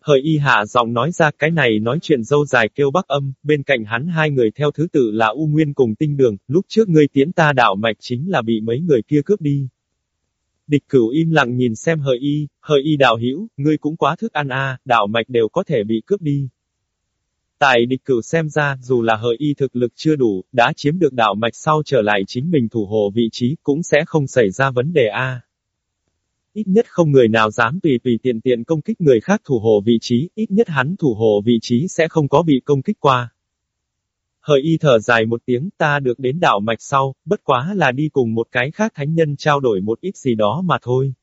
Hợi y hạ giọng nói ra cái này nói chuyện dâu dài kêu bắc âm, bên cạnh hắn hai người theo thứ tự là U Nguyên cùng tinh đường, lúc trước ngươi tiến ta đảo mạch chính là bị mấy người kia cướp đi. Địch cửu im lặng nhìn xem hợi y, hợi y đạo hữu ngươi cũng quá thức ăn a, đảo mạch đều có thể bị cướp đi. Tại địch cửu xem ra, dù là hợi y thực lực chưa đủ, đã chiếm được đạo mạch sau trở lại chính mình thủ hộ vị trí, cũng sẽ không xảy ra vấn đề A. Ít nhất không người nào dám tùy tùy tiện tiện công kích người khác thủ hộ vị trí, ít nhất hắn thủ hộ vị trí sẽ không có bị công kích qua. Hợi y thở dài một tiếng ta được đến đạo mạch sau, bất quá là đi cùng một cái khác thánh nhân trao đổi một ít gì đó mà thôi.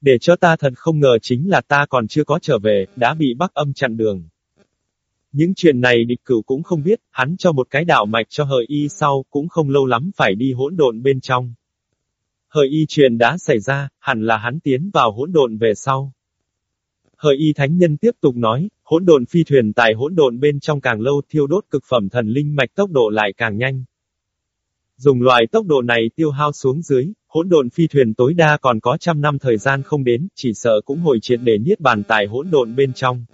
Để cho ta thật không ngờ chính là ta còn chưa có trở về, đã bị bắc âm chặn đường. Những chuyện này địch cửu cũng không biết, hắn cho một cái đạo mạch cho hợi y sau, cũng không lâu lắm phải đi hỗn độn bên trong. Hợi y chuyện đã xảy ra, hẳn là hắn tiến vào hỗn độn về sau. Hợi y thánh nhân tiếp tục nói, hỗn độn phi thuyền tại hỗn độn bên trong càng lâu thiêu đốt cực phẩm thần linh mạch tốc độ lại càng nhanh. Dùng loại tốc độ này tiêu hao xuống dưới, hỗn độn phi thuyền tối đa còn có trăm năm thời gian không đến, chỉ sợ cũng hồi triệt để niết bàn tại hỗn độn bên trong.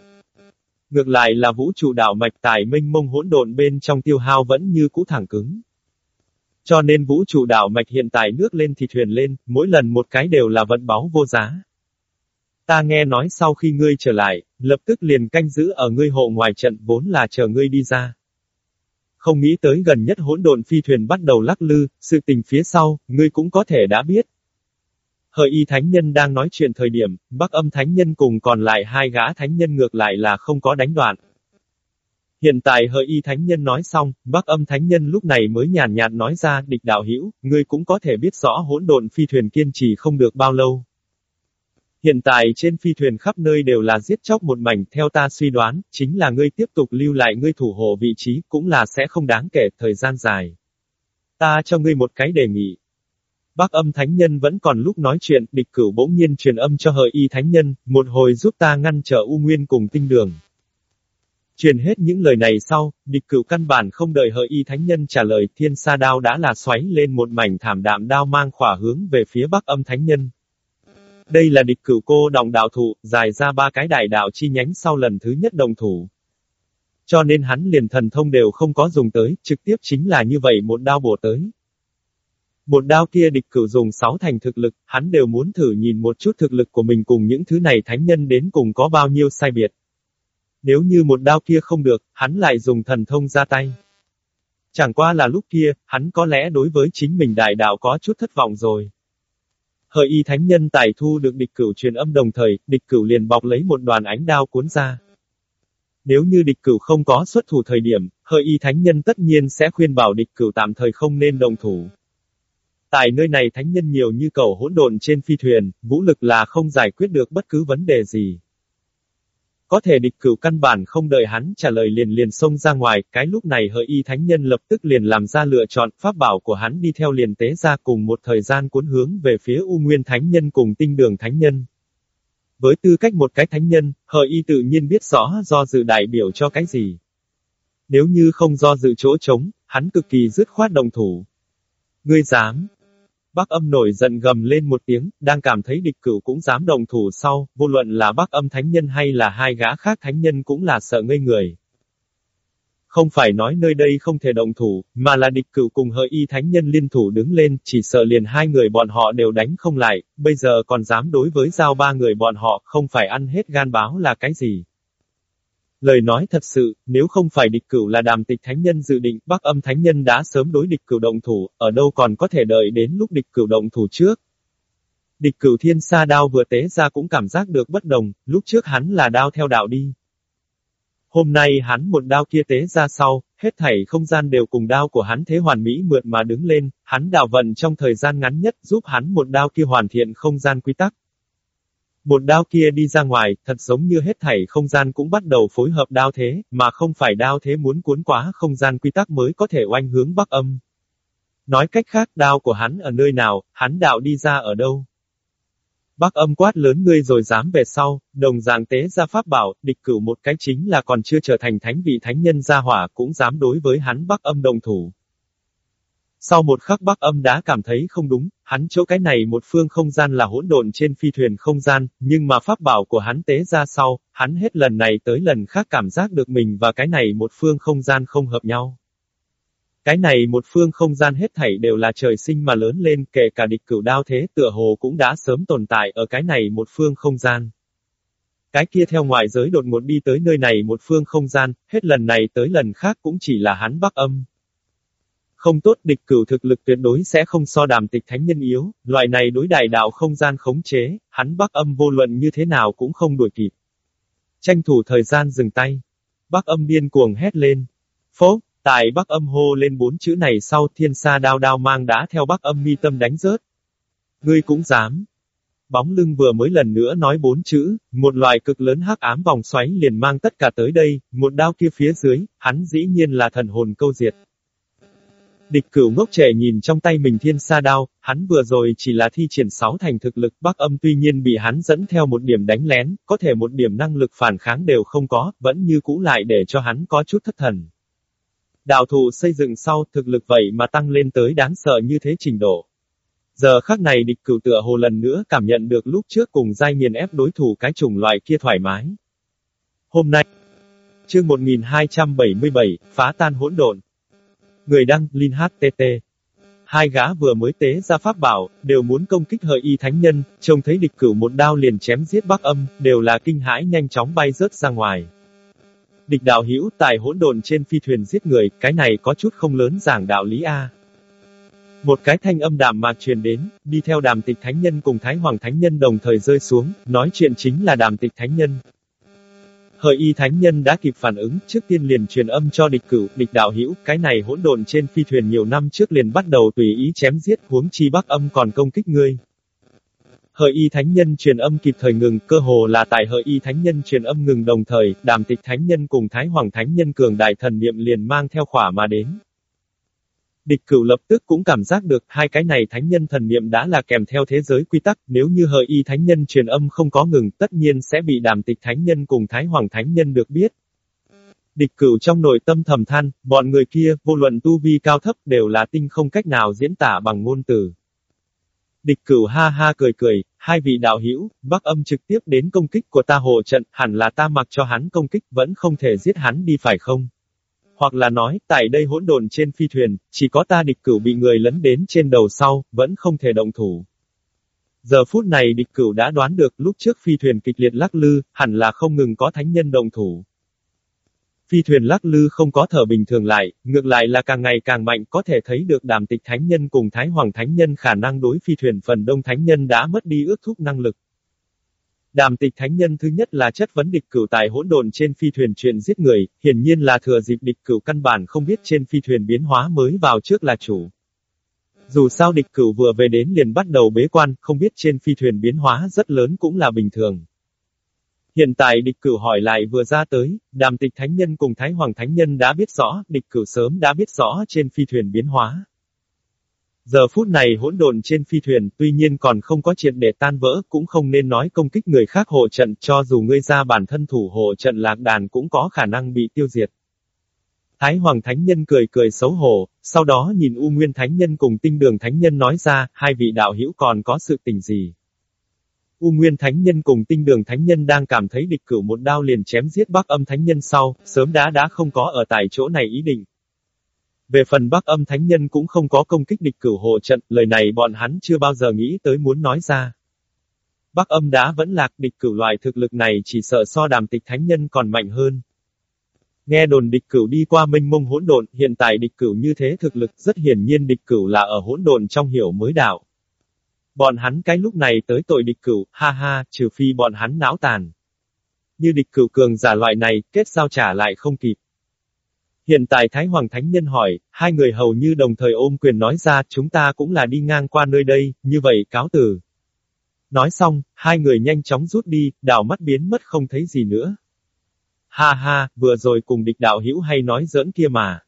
Ngược lại là vũ trụ đạo mạch tài minh mông hỗn độn bên trong tiêu hao vẫn như cũ thẳng cứng. Cho nên vũ trụ đạo mạch hiện tại nước lên thì thuyền lên, mỗi lần một cái đều là vận báu vô giá. Ta nghe nói sau khi ngươi trở lại, lập tức liền canh giữ ở ngươi hộ ngoài trận vốn là chờ ngươi đi ra. Không nghĩ tới gần nhất hỗn độn phi thuyền bắt đầu lắc lư, sự tình phía sau, ngươi cũng có thể đã biết. Hợi y thánh nhân đang nói chuyện thời điểm, bắc âm thánh nhân cùng còn lại hai gã thánh nhân ngược lại là không có đánh đoạn. Hiện tại hợi y thánh nhân nói xong, bắc âm thánh nhân lúc này mới nhàn nhạt nói ra, địch đạo hữu ngươi cũng có thể biết rõ hỗn độn phi thuyền kiên trì không được bao lâu. Hiện tại trên phi thuyền khắp nơi đều là giết chóc một mảnh, theo ta suy đoán, chính là ngươi tiếp tục lưu lại ngươi thủ hộ vị trí, cũng là sẽ không đáng kể thời gian dài. Ta cho ngươi một cái đề nghị, Bác âm thánh nhân vẫn còn lúc nói chuyện, địch cửu bỗng nhiên truyền âm cho hợi y thánh nhân, một hồi giúp ta ngăn trở U Nguyên cùng tinh đường. Truyền hết những lời này sau, địch cửu căn bản không đợi hợi y thánh nhân trả lời, thiên sa đao đã là xoáy lên một mảnh thảm đạm đao mang khỏa hướng về phía bắc âm thánh nhân. Đây là địch cửu cô đồng đạo thụ, dài ra ba cái đại đạo chi nhánh sau lần thứ nhất đồng thủ. Cho nên hắn liền thần thông đều không có dùng tới, trực tiếp chính là như vậy một đao bổ tới. Một đao kia địch cửu dùng sáu thành thực lực, hắn đều muốn thử nhìn một chút thực lực của mình cùng những thứ này thánh nhân đến cùng có bao nhiêu sai biệt. Nếu như một đao kia không được, hắn lại dùng thần thông ra tay. Chẳng qua là lúc kia, hắn có lẽ đối với chính mình đại đạo có chút thất vọng rồi. Hợi y thánh nhân tài thu được địch cửu truyền âm đồng thời, địch cửu liền bọc lấy một đoàn ánh đao cuốn ra. Nếu như địch cửu không có xuất thủ thời điểm, hợi y thánh nhân tất nhiên sẽ khuyên bảo địch cửu tạm thời không nên đồng thủ. Tại nơi này thánh nhân nhiều như cầu hỗn độn trên phi thuyền, vũ lực là không giải quyết được bất cứ vấn đề gì. Có thể địch cửu căn bản không đợi hắn trả lời liền liền xông ra ngoài, cái lúc này hợi y thánh nhân lập tức liền làm ra lựa chọn, pháp bảo của hắn đi theo liền tế ra cùng một thời gian cuốn hướng về phía U Nguyên Thánh Nhân cùng tinh đường Thánh Nhân. Với tư cách một cái thánh nhân, hợi y tự nhiên biết rõ do dự đại biểu cho cái gì. Nếu như không do dự chỗ trống, hắn cực kỳ dứt khoát đồng thủ. Ngươi dám, Bắc âm nổi giận gầm lên một tiếng, đang cảm thấy địch cửu cũng dám đồng thủ sau, vô luận là bắc âm thánh nhân hay là hai gã khác thánh nhân cũng là sợ ngây người. Không phải nói nơi đây không thể đồng thủ, mà là địch cửu cùng hợi y thánh nhân liên thủ đứng lên, chỉ sợ liền hai người bọn họ đều đánh không lại, bây giờ còn dám đối với giao ba người bọn họ, không phải ăn hết gan báo là cái gì. Lời nói thật sự, nếu không phải địch cửu là đàm tịch thánh nhân dự định, bắc âm thánh nhân đã sớm đối địch cửu động thủ, ở đâu còn có thể đợi đến lúc địch cửu động thủ trước. Địch cửu thiên sa đao vừa tế ra cũng cảm giác được bất đồng, lúc trước hắn là đao theo đạo đi. Hôm nay hắn một đao kia tế ra sau, hết thảy không gian đều cùng đao của hắn thế hoàn mỹ mượt mà đứng lên, hắn đào vận trong thời gian ngắn nhất giúp hắn một đao kia hoàn thiện không gian quy tắc. Một đao kia đi ra ngoài, thật giống như hết thảy không gian cũng bắt đầu phối hợp đao thế, mà không phải đao thế muốn cuốn quá không gian quy tắc mới có thể oanh hướng bắc âm. Nói cách khác đao của hắn ở nơi nào, hắn đạo đi ra ở đâu. Bắc âm quát lớn ngươi rồi dám về sau, đồng dạng tế ra pháp bảo, địch cửu một cái chính là còn chưa trở thành thánh vị thánh nhân gia hỏa cũng dám đối với hắn bắc âm đồng thủ. Sau một khắc bắc âm đã cảm thấy không đúng, hắn chỗ cái này một phương không gian là hỗn độn trên phi thuyền không gian, nhưng mà pháp bảo của hắn tế ra sau, hắn hết lần này tới lần khác cảm giác được mình và cái này một phương không gian không hợp nhau. Cái này một phương không gian hết thảy đều là trời sinh mà lớn lên, kể cả địch cửu đao thế tựa hồ cũng đã sớm tồn tại ở cái này một phương không gian. Cái kia theo ngoại giới đột ngột đi tới nơi này một phương không gian, hết lần này tới lần khác cũng chỉ là hắn bắc âm. Không tốt địch cửu thực lực tuyệt đối sẽ không so đàm tịch thánh nhân yếu, loại này đối đại đạo không gian khống chế, hắn bắc âm vô luận như thế nào cũng không đuổi kịp. Tranh thủ thời gian dừng tay. Bắc âm điên cuồng hét lên. Phố, tại bắc âm hô lên bốn chữ này sau thiên sa đao đao mang đã theo bắc âm mi tâm đánh rớt. Ngươi cũng dám. Bóng lưng vừa mới lần nữa nói bốn chữ, một loại cực lớn hắc ám vòng xoáy liền mang tất cả tới đây, một đao kia phía dưới, hắn dĩ nhiên là thần hồn câu diệt. Địch cửu ngốc trẻ nhìn trong tay mình thiên sa đao, hắn vừa rồi chỉ là thi triển sáu thành thực lực bắc âm tuy nhiên bị hắn dẫn theo một điểm đánh lén, có thể một điểm năng lực phản kháng đều không có, vẫn như cũ lại để cho hắn có chút thất thần. Đạo Thụ xây dựng sau, thực lực vậy mà tăng lên tới đáng sợ như thế trình độ. Giờ khắc này địch cửu tựa hồ lần nữa cảm nhận được lúc trước cùng giai nghiền ép đối thủ cái chủng loại kia thoải mái. Hôm nay, chương 1277, phá tan hỗn độn. Người đăng, Linh HTT. Hai gã vừa mới tế ra pháp bảo, đều muốn công kích hợi y thánh nhân, trông thấy địch cửu một đao liền chém giết bắc âm, đều là kinh hãi nhanh chóng bay rớt ra ngoài. Địch đạo hữu tài hỗn độn trên phi thuyền giết người, cái này có chút không lớn giảng đạo lý A. Một cái thanh âm đàm mạc truyền đến, đi theo đàm tịch thánh nhân cùng thái hoàng thánh nhân đồng thời rơi xuống, nói chuyện chính là đàm tịch thánh nhân. Hợi y thánh nhân đã kịp phản ứng, trước tiên liền truyền âm cho địch cửu, địch đạo hữu, cái này hỗn độn trên phi thuyền nhiều năm trước liền bắt đầu tùy ý chém giết, huống chi bắc âm còn công kích ngươi. Hợi y thánh nhân truyền âm kịp thời ngừng, cơ hồ là tại hợi y thánh nhân truyền âm ngừng đồng thời, đàm tịch thánh nhân cùng thái hoàng thánh nhân cường đại thần niệm liền mang theo khỏa mà đến. Địch cửu lập tức cũng cảm giác được hai cái này thánh nhân thần niệm đã là kèm theo thế giới quy tắc, nếu như hợi y thánh nhân truyền âm không có ngừng tất nhiên sẽ bị đàm tịch thánh nhân cùng thái hoàng thánh nhân được biết. Địch cửu trong nội tâm thầm than, bọn người kia, vô luận tu vi cao thấp đều là tinh không cách nào diễn tả bằng ngôn từ. Địch cửu ha ha cười cười, hai vị đạo hữu, bắc âm trực tiếp đến công kích của ta hộ trận, hẳn là ta mặc cho hắn công kích, vẫn không thể giết hắn đi phải không? Hoặc là nói, tại đây hỗn độn trên phi thuyền, chỉ có ta địch cửu bị người lấn đến trên đầu sau, vẫn không thể động thủ. Giờ phút này địch cửu đã đoán được lúc trước phi thuyền kịch liệt lắc lư, hẳn là không ngừng có thánh nhân động thủ. Phi thuyền lắc lư không có thở bình thường lại, ngược lại là càng ngày càng mạnh có thể thấy được đàm tịch thánh nhân cùng thái hoàng thánh nhân khả năng đối phi thuyền phần đông thánh nhân đã mất đi ước thúc năng lực. Đàm tịch thánh nhân thứ nhất là chất vấn địch cửu tại hỗn độn trên phi thuyền chuyện giết người, hiển nhiên là thừa dịp địch cửu căn bản không biết trên phi thuyền biến hóa mới vào trước là chủ. Dù sao địch cửu vừa về đến liền bắt đầu bế quan, không biết trên phi thuyền biến hóa rất lớn cũng là bình thường. Hiện tại địch cửu hỏi lại vừa ra tới, đàm tịch thánh nhân cùng thái hoàng thánh nhân đã biết rõ, địch cửu sớm đã biết rõ trên phi thuyền biến hóa. Giờ phút này hỗn độn trên phi thuyền, tuy nhiên còn không có chuyện để tan vỡ, cũng không nên nói công kích người khác hộ trận, cho dù ngươi ra bản thân thủ hộ trận lạc đàn cũng có khả năng bị tiêu diệt. Thái Hoàng Thánh Nhân cười cười xấu hổ, sau đó nhìn U Nguyên Thánh Nhân cùng Tinh Đường Thánh Nhân nói ra, hai vị đạo hữu còn có sự tình gì. U Nguyên Thánh Nhân cùng Tinh Đường Thánh Nhân đang cảm thấy địch cửu một đao liền chém giết Bắc Âm Thánh Nhân sau, sớm đã đã không có ở tại chỗ này ý định. Về phần Bắc Âm Thánh Nhân cũng không có công kích địch cửu hộ trận, lời này bọn hắn chưa bao giờ nghĩ tới muốn nói ra. Bắc Âm đã vẫn lạc địch cửu loại thực lực này chỉ sợ so đàm tịch Thánh Nhân còn mạnh hơn. Nghe đồn địch cửu đi qua minh mông hỗn độn, hiện tại địch cửu như thế thực lực, rất hiển nhiên địch cửu là ở hỗn độn trong hiểu mới đạo. Bọn hắn cái lúc này tới tội địch cửu, ha ha, trừ phi bọn hắn não tàn. Như địch cửu cường giả loại này, kết giao trả lại không kịp. Hiện tại Thái Hoàng Thánh Nhân hỏi, hai người hầu như đồng thời ôm quyền nói ra, chúng ta cũng là đi ngang qua nơi đây, như vậy cáo từ. Nói xong, hai người nhanh chóng rút đi, đảo mắt biến mất không thấy gì nữa. Ha ha, vừa rồi cùng địch đạo hữu hay nói giỡn kia mà.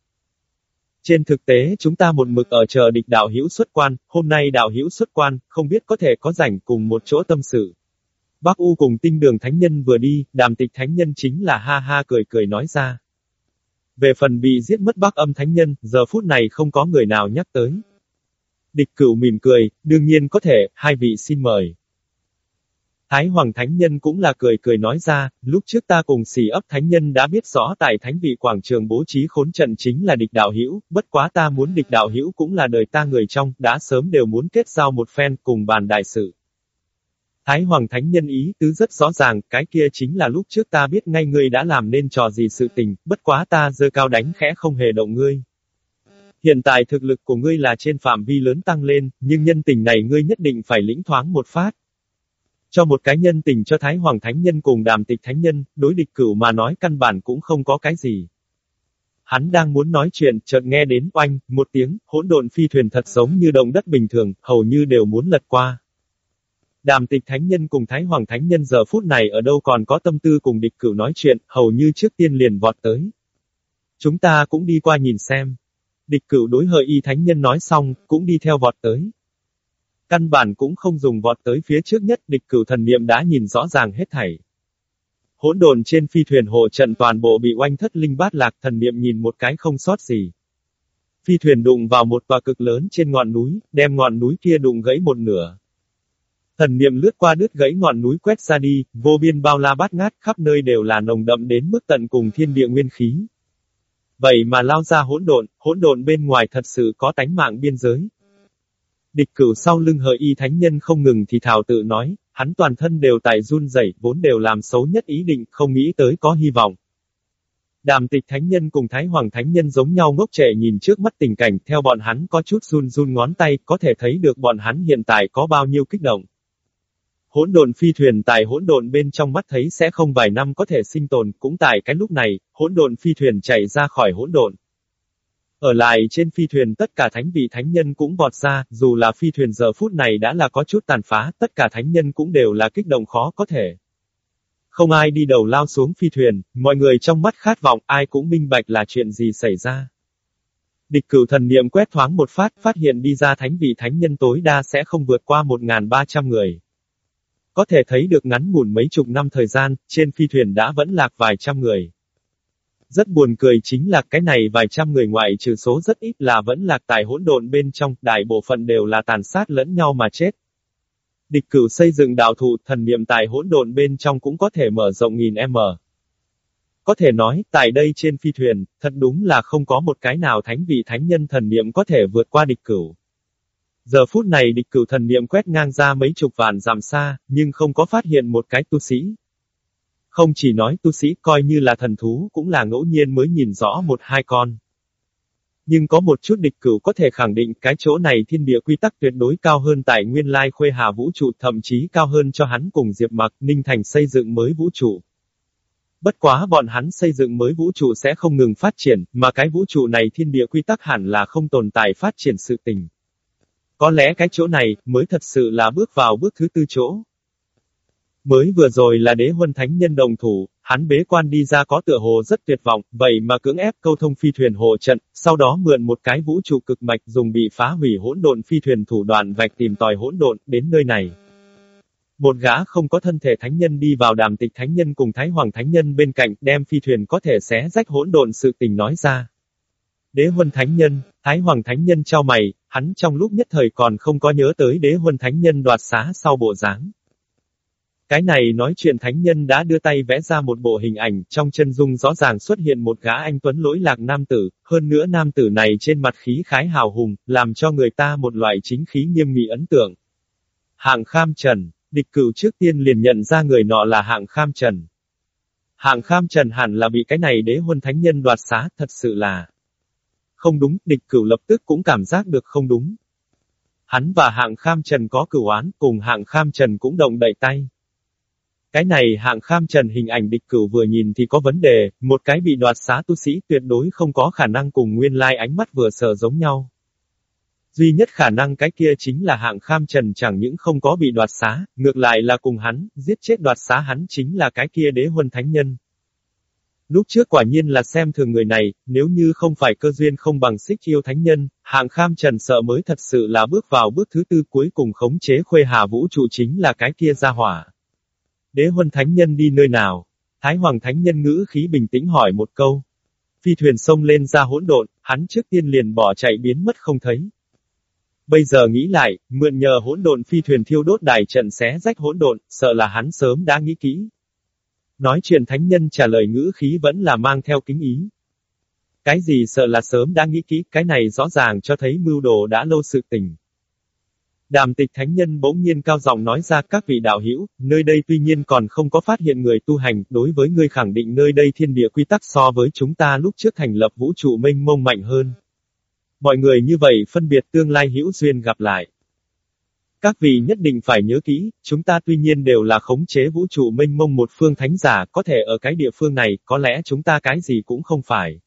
Trên thực tế chúng ta một mực ở chờ địch đạo hữu xuất quan, hôm nay đạo hữu xuất quan, không biết có thể có rảnh cùng một chỗ tâm sự. Bác U cùng tinh đường thánh nhân vừa đi, đàm tịch thánh nhân chính là ha ha cười cười nói ra. Về phần bị giết mất bác âm thánh nhân, giờ phút này không có người nào nhắc tới. Địch cửu mỉm cười, đương nhiên có thể, hai vị xin mời. Thái Hoàng Thánh Nhân cũng là cười cười nói ra, lúc trước ta cùng xì ấp Thánh Nhân đã biết rõ tại Thánh vị quảng trường bố trí khốn trận chính là địch đạo hữu, bất quá ta muốn địch đạo hữu cũng là đời ta người trong, đã sớm đều muốn kết giao một phen cùng bàn đại sự. Thái Hoàng Thánh Nhân ý tứ rất rõ ràng, cái kia chính là lúc trước ta biết ngay ngươi đã làm nên trò gì sự tình, bất quá ta dơ cao đánh khẽ không hề động ngươi. Hiện tại thực lực của ngươi là trên phạm vi lớn tăng lên, nhưng nhân tình này ngươi nhất định phải lĩnh thoáng một phát. Cho một cái nhân tình cho Thái Hoàng Thánh Nhân cùng đàm tịch Thánh Nhân, đối địch cửu mà nói căn bản cũng không có cái gì. Hắn đang muốn nói chuyện, chợt nghe đến oanh, một tiếng, hỗn độn phi thuyền thật giống như động đất bình thường, hầu như đều muốn lật qua. Đàm tịch thánh nhân cùng Thái Hoàng thánh nhân giờ phút này ở đâu còn có tâm tư cùng địch cửu nói chuyện, hầu như trước tiên liền vọt tới. Chúng ta cũng đi qua nhìn xem. Địch cửu đối hợi y thánh nhân nói xong, cũng đi theo vọt tới. Căn bản cũng không dùng vọt tới phía trước nhất, địch cửu thần niệm đã nhìn rõ ràng hết thảy. Hỗn đồn trên phi thuyền hộ trận toàn bộ bị oanh thất linh bát lạc thần niệm nhìn một cái không sót gì. Phi thuyền đụng vào một tòa cực lớn trên ngọn núi, đem ngọn núi kia đụng gãy một nửa. Thần niệm lướt qua đứt gãy ngọn núi quét ra đi, vô biên bao la bát ngát, khắp nơi đều là nồng đậm đến mức tận cùng thiên địa nguyên khí. Vậy mà lao ra hỗn độn, hỗn độn bên ngoài thật sự có tánh mạng biên giới. Địch cửu sau lưng hợi y thánh nhân không ngừng thì thảo tự nói, hắn toàn thân đều tại run rẩy, vốn đều làm xấu nhất ý định, không nghĩ tới có hy vọng. Đàm tịch thánh nhân cùng thái hoàng thánh nhân giống nhau ngốc trệ nhìn trước mắt tình cảnh, theo bọn hắn có chút run run ngón tay, có thể thấy được bọn hắn hiện tại có bao nhiêu kích động. Hỗn độn phi thuyền tại hỗn độn bên trong mắt thấy sẽ không vài năm có thể sinh tồn, cũng tại cái lúc này, hỗn độn phi thuyền chạy ra khỏi hỗn độn. Ở lại trên phi thuyền tất cả thánh vị thánh nhân cũng vọt ra, dù là phi thuyền giờ phút này đã là có chút tàn phá, tất cả thánh nhân cũng đều là kích động khó có thể. Không ai đi đầu lao xuống phi thuyền, mọi người trong mắt khát vọng, ai cũng minh bạch là chuyện gì xảy ra. Địch cửu thần niệm quét thoáng một phát, phát hiện đi ra thánh vị thánh nhân tối đa sẽ không vượt qua 1.300 người. Có thể thấy được ngắn ngủn mấy chục năm thời gian, trên phi thuyền đã vẫn lạc vài trăm người. Rất buồn cười chính là cái này vài trăm người ngoại trừ số rất ít là vẫn lạc tại hỗn độn bên trong, đại bộ phận đều là tàn sát lẫn nhau mà chết. Địch cửu xây dựng đạo thụ thần niệm tại hỗn độn bên trong cũng có thể mở rộng nghìn m. Có thể nói, tại đây trên phi thuyền, thật đúng là không có một cái nào thánh vị thánh nhân thần niệm có thể vượt qua địch cửu. Giờ phút này địch cửu thần niệm quét ngang ra mấy chục vạn dặm xa, nhưng không có phát hiện một cái tu sĩ. Không chỉ nói tu sĩ coi như là thần thú cũng là ngẫu nhiên mới nhìn rõ một hai con. Nhưng có một chút địch cửu có thể khẳng định cái chỗ này thiên địa quy tắc tuyệt đối cao hơn tại nguyên lai khuê hà vũ trụ thậm chí cao hơn cho hắn cùng Diệp Mặc Ninh Thành xây dựng mới vũ trụ. Bất quá bọn hắn xây dựng mới vũ trụ sẽ không ngừng phát triển, mà cái vũ trụ này thiên địa quy tắc hẳn là không tồn tại phát triển sự tình. Có lẽ cái chỗ này, mới thật sự là bước vào bước thứ tư chỗ. Mới vừa rồi là đế huân thánh nhân đồng thủ, hắn bế quan đi ra có tựa hồ rất tuyệt vọng, vậy mà cưỡng ép câu thông phi thuyền hồ trận, sau đó mượn một cái vũ trụ cực mạch dùng bị phá hủy hỗn độn phi thuyền thủ đoạn vạch tìm tòi hỗn độn, đến nơi này. Một gã không có thân thể thánh nhân đi vào đàm tịch thánh nhân cùng Thái Hoàng thánh nhân bên cạnh, đem phi thuyền có thể xé rách hỗn độn sự tình nói ra. Đế huân thánh nhân, Thái Hoàng thánh nhân trao mày, hắn trong lúc nhất thời còn không có nhớ tới đế huân thánh nhân đoạt xá sau bộ dáng. Cái này nói chuyện thánh nhân đã đưa tay vẽ ra một bộ hình ảnh, trong chân dung rõ ràng xuất hiện một gã anh tuấn lỗi lạc nam tử, hơn nữa nam tử này trên mặt khí khái hào hùng, làm cho người ta một loại chính khí nghiêm nghị ấn tượng. Hạng kham trần, địch cửu trước tiên liền nhận ra người nọ là hạng kham trần. Hạng kham trần hẳn là bị cái này đế huân thánh nhân đoạt xá, thật sự là không đúng, địch cửu lập tức cũng cảm giác được không đúng. Hắn và hạng kham trần có cửu án, cùng hạng kham trần cũng động đậy tay. Cái này hạng kham trần hình ảnh địch cửu vừa nhìn thì có vấn đề, một cái bị đoạt xá tu sĩ tuyệt đối không có khả năng cùng nguyên lai ánh mắt vừa sờ giống nhau. Duy nhất khả năng cái kia chính là hạng kham trần chẳng những không có bị đoạt xá, ngược lại là cùng hắn, giết chết đoạt xá hắn chính là cái kia đế huân thánh nhân. Lúc trước quả nhiên là xem thường người này, nếu như không phải cơ duyên không bằng xích yêu thánh nhân, hạng kham trần sợ mới thật sự là bước vào bước thứ tư cuối cùng khống chế khuê hà vũ trụ chính là cái kia ra hỏa. Đế huân thánh nhân đi nơi nào? Thái hoàng thánh nhân ngữ khí bình tĩnh hỏi một câu. Phi thuyền sông lên ra hỗn độn, hắn trước tiên liền bỏ chạy biến mất không thấy. Bây giờ nghĩ lại, mượn nhờ hỗn độn phi thuyền thiêu đốt đài trận xé rách hỗn độn, sợ là hắn sớm đã nghĩ kỹ. Nói chuyện thánh nhân trả lời ngữ khí vẫn là mang theo kính ý. Cái gì sợ là sớm đã nghĩ kỹ, cái này rõ ràng cho thấy mưu đồ đã lâu sự tình. Đàm tịch thánh nhân bỗng nhiên cao giọng nói ra các vị đạo hữu, nơi đây tuy nhiên còn không có phát hiện người tu hành, đối với người khẳng định nơi đây thiên địa quy tắc so với chúng ta lúc trước thành lập vũ trụ mênh mông mạnh hơn. Mọi người như vậy phân biệt tương lai hữu duyên gặp lại. Các vị nhất định phải nhớ kỹ, chúng ta tuy nhiên đều là khống chế vũ trụ mênh mông một phương thánh giả, có thể ở cái địa phương này, có lẽ chúng ta cái gì cũng không phải.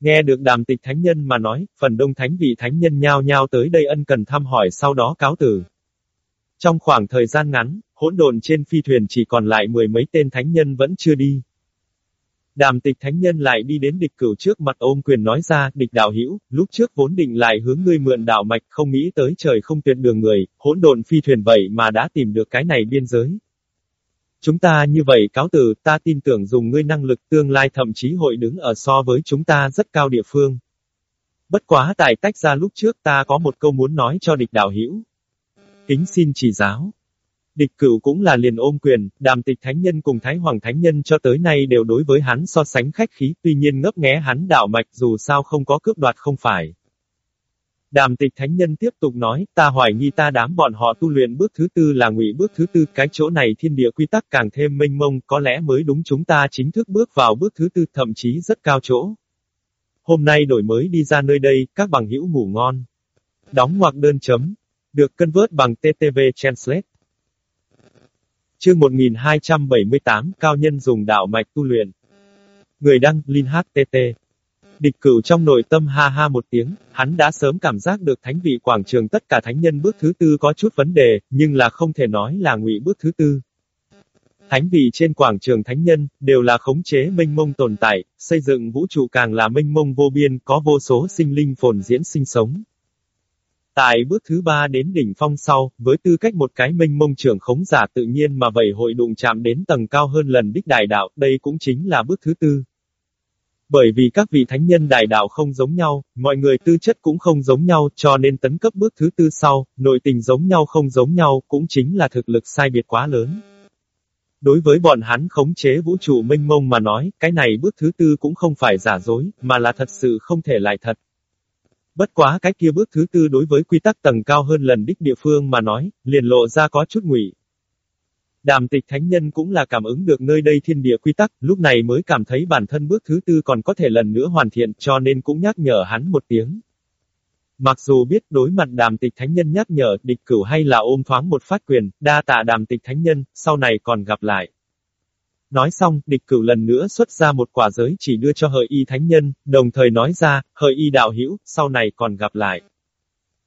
Nghe được đàm tịch thánh nhân mà nói, phần đông thánh vị thánh nhân nhao nhao tới đây ân cần thăm hỏi sau đó cáo từ. Trong khoảng thời gian ngắn, hỗn độn trên phi thuyền chỉ còn lại mười mấy tên thánh nhân vẫn chưa đi. Đàm tịch thánh nhân lại đi đến địch cửu trước mặt ôm quyền nói ra, địch đạo hữu lúc trước vốn định lại hướng ngươi mượn đạo mạch không nghĩ tới trời không tuyệt đường người, hỗn độn phi thuyền vậy mà đã tìm được cái này biên giới. Chúng ta như vậy cáo từ, ta tin tưởng dùng ngươi năng lực tương lai thậm chí hội đứng ở so với chúng ta rất cao địa phương. Bất quá tại tách ra lúc trước ta có một câu muốn nói cho địch đạo hữu. Kính xin chỉ giáo. Địch cửu cũng là liền ôm quyền, đàm tịch thánh nhân cùng thái hoàng thánh nhân cho tới nay đều đối với hắn so sánh khách khí, tuy nhiên ngấp nghé hắn đạo mạch dù sao không có cướp đoạt không phải. Đàm tịch thánh nhân tiếp tục nói, ta hoài nghi ta đám bọn họ tu luyện bước thứ tư là ngụy bước thứ tư, cái chỗ này thiên địa quy tắc càng thêm mênh mông, có lẽ mới đúng chúng ta chính thức bước vào bước thứ tư, thậm chí rất cao chỗ. Hôm nay đổi mới đi ra nơi đây, các bằng hữu ngủ ngon. Đóng ngoặc đơn chấm. Được cân vớt bằng TTV Translate. Chương 1278, cao nhân dùng đạo mạch tu luyện. Người đăng, Linh HTT. Địch cửu trong nội tâm ha ha một tiếng, hắn đã sớm cảm giác được thánh vị quảng trường tất cả thánh nhân bước thứ tư có chút vấn đề, nhưng là không thể nói là ngụy bước thứ tư. Thánh vị trên quảng trường thánh nhân, đều là khống chế minh mông tồn tại, xây dựng vũ trụ càng là minh mông vô biên, có vô số sinh linh phồn diễn sinh sống. Tại bước thứ ba đến đỉnh phong sau, với tư cách một cái minh mông trưởng khống giả tự nhiên mà vậy hội đụng chạm đến tầng cao hơn lần đích đại đạo, đây cũng chính là bước thứ tư. Bởi vì các vị thánh nhân đại đạo không giống nhau, mọi người tư chất cũng không giống nhau, cho nên tấn cấp bước thứ tư sau, nội tình giống nhau không giống nhau, cũng chính là thực lực sai biệt quá lớn. Đối với bọn hắn khống chế vũ trụ minh mông mà nói, cái này bước thứ tư cũng không phải giả dối, mà là thật sự không thể lại thật. Bất quá cái kia bước thứ tư đối với quy tắc tầng cao hơn lần đích địa phương mà nói, liền lộ ra có chút ngụy. Đàm tịch thánh nhân cũng là cảm ứng được nơi đây thiên địa quy tắc, lúc này mới cảm thấy bản thân bước thứ tư còn có thể lần nữa hoàn thiện, cho nên cũng nhắc nhở hắn một tiếng. Mặc dù biết đối mặt đàm tịch thánh nhân nhắc nhở, địch cửu hay là ôm thoáng một phát quyền, đa tạ đàm tịch thánh nhân, sau này còn gặp lại. Nói xong, địch cửu lần nữa xuất ra một quả giới chỉ đưa cho hợi y thánh nhân, đồng thời nói ra, hợi y đạo hữu sau này còn gặp lại.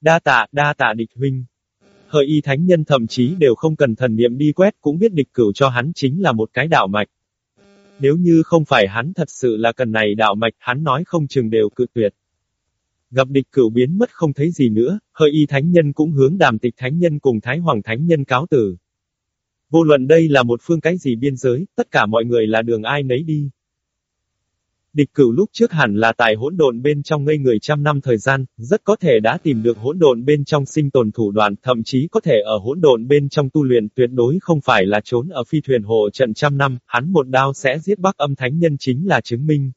Đa tạ, đa tạ địch huynh. Hợi y thánh nhân thậm chí đều không cần thần niệm đi quét cũng biết địch cửu cho hắn chính là một cái đạo mạch. Nếu như không phải hắn thật sự là cần này đạo mạch, hắn nói không chừng đều cự tuyệt. Gặp địch cửu biến mất không thấy gì nữa, hợi y thánh nhân cũng hướng đàm tịch thánh nhân cùng thái hoàng thánh nhân cáo từ. Vô luận đây là một phương cái gì biên giới, tất cả mọi người là đường ai nấy đi. Địch cửu lúc trước hẳn là tại hỗn độn bên trong ngây người trăm năm thời gian, rất có thể đã tìm được hỗn độn bên trong sinh tồn thủ đoạn, thậm chí có thể ở hỗn độn bên trong tu luyện tuyệt đối không phải là trốn ở phi thuyền hộ trận trăm năm, hắn một đao sẽ giết bắc âm thánh nhân chính là chứng minh.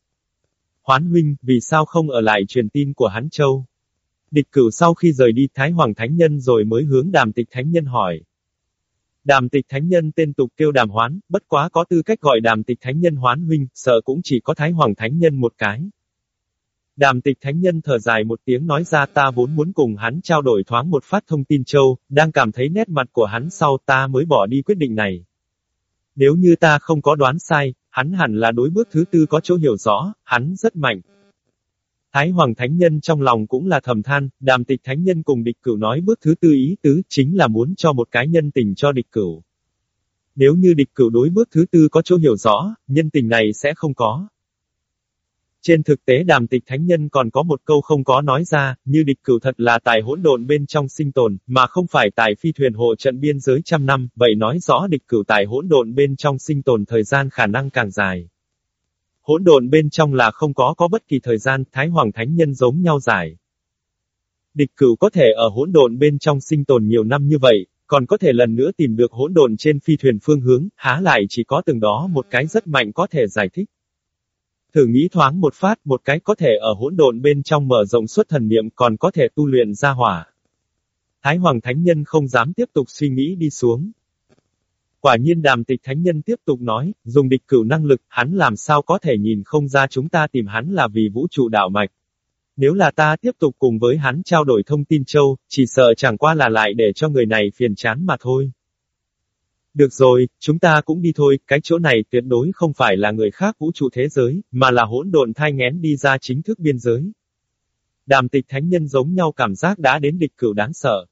Hoán huynh, vì sao không ở lại truyền tin của hắn châu? Địch cửu sau khi rời đi Thái Hoàng Thánh Nhân rồi mới hướng đàm tịch Thánh Nhân hỏi. Đàm tịch thánh nhân tên tục kêu đàm hoán, bất quá có tư cách gọi đàm tịch thánh nhân hoán huynh, sợ cũng chỉ có thái hoàng thánh nhân một cái. Đàm tịch thánh nhân thở dài một tiếng nói ra ta vốn muốn cùng hắn trao đổi thoáng một phát thông tin châu, đang cảm thấy nét mặt của hắn sau ta mới bỏ đi quyết định này. Nếu như ta không có đoán sai, hắn hẳn là đối bước thứ tư có chỗ hiểu rõ, hắn rất mạnh, Thái Hoàng Thánh Nhân trong lòng cũng là thầm than, đàm tịch Thánh Nhân cùng địch cửu nói bước thứ tư ý tứ, chính là muốn cho một cái nhân tình cho địch cửu. Nếu như địch cửu đối bước thứ tư có chỗ hiểu rõ, nhân tình này sẽ không có. Trên thực tế đàm tịch thánh nhân còn có một câu không có nói ra, như địch cửu thật là tài hỗn độn bên trong sinh tồn, mà không phải tài phi thuyền hộ trận biên giới trăm năm, vậy nói rõ địch cửu tài hỗn độn bên trong sinh tồn thời gian khả năng càng dài. Hỗn độn bên trong là không có có bất kỳ thời gian, Thái Hoàng Thánh Nhân giống nhau giải. Địch cửu có thể ở hỗn độn bên trong sinh tồn nhiều năm như vậy, còn có thể lần nữa tìm được hỗn độn trên phi thuyền phương hướng, há lại chỉ có từng đó một cái rất mạnh có thể giải thích. Thử nghĩ thoáng một phát, một cái có thể ở hỗn độn bên trong mở rộng suốt thần niệm còn có thể tu luyện ra hỏa. Thái Hoàng Thánh Nhân không dám tiếp tục suy nghĩ đi xuống. Quả nhiên đàm tịch thánh nhân tiếp tục nói, dùng địch cửu năng lực, hắn làm sao có thể nhìn không ra chúng ta tìm hắn là vì vũ trụ đạo mạch. Nếu là ta tiếp tục cùng với hắn trao đổi thông tin châu, chỉ sợ chẳng qua là lại để cho người này phiền chán mà thôi. Được rồi, chúng ta cũng đi thôi, cái chỗ này tuyệt đối không phải là người khác vũ trụ thế giới, mà là hỗn độn thai ngén đi ra chính thức biên giới. Đàm tịch thánh nhân giống nhau cảm giác đã đến địch cửu đáng sợ.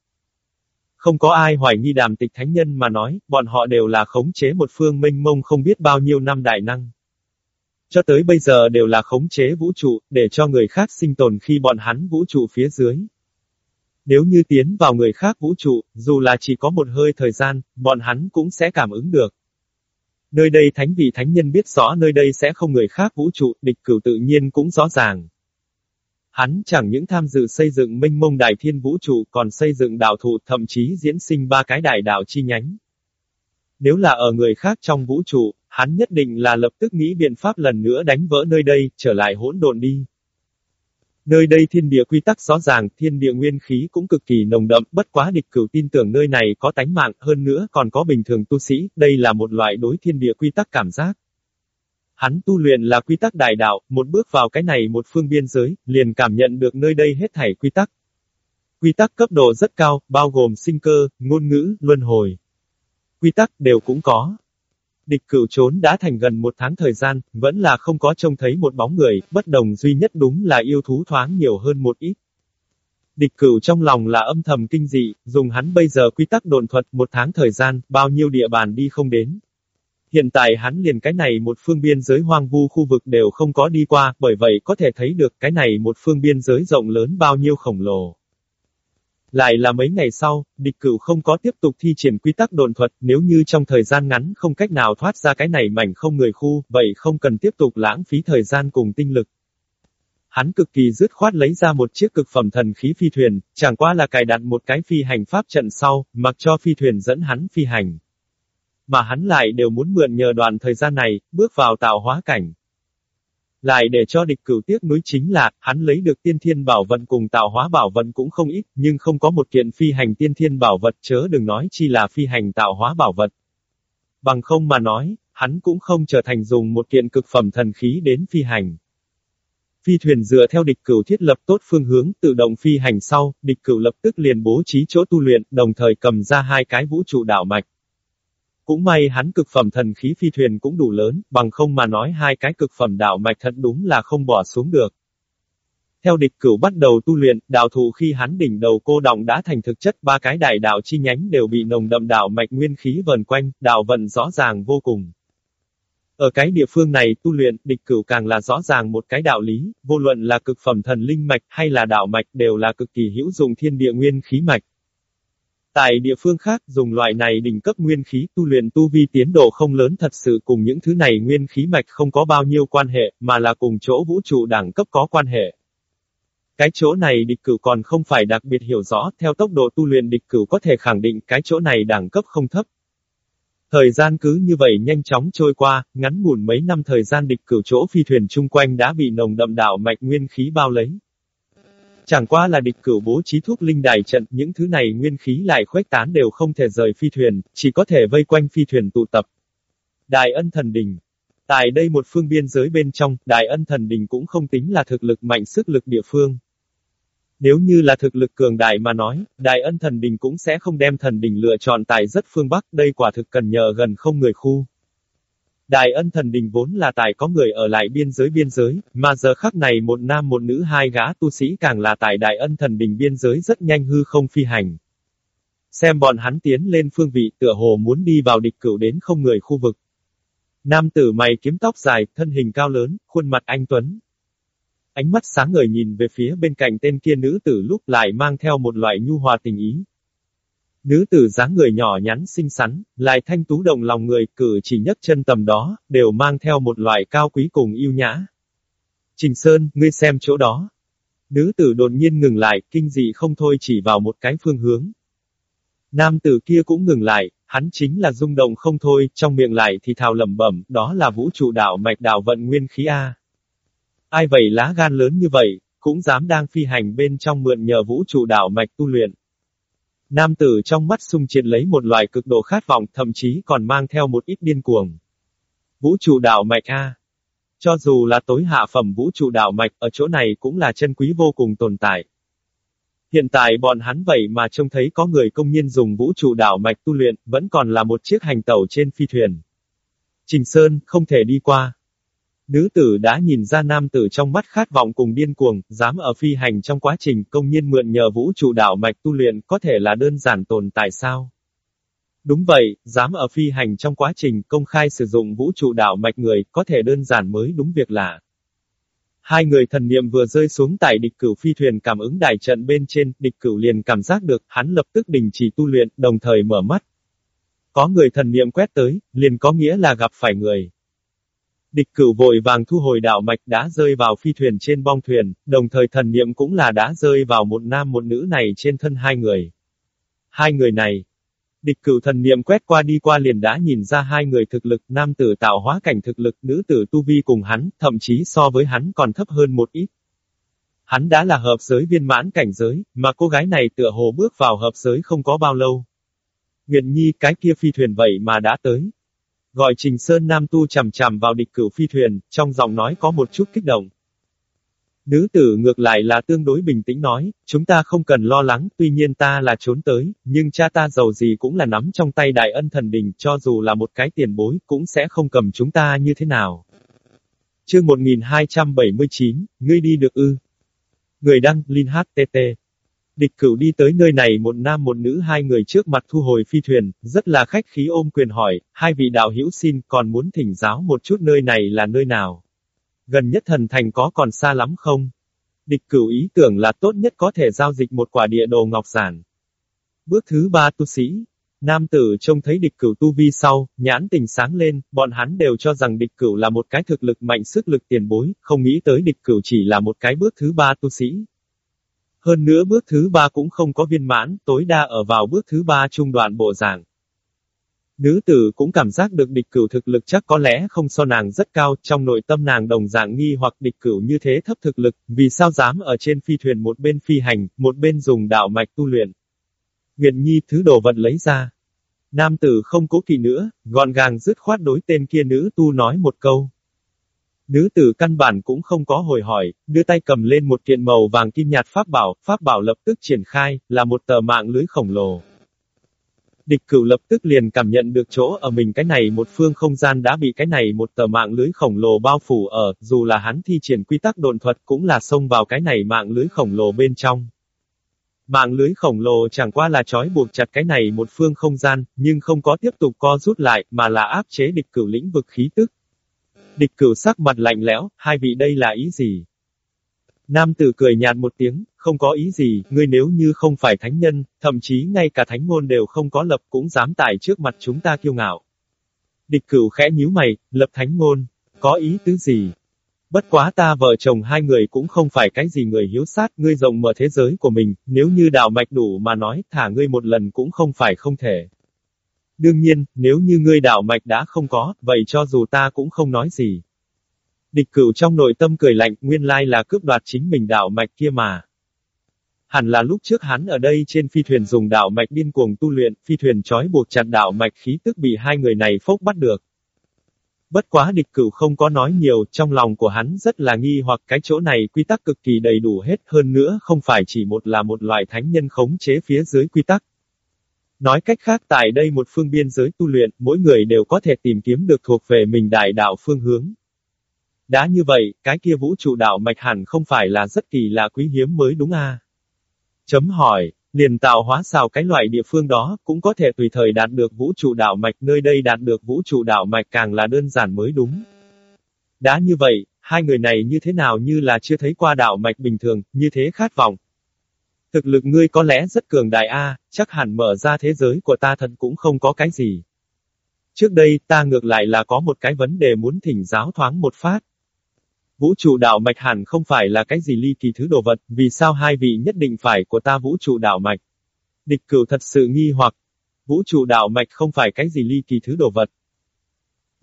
Không có ai hoài nghi đàm tịch thánh nhân mà nói, bọn họ đều là khống chế một phương minh mông không biết bao nhiêu năm đại năng. Cho tới bây giờ đều là khống chế vũ trụ, để cho người khác sinh tồn khi bọn hắn vũ trụ phía dưới. Nếu như tiến vào người khác vũ trụ, dù là chỉ có một hơi thời gian, bọn hắn cũng sẽ cảm ứng được. Nơi đây thánh vị thánh nhân biết rõ nơi đây sẽ không người khác vũ trụ, địch cửu tự nhiên cũng rõ ràng. Hắn chẳng những tham dự xây dựng minh mông đại thiên vũ trụ còn xây dựng đạo thụ thậm chí diễn sinh ba cái đại đạo chi nhánh. Nếu là ở người khác trong vũ trụ, hắn nhất định là lập tức nghĩ biện pháp lần nữa đánh vỡ nơi đây, trở lại hỗn độn đi. Nơi đây thiên địa quy tắc rõ ràng, thiên địa nguyên khí cũng cực kỳ nồng đậm, bất quá địch cửu tin tưởng nơi này có tánh mạng, hơn nữa còn có bình thường tu sĩ, đây là một loại đối thiên địa quy tắc cảm giác. Hắn tu luyện là quy tắc đại đạo, một bước vào cái này một phương biên giới, liền cảm nhận được nơi đây hết thảy quy tắc. Quy tắc cấp độ rất cao, bao gồm sinh cơ, ngôn ngữ, luân hồi. Quy tắc đều cũng có. Địch cửu trốn đã thành gần một tháng thời gian, vẫn là không có trông thấy một bóng người, bất đồng duy nhất đúng là yêu thú thoáng nhiều hơn một ít. Địch cửu trong lòng là âm thầm kinh dị, dùng hắn bây giờ quy tắc đồn thuật một tháng thời gian, bao nhiêu địa bàn đi không đến. Hiện tại hắn liền cái này một phương biên giới hoang vu khu vực đều không có đi qua, bởi vậy có thể thấy được cái này một phương biên giới rộng lớn bao nhiêu khổng lồ. Lại là mấy ngày sau, địch cửu không có tiếp tục thi triển quy tắc đồn thuật, nếu như trong thời gian ngắn không cách nào thoát ra cái này mảnh không người khu, vậy không cần tiếp tục lãng phí thời gian cùng tinh lực. Hắn cực kỳ dứt khoát lấy ra một chiếc cực phẩm thần khí phi thuyền, chẳng qua là cài đặt một cái phi hành pháp trận sau, mặc cho phi thuyền dẫn hắn phi hành. Mà hắn lại đều muốn mượn nhờ đoạn thời gian này, bước vào tạo hóa cảnh. Lại để cho địch cửu tiếc núi chính là, hắn lấy được tiên thiên bảo vận cùng tạo hóa bảo vận cũng không ít, nhưng không có một kiện phi hành tiên thiên bảo vật chớ đừng nói chi là phi hành tạo hóa bảo vật. Bằng không mà nói, hắn cũng không trở thành dùng một kiện cực phẩm thần khí đến phi hành. Phi thuyền dựa theo địch cửu thiết lập tốt phương hướng tự động phi hành sau, địch cửu lập tức liền bố trí chỗ tu luyện, đồng thời cầm ra hai cái vũ trụ đảo mạch. Cũng may hắn cực phẩm thần khí phi thuyền cũng đủ lớn, bằng không mà nói hai cái cực phẩm đạo mạch thật đúng là không bỏ xuống được. Theo địch cửu bắt đầu tu luyện, đạo thụ khi hắn đỉnh đầu cô động đã thành thực chất ba cái đại đạo chi nhánh đều bị nồng đậm đạo mạch nguyên khí vần quanh, đạo vận rõ ràng vô cùng. Ở cái địa phương này tu luyện, địch cửu càng là rõ ràng một cái đạo lý, vô luận là cực phẩm thần linh mạch hay là đạo mạch đều là cực kỳ hữu dụng thiên địa nguyên khí mạch. Tại địa phương khác, dùng loại này đỉnh cấp nguyên khí tu luyện tu vi tiến độ không lớn thật sự cùng những thứ này nguyên khí mạch không có bao nhiêu quan hệ, mà là cùng chỗ vũ trụ đẳng cấp có quan hệ. Cái chỗ này địch cửu còn không phải đặc biệt hiểu rõ, theo tốc độ tu luyện địch cửu có thể khẳng định cái chỗ này đẳng cấp không thấp. Thời gian cứ như vậy nhanh chóng trôi qua, ngắn ngủn mấy năm thời gian địch cửu chỗ phi thuyền chung quanh đã bị nồng đậm đạo mạch nguyên khí bao lấy. Chẳng qua là địch cửu bố trí thuốc linh đài trận, những thứ này nguyên khí lại khuếch tán đều không thể rời phi thuyền, chỉ có thể vây quanh phi thuyền tụ tập. Đại ân thần đình. Tại đây một phương biên giới bên trong, đại ân thần đình cũng không tính là thực lực mạnh sức lực địa phương. Nếu như là thực lực cường đại mà nói, đại ân thần đình cũng sẽ không đem thần đình lựa chọn tại rất phương Bắc, đây quả thực cần nhờ gần không người khu. Đại ân thần đình vốn là tại có người ở lại biên giới biên giới, mà giờ khắc này một nam một nữ hai gã tu sĩ càng là tại đại ân thần đình biên giới rất nhanh hư không phi hành. Xem bọn hắn tiến lên phương vị tựa hồ muốn đi vào địch cửu đến không người khu vực. Nam tử mày kiếm tóc dài, thân hình cao lớn, khuôn mặt anh Tuấn. Ánh mắt sáng ngời nhìn về phía bên cạnh tên kia nữ tử lúc lại mang theo một loại nhu hòa tình ý. Nữ tử dáng người nhỏ nhắn xinh xắn, lại thanh tú động lòng người, cử chỉ nhất chân tầm đó, đều mang theo một loại cao quý cùng yêu nhã. Trình Sơn, ngươi xem chỗ đó. Nữ tử đột nhiên ngừng lại, kinh dị không thôi chỉ vào một cái phương hướng. Nam tử kia cũng ngừng lại, hắn chính là rung động không thôi, trong miệng lại thì thào lẩm bẩm, đó là vũ trụ đạo mạch đạo vận nguyên khí A. Ai vậy lá gan lớn như vậy, cũng dám đang phi hành bên trong mượn nhờ vũ trụ đạo mạch tu luyện. Nam tử trong mắt sung triệt lấy một loại cực độ khát vọng, thậm chí còn mang theo một ít điên cuồng. Vũ trụ đạo mạch A. Cho dù là tối hạ phẩm vũ trụ đạo mạch, ở chỗ này cũng là chân quý vô cùng tồn tại. Hiện tại bọn hắn vậy mà trông thấy có người công nhiên dùng vũ trụ đạo mạch tu luyện, vẫn còn là một chiếc hành tàu trên phi thuyền. Trình Sơn, không thể đi qua. Nữ tử đã nhìn ra nam tử trong mắt khát vọng cùng điên cuồng, dám ở phi hành trong quá trình công nhiên mượn nhờ vũ trụ đạo mạch tu luyện có thể là đơn giản tồn tại sao? Đúng vậy, dám ở phi hành trong quá trình công khai sử dụng vũ trụ đạo mạch người có thể đơn giản mới đúng việc lạ. Hai người thần niệm vừa rơi xuống tại địch cửu phi thuyền cảm ứng đại trận bên trên, địch cửu liền cảm giác được, hắn lập tức đình chỉ tu luyện, đồng thời mở mắt. Có người thần niệm quét tới, liền có nghĩa là gặp phải người. Địch cửu vội vàng thu hồi đạo mạch đã rơi vào phi thuyền trên bong thuyền, đồng thời thần niệm cũng là đã rơi vào một nam một nữ này trên thân hai người. Hai người này. Địch cửu thần niệm quét qua đi qua liền đã nhìn ra hai người thực lực, nam tử tạo hóa cảnh thực lực, nữ tử tu vi cùng hắn, thậm chí so với hắn còn thấp hơn một ít. Hắn đã là hợp giới viên mãn cảnh giới, mà cô gái này tựa hồ bước vào hợp giới không có bao lâu. Nguyệt Nhi cái kia phi thuyền vậy mà đã tới, Gọi Trình Sơn Nam Tu chằm chằm vào địch cửu phi thuyền, trong giọng nói có một chút kích động. Nữ tử ngược lại là tương đối bình tĩnh nói, chúng ta không cần lo lắng, tuy nhiên ta là trốn tới, nhưng cha ta giàu gì cũng là nắm trong tay đại ân thần đình, cho dù là một cái tiền bối, cũng sẽ không cầm chúng ta như thế nào. Chương 1279, ngươi đi được ư. Người đăng, Linh HTT. Địch cửu đi tới nơi này một nam một nữ hai người trước mặt thu hồi phi thuyền, rất là khách khí ôm quyền hỏi, hai vị đạo hữu xin còn muốn thỉnh giáo một chút nơi này là nơi nào? Gần nhất thần thành có còn xa lắm không? Địch cửu ý tưởng là tốt nhất có thể giao dịch một quả địa đồ ngọc giản. Bước thứ ba tu sĩ. Nam tử trông thấy địch cửu tu vi sau, nhãn tình sáng lên, bọn hắn đều cho rằng địch cửu là một cái thực lực mạnh sức lực tiền bối, không nghĩ tới địch cửu chỉ là một cái bước thứ ba tu sĩ. Hơn nữa bước thứ ba cũng không có viên mãn, tối đa ở vào bước thứ ba trung đoạn bộ giảng Nữ tử cũng cảm giác được địch cửu thực lực chắc có lẽ không so nàng rất cao, trong nội tâm nàng đồng dạng nghi hoặc địch cửu như thế thấp thực lực, vì sao dám ở trên phi thuyền một bên phi hành, một bên dùng đạo mạch tu luyện. Nguyệt Nhi thứ đồ vật lấy ra. Nam tử không cố kỵ nữa, gọn gàng dứt khoát đối tên kia nữ tu nói một câu. Nữ tử căn bản cũng không có hồi hỏi, đưa tay cầm lên một kiện màu vàng kim nhạt pháp bảo, pháp bảo lập tức triển khai, là một tờ mạng lưới khổng lồ. Địch cửu lập tức liền cảm nhận được chỗ ở mình cái này một phương không gian đã bị cái này một tờ mạng lưới khổng lồ bao phủ ở, dù là hắn thi triển quy tắc độn thuật cũng là xông vào cái này mạng lưới khổng lồ bên trong. Mạng lưới khổng lồ chẳng qua là trói buộc chặt cái này một phương không gian, nhưng không có tiếp tục co rút lại, mà là áp chế địch cửu lĩnh vực khí tức. Địch cửu sắc mặt lạnh lẽo, hai vị đây là ý gì? Nam tử cười nhạt một tiếng, không có ý gì, ngươi nếu như không phải thánh nhân, thậm chí ngay cả thánh ngôn đều không có lập cũng dám tải trước mặt chúng ta kiêu ngạo. Địch cửu khẽ nhíu mày, lập thánh ngôn, có ý tứ gì? Bất quá ta vợ chồng hai người cũng không phải cái gì người hiếu sát, ngươi rộng mở thế giới của mình, nếu như đạo mạch đủ mà nói, thả ngươi một lần cũng không phải không thể. Đương nhiên, nếu như ngươi đạo mạch đã không có, vậy cho dù ta cũng không nói gì. Địch cửu trong nội tâm cười lạnh, nguyên lai là cướp đoạt chính mình đạo mạch kia mà. Hẳn là lúc trước hắn ở đây trên phi thuyền dùng đạo mạch điên cuồng tu luyện, phi thuyền trói buộc chặt đạo mạch khí tức bị hai người này phốc bắt được. Bất quá địch cửu không có nói nhiều, trong lòng của hắn rất là nghi hoặc cái chỗ này quy tắc cực kỳ đầy đủ hết hơn nữa không phải chỉ một là một loại thánh nhân khống chế phía dưới quy tắc. Nói cách khác tại đây một phương biên giới tu luyện, mỗi người đều có thể tìm kiếm được thuộc về mình đại đạo phương hướng. Đã như vậy, cái kia vũ trụ đạo mạch hẳn không phải là rất kỳ lạ quý hiếm mới đúng à? Chấm hỏi, liền tạo hóa sao cái loại địa phương đó, cũng có thể tùy thời đạt được vũ trụ đạo mạch, nơi đây đạt được vũ trụ đạo mạch càng là đơn giản mới đúng. Đã như vậy, hai người này như thế nào như là chưa thấy qua đạo mạch bình thường, như thế khát vọng. Thực lực ngươi có lẽ rất cường đại a, chắc hẳn mở ra thế giới của ta thật cũng không có cái gì. Trước đây, ta ngược lại là có một cái vấn đề muốn thỉnh giáo thoáng một phát. Vũ trụ đạo mạch hẳn không phải là cái gì ly kỳ thứ đồ vật, vì sao hai vị nhất định phải của ta vũ trụ đạo mạch? Địch cửu thật sự nghi hoặc, vũ trụ đạo mạch không phải cái gì ly kỳ thứ đồ vật.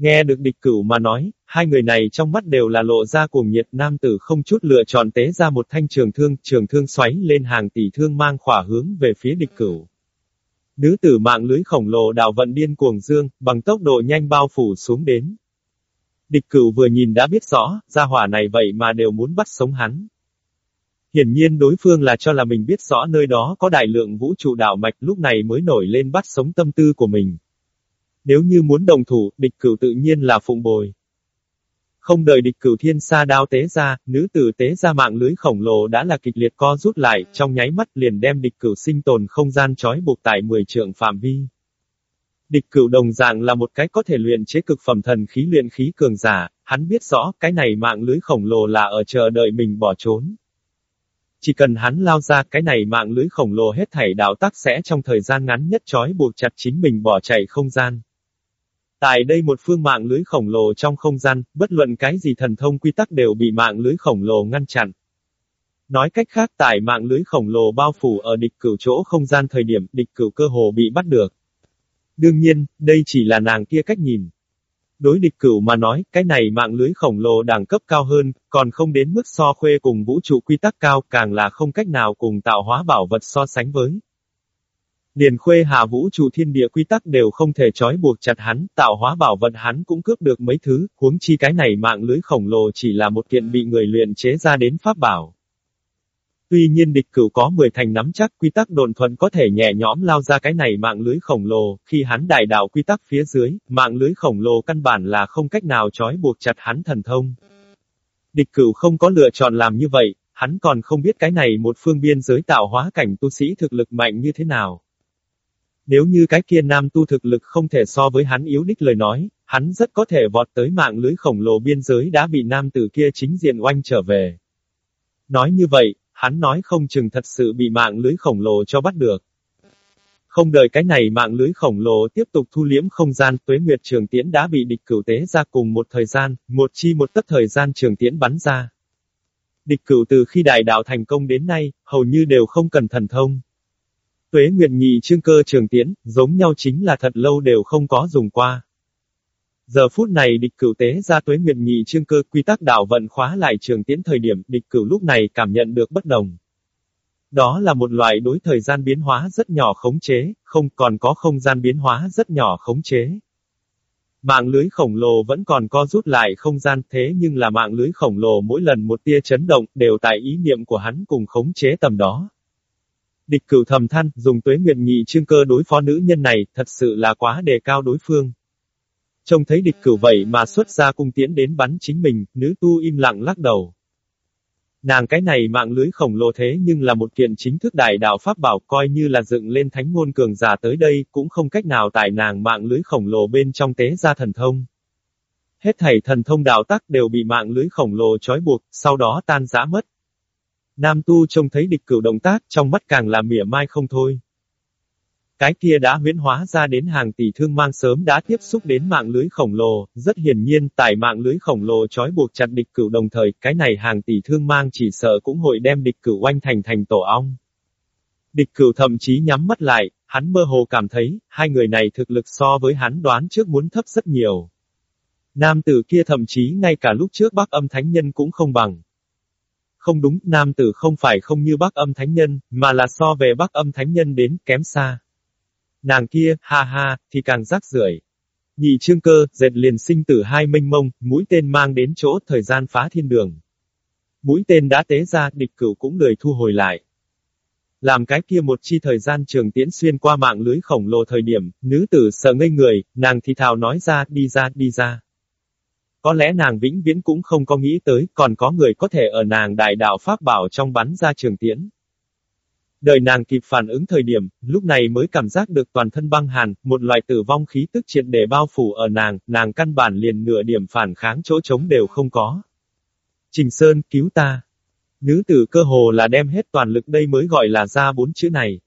Nghe được địch cửu mà nói, hai người này trong mắt đều là lộ ra cuồng nhiệt nam tử không chút lựa chọn tế ra một thanh trường thương, trường thương xoáy lên hàng tỷ thương mang khỏa hướng về phía địch cửu. Nữ tử mạng lưới khổng lồ đào vận điên cuồng dương, bằng tốc độ nhanh bao phủ xuống đến. Địch cửu vừa nhìn đã biết rõ, gia hỏa này vậy mà đều muốn bắt sống hắn. Hiển nhiên đối phương là cho là mình biết rõ nơi đó có đại lượng vũ trụ đạo mạch lúc này mới nổi lên bắt sống tâm tư của mình. Nếu như muốn đồng thủ, địch cửu tự nhiên là phụng bồi. Không đợi địch cửu thiên sa đao tế ra, nữ tử tế ra mạng lưới khổng lồ đã là kịch liệt co rút lại, trong nháy mắt liền đem địch cửu sinh tồn không gian trói buộc tại 10 trượng phạm vi. Địch cửu đồng dạng là một cái có thể luyện chế cực phẩm thần khí luyện khí cường giả, hắn biết rõ cái này mạng lưới khổng lồ là ở chờ đợi mình bỏ trốn. Chỉ cần hắn lao ra cái này mạng lưới khổng lồ hết thảy đạo tác sẽ trong thời gian ngắn nhất trói buộc chặt chính mình bỏ chạy không gian. Tại đây một phương mạng lưới khổng lồ trong không gian, bất luận cái gì thần thông quy tắc đều bị mạng lưới khổng lồ ngăn chặn. Nói cách khác tại mạng lưới khổng lồ bao phủ ở địch cửu chỗ không gian thời điểm địch cửu cơ hồ bị bắt được. Đương nhiên, đây chỉ là nàng kia cách nhìn. Đối địch cửu mà nói, cái này mạng lưới khổng lồ đẳng cấp cao hơn, còn không đến mức so khuê cùng vũ trụ quy tắc cao, càng là không cách nào cùng tạo hóa bảo vật so sánh với điền khuê hạ vũ trụ thiên địa quy tắc đều không thể trói buộc chặt hắn, tạo hóa bảo vận hắn cũng cướp được mấy thứ, huống chi cái này mạng lưới khổng lồ chỉ là một kiện bị người luyện chế ra đến pháp bảo. Tuy nhiên địch cửu có 10 thành nắm chắc quy tắc đồn thuần có thể nhẹ nhõm lao ra cái này mạng lưới khổng lồ, khi hắn đại đạo quy tắc phía dưới, mạng lưới khổng lồ căn bản là không cách nào trói buộc chặt hắn thần thông. Địch cửu không có lựa chọn làm như vậy, hắn còn không biết cái này một phương biên giới tạo hóa cảnh tu sĩ thực lực mạnh như thế nào. Nếu như cái kia nam tu thực lực không thể so với hắn yếu đích lời nói, hắn rất có thể vọt tới mạng lưới khổng lồ biên giới đã bị nam tử kia chính diện oanh trở về. Nói như vậy, hắn nói không chừng thật sự bị mạng lưới khổng lồ cho bắt được. Không đợi cái này mạng lưới khổng lồ tiếp tục thu liễm không gian, tuế nguyệt trường tiễn đã bị địch cửu tế ra cùng một thời gian, một chi một tất thời gian trường tiễn bắn ra. Địch cửu từ khi đại đạo thành công đến nay, hầu như đều không cần thần thông. Tuế nguyệt nhị trương cơ trường tiễn, giống nhau chính là thật lâu đều không có dùng qua. Giờ phút này địch cửu tế ra tuế nguyệt nhị trương cơ quy tắc đạo vận khóa lại trường tiễn thời điểm địch cửu lúc này cảm nhận được bất đồng. Đó là một loại đối thời gian biến hóa rất nhỏ khống chế, không còn có không gian biến hóa rất nhỏ khống chế. Mạng lưới khổng lồ vẫn còn co rút lại không gian thế nhưng là mạng lưới khổng lồ mỗi lần một tia chấn động đều tại ý niệm của hắn cùng khống chế tầm đó. Địch cửu thầm than, dùng tuế nguyệt nhị trương cơ đối phó nữ nhân này, thật sự là quá đề cao đối phương. Trông thấy địch cửu vậy mà xuất ra cung tiễn đến bắn chính mình, nữ tu im lặng lắc đầu. Nàng cái này mạng lưới khổng lồ thế nhưng là một kiện chính thức đại đạo pháp bảo coi như là dựng lên thánh ngôn cường giả tới đây cũng không cách nào tại nàng mạng lưới khổng lồ bên trong tế ra thần thông. Hết thảy thần thông đạo tắc đều bị mạng lưới khổng lồ trói buộc, sau đó tan rã mất. Nam tu trông thấy địch cửu động tác trong mắt càng là mỉa mai không thôi. Cái kia đã huyễn hóa ra đến hàng tỷ thương mang sớm đã tiếp xúc đến mạng lưới khổng lồ, rất hiển nhiên tại mạng lưới khổng lồ trói buộc chặt địch cửu đồng thời, cái này hàng tỷ thương mang chỉ sợ cũng hội đem địch cửu oanh thành thành tổ ong. Địch cửu thậm chí nhắm mắt lại, hắn mơ hồ cảm thấy, hai người này thực lực so với hắn đoán trước muốn thấp rất nhiều. Nam tử kia thậm chí ngay cả lúc trước bác âm thánh nhân cũng không bằng. Không đúng, nam tử không phải không như bác âm thánh nhân, mà là so về bác âm thánh nhân đến kém xa. Nàng kia, ha ha, thì càng rác rưởi. Nhị trương cơ, dệt liền sinh tử hai minh mông, mũi tên mang đến chỗ thời gian phá thiên đường. Mũi tên đã tế ra, địch cửu cũng lười thu hồi lại. Làm cái kia một chi thời gian trường tiễn xuyên qua mạng lưới khổng lồ thời điểm, nữ tử sợ ngây người, nàng thì thào nói ra, đi ra, đi ra. Có lẽ nàng vĩnh viễn cũng không có nghĩ tới, còn có người có thể ở nàng đại đạo Pháp bảo trong bắn ra trường tiễn. Đợi nàng kịp phản ứng thời điểm, lúc này mới cảm giác được toàn thân băng hàn, một loại tử vong khí tức triệt để bao phủ ở nàng, nàng căn bản liền nửa điểm phản kháng chỗ trống đều không có. Trình Sơn, cứu ta. Nữ tử cơ hồ là đem hết toàn lực đây mới gọi là ra bốn chữ này.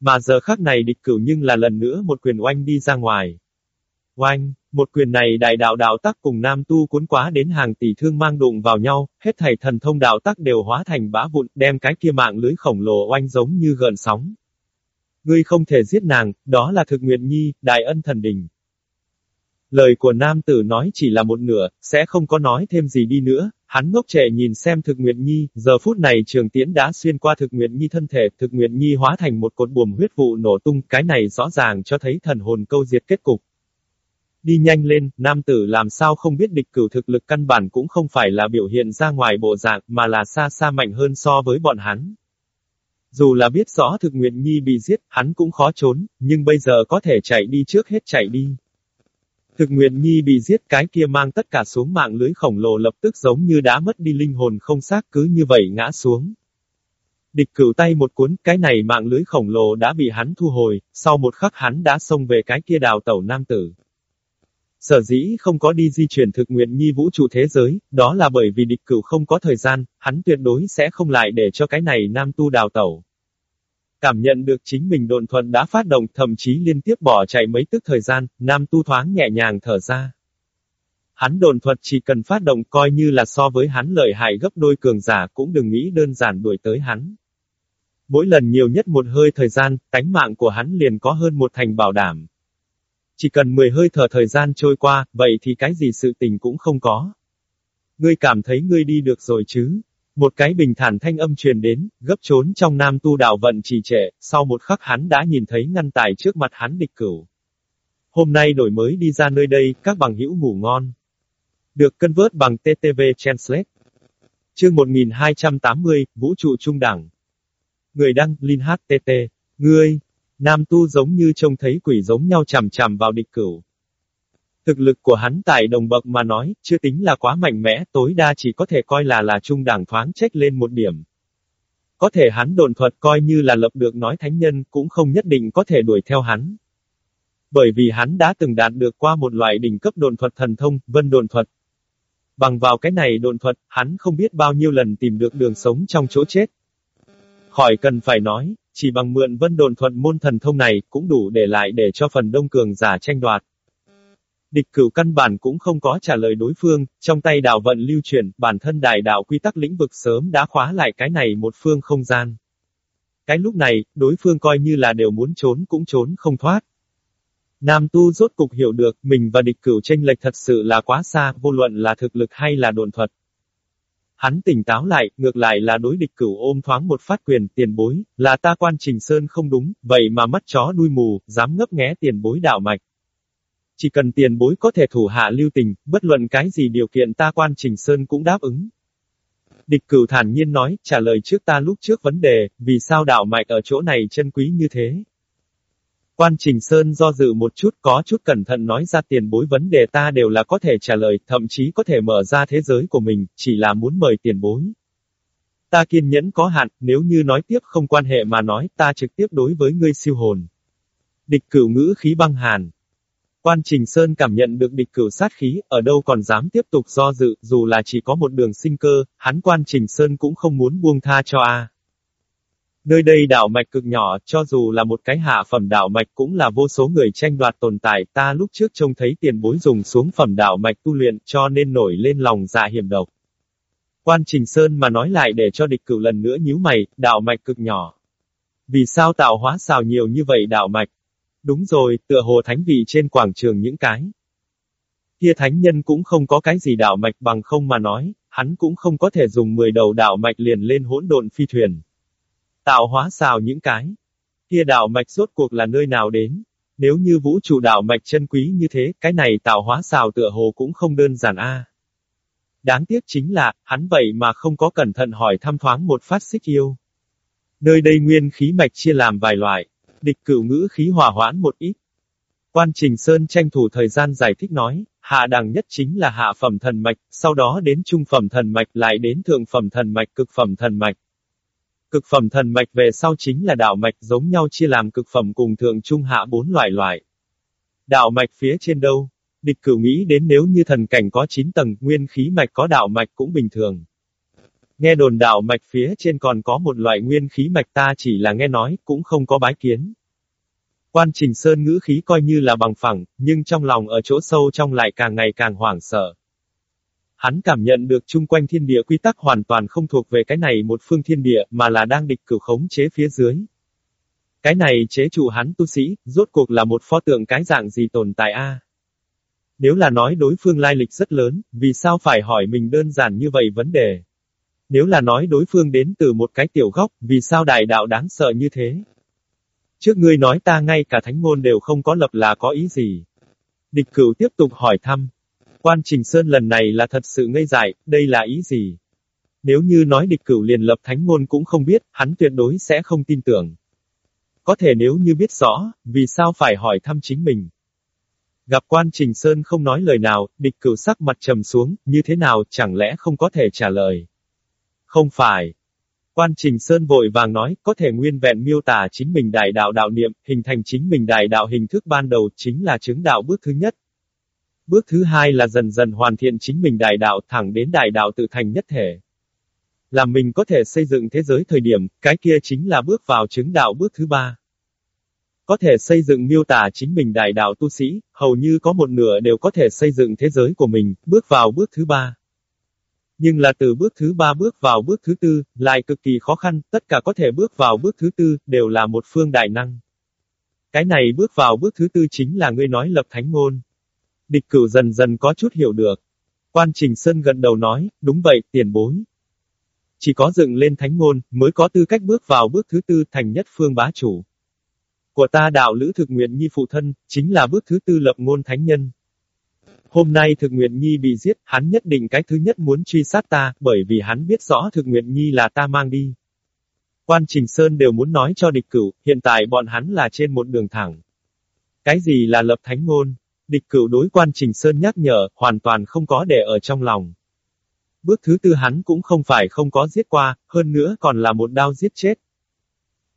Mà giờ khắc này địch cửu nhưng là lần nữa một quyền oanh đi ra ngoài. Oanh! Một quyền này đại đạo đạo tắc cùng nam tu cuốn quá đến hàng tỷ thương mang đụng vào nhau, hết thảy thần thông đạo tắc đều hóa thành bã vụn, đem cái kia mạng lưới khổng lồ oanh giống như gợn sóng. Ngươi không thể giết nàng, đó là thực nguyện nhi, đại ân thần đình. Lời của nam tử nói chỉ là một nửa, sẽ không có nói thêm gì đi nữa, hắn ngốc trẻ nhìn xem thực nguyện nhi, giờ phút này trường tiễn đã xuyên qua thực nguyện nhi thân thể, thực nguyện nhi hóa thành một cột buồm huyết vụ nổ tung, cái này rõ ràng cho thấy thần hồn câu diệt kết cục. Đi nhanh lên, nam tử làm sao không biết địch cửu thực lực căn bản cũng không phải là biểu hiện ra ngoài bộ dạng, mà là xa xa mạnh hơn so với bọn hắn. Dù là biết rõ thực nguyện nhi bị giết, hắn cũng khó trốn, nhưng bây giờ có thể chạy đi trước hết chạy đi. Thực nguyện nhi bị giết cái kia mang tất cả xuống mạng lưới khổng lồ lập tức giống như đã mất đi linh hồn không xác cứ như vậy ngã xuống. Địch cửu tay một cuốn, cái này mạng lưới khổng lồ đã bị hắn thu hồi, sau một khắc hắn đã xông về cái kia đào tẩu nam tử. Sở dĩ không có đi di chuyển thực nguyện nhi vũ trụ thế giới, đó là bởi vì địch cửu không có thời gian, hắn tuyệt đối sẽ không lại để cho cái này nam tu đào tẩu. Cảm nhận được chính mình độn thuận đã phát động thậm chí liên tiếp bỏ chạy mấy tức thời gian, nam tu thoáng nhẹ nhàng thở ra. Hắn đồn thuật chỉ cần phát động coi như là so với hắn lợi hại gấp đôi cường giả cũng đừng nghĩ đơn giản đuổi tới hắn. Mỗi lần nhiều nhất một hơi thời gian, tánh mạng của hắn liền có hơn một thành bảo đảm. Chỉ cần 10 hơi thở thời gian trôi qua, vậy thì cái gì sự tình cũng không có. Ngươi cảm thấy ngươi đi được rồi chứ? Một cái bình thản thanh âm truyền đến, gấp trốn trong nam tu đạo vận trì trệ, sau một khắc hắn đã nhìn thấy ngăn tài trước mặt hắn địch cửu. Hôm nay đổi mới đi ra nơi đây, các bằng hữu ngủ ngon. Được cân vớt bằng TTV Translate. Chương 1280, Vũ trụ trung đẳng. Người đăng, Linh HTT. Ngươi, Nam tu giống như trông thấy quỷ giống nhau chằm chằm vào địch cửu. Thực lực của hắn tại đồng bậc mà nói, chưa tính là quá mạnh mẽ, tối đa chỉ có thể coi là là trung đẳng thoáng trách lên một điểm. Có thể hắn đồn thuật coi như là lập được nói thánh nhân, cũng không nhất định có thể đuổi theo hắn. Bởi vì hắn đã từng đạt được qua một loại đỉnh cấp đồn thuật thần thông, vân đồn thuật. Bằng vào cái này đồn thuật, hắn không biết bao nhiêu lần tìm được đường sống trong chỗ chết. Khỏi cần phải nói, chỉ bằng mượn vân đồn thuận môn thần thông này, cũng đủ để lại để cho phần đông cường giả tranh đoạt. Địch cửu căn bản cũng không có trả lời đối phương, trong tay đạo vận lưu chuyển, bản thân đại đạo quy tắc lĩnh vực sớm đã khóa lại cái này một phương không gian. Cái lúc này, đối phương coi như là đều muốn trốn cũng trốn không thoát. Nam tu rốt cục hiểu được, mình và địch cửu tranh lệch thật sự là quá xa, vô luận là thực lực hay là đồn thuật. Hắn tỉnh táo lại, ngược lại là đối địch cửu ôm thoáng một phát quyền, tiền bối, là ta quan trình sơn không đúng, vậy mà mắt chó đuôi mù, dám ngấp nghé tiền bối đạo mạch. Chỉ cần tiền bối có thể thủ hạ lưu tình, bất luận cái gì điều kiện ta quan trình sơn cũng đáp ứng. Địch cửu thản nhiên nói, trả lời trước ta lúc trước vấn đề, vì sao đạo mạch ở chỗ này chân quý như thế. Quan Trình Sơn do dự một chút có chút cẩn thận nói ra tiền bối vấn đề ta đều là có thể trả lời, thậm chí có thể mở ra thế giới của mình, chỉ là muốn mời tiền bối. Ta kiên nhẫn có hạn, nếu như nói tiếp không quan hệ mà nói, ta trực tiếp đối với ngươi siêu hồn. Địch cửu ngữ khí băng hàn. Quan Trình Sơn cảm nhận được địch cửu sát khí, ở đâu còn dám tiếp tục do dự, dù là chỉ có một đường sinh cơ, hắn Quan Trình Sơn cũng không muốn buông tha cho A. Nơi đây đạo mạch cực nhỏ, cho dù là một cái hạ phẩm đạo mạch cũng là vô số người tranh đoạt tồn tại, ta lúc trước trông thấy tiền bối dùng xuống phẩm đạo mạch tu luyện, cho nên nổi lên lòng dạ hiểm độc. Quan Trình Sơn mà nói lại để cho địch cửu lần nữa nhíu mày, đạo mạch cực nhỏ. Vì sao tạo hóa xào nhiều như vậy đạo mạch? Đúng rồi, tựa hồ thánh vị trên quảng trường những cái. Kia thánh nhân cũng không có cái gì đạo mạch bằng không mà nói, hắn cũng không có thể dùng 10 đầu đạo mạch liền lên hỗn độn phi thuyền. Tạo hóa xào những cái. Kia đạo mạch rốt cuộc là nơi nào đến? Nếu như vũ trụ đạo mạch chân quý như thế, cái này tạo hóa xào tựa hồ cũng không đơn giản a. Đáng tiếc chính là, hắn vậy mà không có cẩn thận hỏi thăm thoáng một phát xích yêu. Nơi đây nguyên khí mạch chia làm vài loại, địch cửu ngữ khí hòa hoãn một ít. Quan Trình Sơn tranh thủ thời gian giải thích nói, hạ đẳng nhất chính là hạ phẩm thần mạch, sau đó đến trung phẩm thần mạch lại đến thượng phẩm thần mạch cực phẩm thần mạch. Cực phẩm thần mạch về sau chính là đạo mạch giống nhau chia làm cực phẩm cùng thượng trung hạ bốn loại loại. Đạo mạch phía trên đâu? Địch cửu nghĩ đến nếu như thần cảnh có 9 tầng, nguyên khí mạch có đạo mạch cũng bình thường. Nghe đồn đạo mạch phía trên còn có một loại nguyên khí mạch ta chỉ là nghe nói, cũng không có bái kiến. Quan Trình Sơn ngữ khí coi như là bằng phẳng, nhưng trong lòng ở chỗ sâu trong lại càng ngày càng hoảng sợ. Hắn cảm nhận được chung quanh thiên địa quy tắc hoàn toàn không thuộc về cái này một phương thiên địa, mà là đang địch cửu khống chế phía dưới. Cái này chế trụ hắn tu sĩ, rốt cuộc là một pho tượng cái dạng gì tồn tại a? Nếu là nói đối phương lai lịch rất lớn, vì sao phải hỏi mình đơn giản như vậy vấn đề? Nếu là nói đối phương đến từ một cái tiểu góc, vì sao đại đạo đáng sợ như thế? Trước ngươi nói ta ngay cả thánh ngôn đều không có lập là có ý gì? Địch cửu tiếp tục hỏi thăm, Quan Trình Sơn lần này là thật sự ngây dại, đây là ý gì? Nếu như nói địch cửu liền lập thánh ngôn cũng không biết, hắn tuyệt đối sẽ không tin tưởng. Có thể nếu như biết rõ, vì sao phải hỏi thăm chính mình? Gặp quan Trình Sơn không nói lời nào, địch cửu sắc mặt trầm xuống, như thế nào, chẳng lẽ không có thể trả lời? Không phải. Quan Trình Sơn vội vàng nói, có thể nguyên vẹn miêu tả chính mình đại đạo đạo niệm, hình thành chính mình đại đạo hình thức ban đầu chính là chứng đạo bước thứ nhất. Bước thứ hai là dần dần hoàn thiện chính mình đại đạo thẳng đến đại đạo tự thành nhất thể. Làm mình có thể xây dựng thế giới thời điểm, cái kia chính là bước vào chứng đạo bước thứ ba. Có thể xây dựng miêu tả chính mình đại đạo tu sĩ, hầu như có một nửa đều có thể xây dựng thế giới của mình, bước vào bước thứ ba. Nhưng là từ bước thứ ba bước vào bước thứ tư, lại cực kỳ khó khăn, tất cả có thể bước vào bước thứ tư, đều là một phương đại năng. Cái này bước vào bước thứ tư chính là ngươi nói lập thánh ngôn. Địch cửu dần dần có chút hiểu được. Quan Trình Sơn gần đầu nói, đúng vậy, tiền bối. Chỉ có dựng lên thánh ngôn, mới có tư cách bước vào bước thứ tư thành nhất phương bá chủ. Của ta đạo lữ thực nguyện nhi phụ thân, chính là bước thứ tư lập ngôn thánh nhân. Hôm nay thực nguyện nhi bị giết, hắn nhất định cái thứ nhất muốn truy sát ta, bởi vì hắn biết rõ thực nguyện nhi là ta mang đi. Quan Trình Sơn đều muốn nói cho địch cửu, hiện tại bọn hắn là trên một đường thẳng. Cái gì là lập thánh ngôn? Địch cửu đối quan Trình Sơn nhắc nhở, hoàn toàn không có để ở trong lòng. Bước thứ tư hắn cũng không phải không có giết qua, hơn nữa còn là một đao giết chết.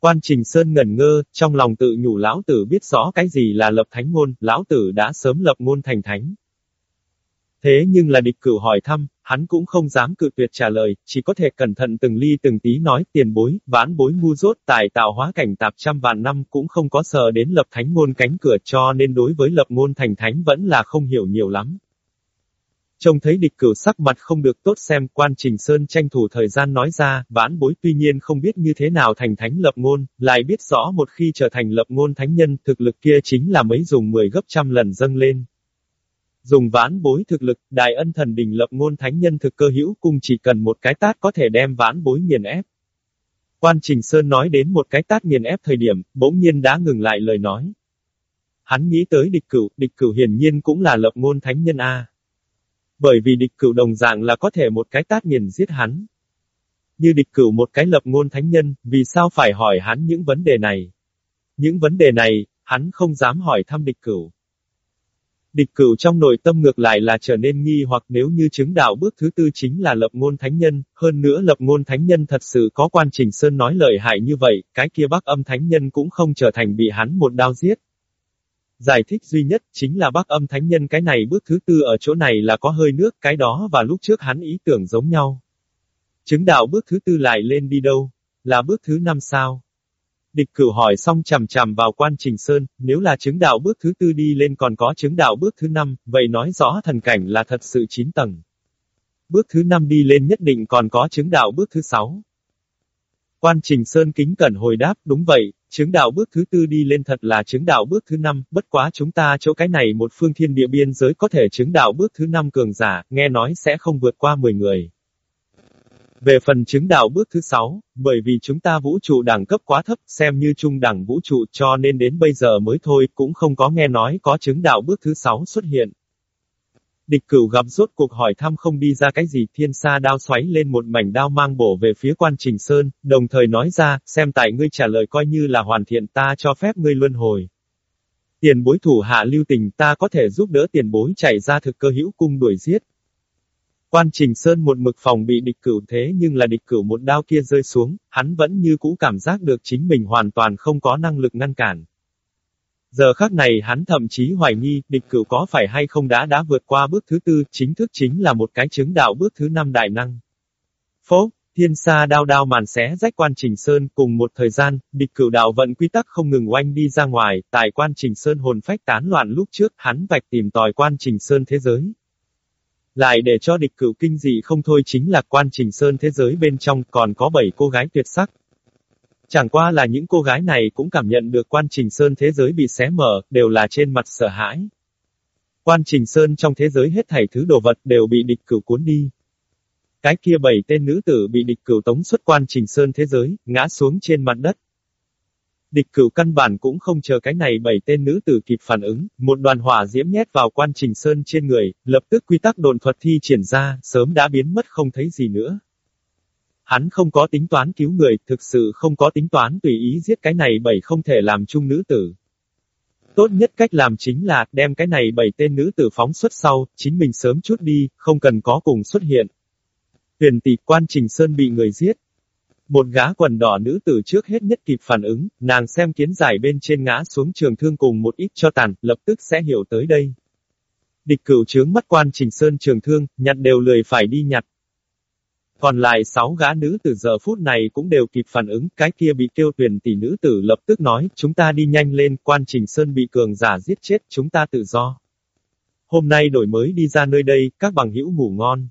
Quan Trình Sơn ngẩn ngơ, trong lòng tự nhủ lão tử biết rõ cái gì là lập thánh ngôn, lão tử đã sớm lập ngôn thành thánh. Thế nhưng là địch cửu hỏi thăm, hắn cũng không dám cự tuyệt trả lời, chỉ có thể cẩn thận từng ly từng tí nói tiền bối, ván bối ngu dốt tài tạo hóa cảnh tạp trăm vạn năm cũng không có sợ đến lập thánh ngôn cánh cửa cho nên đối với lập ngôn thành thánh vẫn là không hiểu nhiều lắm. Trông thấy địch cửu sắc mặt không được tốt xem, quan Trình Sơn tranh thủ thời gian nói ra, vãn bối tuy nhiên không biết như thế nào thành thánh lập ngôn, lại biết rõ một khi trở thành lập ngôn thánh nhân, thực lực kia chính là mấy dùng 10 gấp trăm lần dâng lên. Dùng vãn bối thực lực, đại ân thần đình lập ngôn thánh nhân thực cơ hữu cung chỉ cần một cái tát có thể đem vãn bối nghiền ép. Quan Trình Sơn nói đến một cái tát nghiền ép thời điểm, bỗng nhiên đã ngừng lại lời nói. Hắn nghĩ tới địch cửu, địch cửu hiển nhiên cũng là lập ngôn thánh nhân A. Bởi vì địch cửu đồng dạng là có thể một cái tát nghiền giết hắn. Như địch cửu một cái lập ngôn thánh nhân, vì sao phải hỏi hắn những vấn đề này? Những vấn đề này, hắn không dám hỏi thăm địch cửu. Địch cửu trong nội tâm ngược lại là trở nên nghi hoặc nếu như chứng đạo bước thứ tư chính là lập ngôn thánh nhân, hơn nữa lập ngôn thánh nhân thật sự có quan trình sơn nói lời hại như vậy, cái kia bắc âm thánh nhân cũng không trở thành bị hắn một đao giết. Giải thích duy nhất chính là bắc âm thánh nhân cái này bước thứ tư ở chỗ này là có hơi nước cái đó và lúc trước hắn ý tưởng giống nhau. Chứng đạo bước thứ tư lại lên đi đâu? Là bước thứ năm sao? Địch cửu hỏi xong chằm chằm vào quan trình sơn, nếu là chứng đạo bước thứ tư đi lên còn có chứng đạo bước thứ năm, vậy nói rõ thần cảnh là thật sự chín tầng. Bước thứ năm đi lên nhất định còn có chứng đạo bước thứ sáu. Quan trình sơn kính cẩn hồi đáp, đúng vậy, chứng đạo bước thứ tư đi lên thật là chứng đạo bước thứ năm, bất quá chúng ta chỗ cái này một phương thiên địa biên giới có thể chứng đạo bước thứ năm cường giả, nghe nói sẽ không vượt qua 10 người. Về phần chứng đạo bước thứ sáu, bởi vì chúng ta vũ trụ đẳng cấp quá thấp, xem như trung đẳng vũ trụ cho nên đến bây giờ mới thôi, cũng không có nghe nói có chứng đạo bước thứ sáu xuất hiện. Địch cửu gặp rốt cuộc hỏi thăm không đi ra cái gì thiên sa đao xoáy lên một mảnh đao mang bổ về phía quan trình sơn, đồng thời nói ra, xem tại ngươi trả lời coi như là hoàn thiện ta cho phép ngươi luân hồi. Tiền bối thủ hạ lưu tình ta có thể giúp đỡ tiền bối chạy ra thực cơ hữu cung đuổi giết, Quan Trình Sơn một mực phòng bị địch cửu thế nhưng là địch cửu một đao kia rơi xuống, hắn vẫn như cũ cảm giác được chính mình hoàn toàn không có năng lực ngăn cản. Giờ khắc này hắn thậm chí hoài nghi, địch cửu có phải hay không đã đã vượt qua bước thứ tư, chính thức chính là một cái chứng đạo bước thứ năm đại năng. Phố, thiên sa đao đao màn xé rách quan trình sơn cùng một thời gian, địch cửu đạo vận quy tắc không ngừng oanh đi ra ngoài, tại quan trình sơn hồn phách tán loạn lúc trước, hắn vạch tìm tòi quan trình sơn thế giới, lại để cho địch cửu kinh dị không thôi chính là quan trình sơn thế giới bên trong còn có bảy cô gái tuyệt sắc. Chẳng qua là những cô gái này cũng cảm nhận được quan trình sơn thế giới bị xé mở, đều là trên mặt sợ hãi. Quan trình sơn trong thế giới hết thảy thứ đồ vật đều bị địch cửu cuốn đi. Cái kia bảy tên nữ tử bị địch cửu tống xuất quan trình sơn thế giới, ngã xuống trên mặt đất. Địch cửu căn bản cũng không chờ cái này bảy tên nữ tử kịp phản ứng, một đoàn hỏa diễm nhét vào quan trình sơn trên người, lập tức quy tắc đồn thuật thi triển ra, sớm đã biến mất không thấy gì nữa. Hắn không có tính toán cứu người, thực sự không có tính toán tùy ý giết cái này bảy không thể làm chung nữ tử. Tốt nhất cách làm chính là, đem cái này bảy tên nữ tử phóng xuất sau, chính mình sớm chút đi, không cần có cùng xuất hiện. Huyền tỷ quan trình sơn bị người giết, một gã quần đỏ nữ tử trước hết nhất kịp phản ứng, nàng xem kiến giải bên trên ngã xuống trường thương cùng một ít cho tàn, lập tức sẽ hiểu tới đây. Địch cửu trướng mắt quan trình sơn trường thương, nhặt đều lười phải đi nhặt. Còn lại sáu gã nữ từ giờ phút này cũng đều kịp phản ứng, cái kia bị kêu tuyển tỷ nữ tử lập tức nói, chúng ta đi nhanh lên, quan trình sơn bị cường giả giết chết, chúng ta tự do. Hôm nay đổi mới đi ra nơi đây, các bằng hữu ngủ ngon.